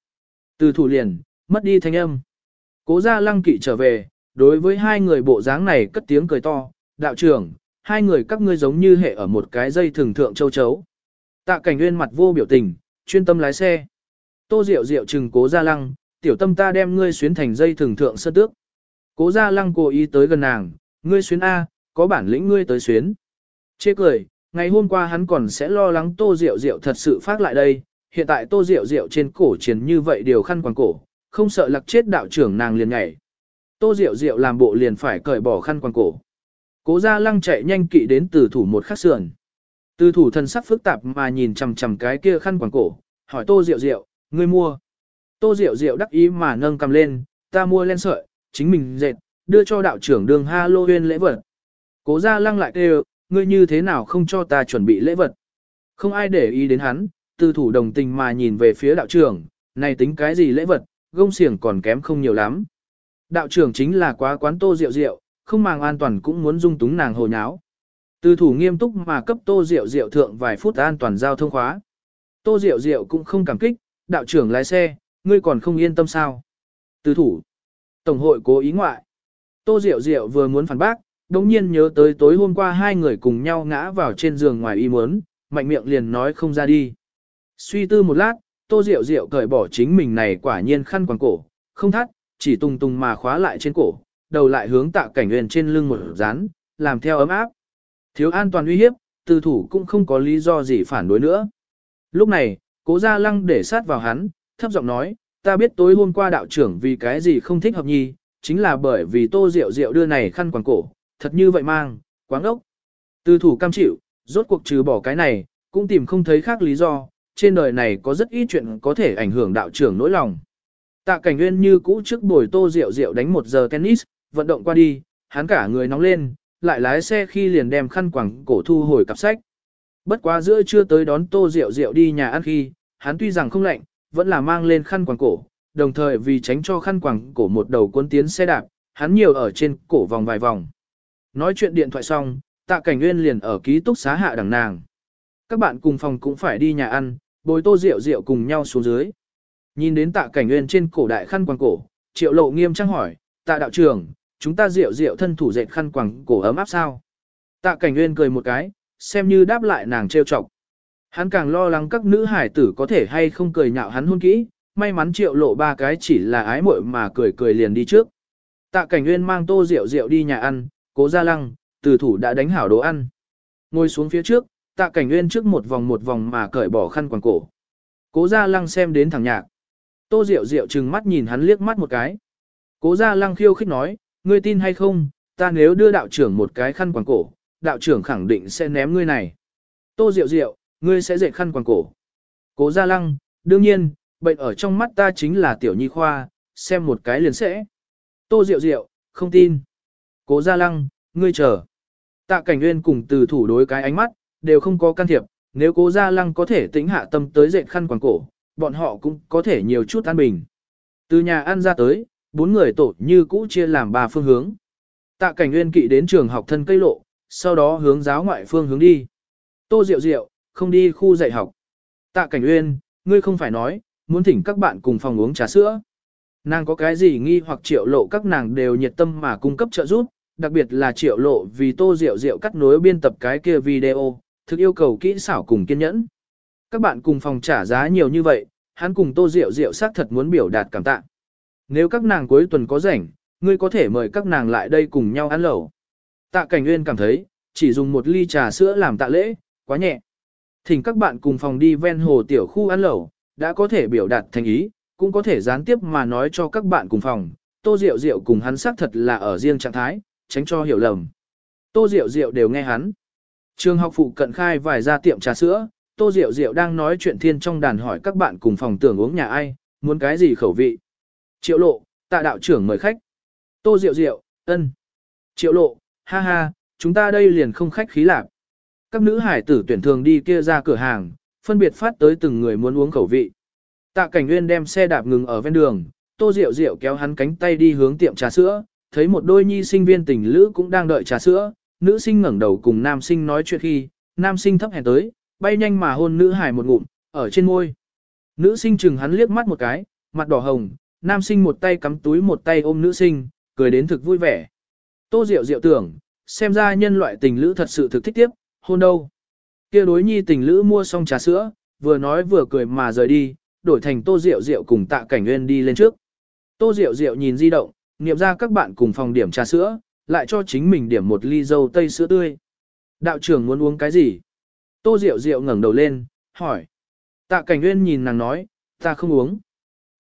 S1: Từ thủ liền, mất đi thanh âm. Cố ra lăng kỵ trở về, đối với hai người bộ dáng này cất tiếng cười to, đạo trưởng, hai người các ngươi giống như hệ ở một cái dây thường thượng châu chấu. Tạ cảnh nguyên mặt vô biểu tình, chuyên tâm lái xe. Tô Diệu Diệu chừng cố ra lăng, tiểu tâm ta đem ngươi xuyến thành dây thường thượng sơ tước. Cố ra lăng cố ý tới gần nàng, ngươi xuyến A, có bản lĩnh ngươi tới xuyến. Chê cười, ngày hôm qua hắn còn sẽ lo lắng tô diệu diệu thật sự phát lại đây, hiện tại tô diệu diệu trên cổ chiến như vậy điều khăn quàng cổ, không sợ lặc chết đạo trưởng nàng liền nhảy. Tô diệu diệu làm bộ liền phải cởi bỏ khăn quàng cổ. Cố Gia lăng chạy nhanh kỵ đến từ thủ một khắc sườn. Từ thủ thần sắc phức tạp mà nhìn chằm chằm cái kia khăn quàng cổ, hỏi tô diệu diệu, ngươi mua. Tô diệu diệu đắc ý mà nâng cầm lên, ta mua len sợi, chính mình dệt, đưa cho đạo trưởng đường Halloween lễ vật. Cố Gia lăng lại kêu, ngươi như thế nào không cho ta chuẩn bị lễ vật. Không ai để ý đến hắn, từ thủ đồng tình mà nhìn về phía đạo trưởng, này tính cái gì lễ vật, gông xiềng còn kém không nhiều lắm. Đạo trưởng chính là quá quán tô diệu diệu không màng an toàn cũng muốn dung túng nàng hồ nháo. Từ thủ nghiêm túc mà cấp tô rượu rượu thượng vài phút an toàn giao thông khóa. Tô rượu rượu cũng không cảm kích, đạo trưởng lái xe, ngươi còn không yên tâm sao. Từ thủ. Tổng hội cố ý ngoại. Tô rượu rượu vừa muốn phản bác, đống nhiên nhớ tới tối hôm qua hai người cùng nhau ngã vào trên giường ngoài y muốn, mạnh miệng liền nói không ra đi. Suy tư một lát, tô rượu rượu cởi bỏ chính mình này quả nhiên khăn quàng cổ, không thắt, chỉ tung tung mà khóa lại trên cổ, đầu lại hướng tạ cảnh nguyên trên lưng một dán, làm theo ấm áp. Thiếu an toàn uy hiếp, từ thủ cũng không có lý do gì phản đối nữa. Lúc này, cố gia lăng để sát vào hắn, thấp giọng nói, ta biết tối hôm qua đạo trưởng vì cái gì không thích hợp nhi, chính là bởi vì tô rượu rượu đưa này khăn quàng cổ, thật như vậy mang, quáng ốc. Từ thủ cam chịu, rốt cuộc trừ bỏ cái này, cũng tìm không thấy khác lý do, trên đời này có rất ít chuyện có thể ảnh hưởng đạo trưởng nỗi lòng. Tạ cảnh nguyên như cũ trước buổi tô rượu rượu đánh một giờ tennis, vận động qua đi, hắn cả người nóng lên, lại lái xe khi liền đem khăn quàng cổ thu hồi cặp sách. Bất quá giữa trưa tới đón tô rượu rượu đi nhà ăn khi, hắn tuy rằng không lạnh, vẫn là mang lên khăn quàng cổ, đồng thời vì tránh cho khăn quàng cổ một đầu cuốn tiến xe đạp, hắn nhiều ở trên cổ vòng vài vòng. Nói chuyện điện thoại xong, tạ cảnh nguyên liền ở ký túc xá hạ đằng nàng. Các bạn cùng phòng cũng phải đi nhà ăn, bồi tô rượu rượu cùng nhau xuống dưới. Nhìn đến tạ cảnh nguyên trên cổ đại khăn quàng cổ, triệu lộ nghiêm trang hỏi, tạ đạo trưởng, chúng ta rượu rượu thân thủ dệt khăn quàng cổ ấm áp sao? Tạ cảnh nguyên cười một cái, xem như đáp lại nàng trêu chọc. Hắn càng lo lắng các nữ hải tử có thể hay không cười nhạo hắn hôn kỹ, may mắn triệu lộ ba cái chỉ là ái muội mà cười cười liền đi trước. Tạ cảnh nguyên mang tô rượu rượu đi nhà ăn, cố gia lăng, từ thủ đã đánh hảo đồ ăn. Ngồi xuống phía trước, tạ cảnh nguyên trước một vòng một vòng mà cởi bỏ khăn quàng cổ. Cố gia lăng xem đến thằng nhạc. Tô rượu rượu trừng mắt nhìn hắn liếc mắt một cái. Cố gia lăng khiêu khích nói, ngươi tin hay không, ta nếu đưa đạo trưởng một cái khăn quàng cổ, đạo trưởng khẳng định sẽ ném ngươi này. Tô Diệu Diệu, ngươi sẽ dệt khăn quàng cổ. Cố gia lăng, đương nhiên, bệnh ở trong mắt ta chính là tiểu nhi khoa, xem một cái liền sẽ. Tô Diệu Diệu, không tin. Cố Gia Lăng, ngươi chờ. Tạ Cảnh Nguyên cùng từ thủ đối cái ánh mắt, đều không có can thiệp, nếu Cố Gia Lăng có thể tính hạ tâm tới dệt khăn quàng cổ, bọn họ cũng có thể nhiều chút an bình. Từ nhà ăn ra tới, bốn người tổ như cũ chia làm ba phương hướng. Tạ Cảnh Nguyên kỵ đến trường học thân cây lộ, sau đó hướng giáo ngoại phương hướng đi. Tô Diệu Diệu, không đi khu dạy học. Tạ Cảnh Nguyên, ngươi không phải nói, muốn thỉnh các bạn cùng phòng uống trà sữa. Nàng có cái gì nghi hoặc triệu lộ các nàng đều nhiệt tâm mà cung cấp trợ giúp, đặc biệt là triệu lộ vì tô rượu rượu cắt nối biên tập cái kia video, thực yêu cầu kỹ xảo cùng kiên nhẫn. Các bạn cùng phòng trả giá nhiều như vậy, hắn cùng tô rượu rượu xác thật muốn biểu đạt cảm tạ. Nếu các nàng cuối tuần có rảnh, ngươi có thể mời các nàng lại đây cùng nhau ăn lẩu. Tạ Cảnh Nguyên cảm thấy, chỉ dùng một ly trà sữa làm tạ lễ, quá nhẹ. Thỉnh các bạn cùng phòng đi ven hồ tiểu khu ăn lẩu, đã có thể biểu đạt thành ý, cũng có thể gián tiếp mà nói cho các bạn cùng phòng. Tô Diệu Diệu cùng hắn xác thật là ở riêng trạng thái, tránh cho hiểu lầm. Tô Diệu Diệu đều nghe hắn. Trường học phụ cận khai vài gia tiệm trà sữa, Tô Diệu Diệu đang nói chuyện thiên trong đàn hỏi các bạn cùng phòng tưởng uống nhà ai, muốn cái gì khẩu vị. Triệu lộ, tạ đạo trưởng mời khách. Tô Diệu Diệu, ân. Triệu lộ, ha ha, chúng ta đây liền không khách khí lạc. Các nữ hải tử tuyển thường đi kia ra cửa hàng, phân biệt phát tới từng người muốn uống khẩu vị. Tạ Cảnh Nguyên đem xe đạp ngừng ở ven đường, Tô Diệu Diệu kéo hắn cánh tay đi hướng tiệm trà sữa, thấy một đôi nhi sinh viên tình lữ cũng đang đợi trà sữa, nữ sinh ngẩng đầu cùng nam sinh nói chuyện khi, nam sinh thấp hèn tới, bay nhanh mà hôn nữ hải một ngụm, ở trên môi. Nữ sinh chừng hắn liếc mắt một cái, mặt đỏ hồng, nam sinh một tay cắm túi một tay ôm nữ sinh, cười đến thực vui vẻ. Tô Diệu Diệu tưởng, xem ra nhân loại tình lữ thật sự thực thích tiếp, hôn đâu. kia đối nhi tình lữ mua xong trà sữa, vừa nói vừa cười mà rời đi, đổi thành Tô Diệu Diệu cùng tạ cảnh nguyên đi lên trước. Tô Diệu Diệu nhìn di động, niệm ra các bạn cùng phòng điểm trà sữa, lại cho chính mình điểm một ly dâu tây sữa tươi. Đạo trưởng muốn uống cái gì? Tô Diệu Diệu ngẩng đầu lên, hỏi. Tạ Cảnh Nguyên nhìn nàng nói, ta không uống.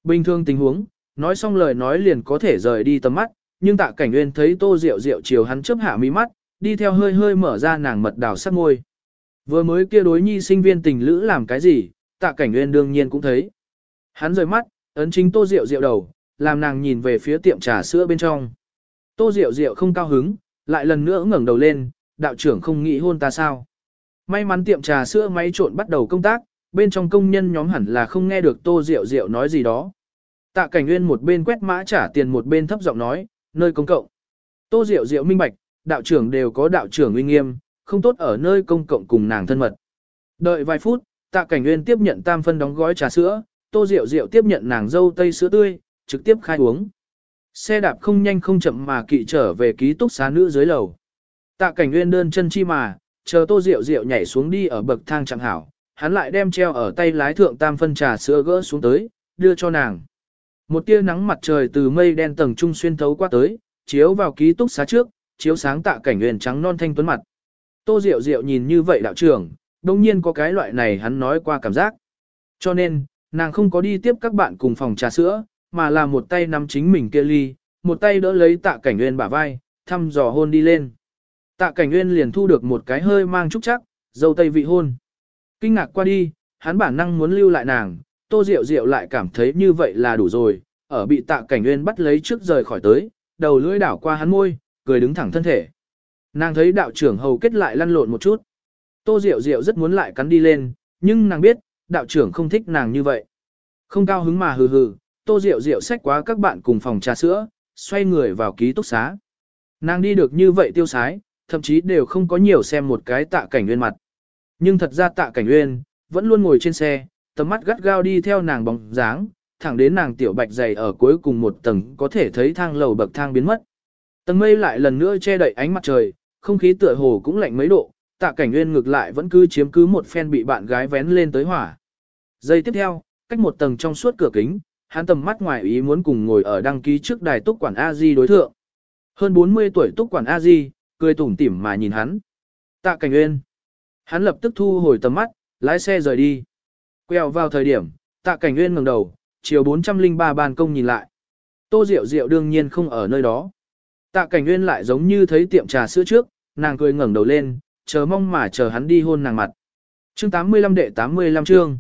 S1: Bình thường tình huống, nói xong lời nói liền có thể rời đi tầm mắt, nhưng Tạ Cảnh Nguyên thấy Tô Diệu Diệu chiều hắn chớp hạ mí mắt, đi theo hơi hơi mở ra nàng mật đào sắc môi. Vừa mới kia đối nhi sinh viên tình lữ làm cái gì, Tạ Cảnh Nguyên đương nhiên cũng thấy. Hắn rời mắt, ấn chính Tô Diệu Diệu đầu, làm nàng nhìn về phía tiệm trà sữa bên trong. Tô Diệu Diệu không cao hứng, lại lần nữa ngẩng đầu lên, đạo trưởng không nghĩ hôn ta sao. May mắn tiệm trà sữa máy trộn bắt đầu công tác, bên trong công nhân nhóm hẳn là không nghe được Tô Diệu Diệu nói gì đó. Tạ Cảnh Nguyên một bên quét mã trả tiền một bên thấp giọng nói, nơi công cộng. Tô Diệu Diệu minh bạch, đạo trưởng đều có đạo trưởng uy nghiêm, không tốt ở nơi công cộng cùng nàng thân mật. Đợi vài phút, Tạ Cảnh Nguyên tiếp nhận tam phân đóng gói trà sữa, Tô Diệu Diệu tiếp nhận nàng dâu tây sữa tươi, trực tiếp khai uống. Xe đạp không nhanh không chậm mà kỵ trở về ký túc xá nữ dưới lầu. Tạ Cảnh Nguyên đơn chân chi mà, chờ Tô Diệu Diệu nhảy xuống đi ở bậc thang chẳng hảo, hắn lại đem treo ở tay lái thượng tam phân trà sữa gỡ xuống tới, đưa cho nàng. Một tia nắng mặt trời từ mây đen tầng trung xuyên thấu qua tới, chiếu vào ký túc xá trước, chiếu sáng tạ cảnh huyền trắng non thanh tuấn mặt. Tô Diệu Diệu nhìn như vậy đạo trưởng, đồng nhiên có cái loại này hắn nói qua cảm giác. Cho nên, nàng không có đi tiếp các bạn cùng phòng trà sữa, mà là một tay nắm chính mình kia ly, một tay đỡ lấy tạ cảnh huyền bả vai, thăm dò hôn đi lên. Tạ cảnh huyền liền thu được một cái hơi mang trúc chắc, dâu tây vị hôn. Kinh ngạc qua đi, hắn bản năng muốn lưu lại nàng, tô Diệu Diệu lại cảm thấy như vậy là đủ rồi, ở bị tạ cảnh nguyên bắt lấy trước rời khỏi tới, đầu lưỡi đảo qua hắn môi, cười đứng thẳng thân thể. Nàng thấy đạo trưởng hầu kết lại lăn lộn một chút. Tô Diệu Diệu rất muốn lại cắn đi lên, nhưng nàng biết, đạo trưởng không thích nàng như vậy. Không cao hứng mà hừ hừ, Tô Diệu Diệu xách quá các bạn cùng phòng trà sữa, xoay người vào ký túc xá. Nàng đi được như vậy tiêu sái, thậm chí đều không có nhiều xem một cái tạ cảnh nguyên mặt. Nhưng thật ra tạ cảnh nguyên, vẫn luôn ngồi trên xe, tầm mắt gắt gao đi theo nàng bóng dáng, thẳng đến nàng tiểu bạch dày ở cuối cùng một tầng có thể thấy thang lầu bậc thang biến mất. Tầng mây lại lần nữa che đậy ánh mặt trời, không khí tựa hồ cũng lạnh mấy độ, tạ cảnh nguyên ngược lại vẫn cứ chiếm cứ một phen bị bạn gái vén lên tới hỏa. Giây tiếp theo, cách một tầng trong suốt cửa kính, hắn tầm mắt ngoài ý muốn cùng ngồi ở đăng ký trước đài túc quản A-di đối thượng. Hơn 40 tuổi túc quản A-di, cười tủm tỉm mà nhìn hắn. Tạ cảnh nguyên. Hắn lập tức thu hồi tầm mắt, lái xe rời đi. Quẹo vào thời điểm, tạ cảnh nguyên ngẩng đầu, chiều 403 ban công nhìn lại. Tô Diệu Diệu đương nhiên không ở nơi đó. Tạ cảnh nguyên lại giống như thấy tiệm trà sữa trước, nàng cười ngẩng đầu lên, chờ mong mà chờ hắn đi hôn nàng mặt. Chương 85 đệ 85 chương.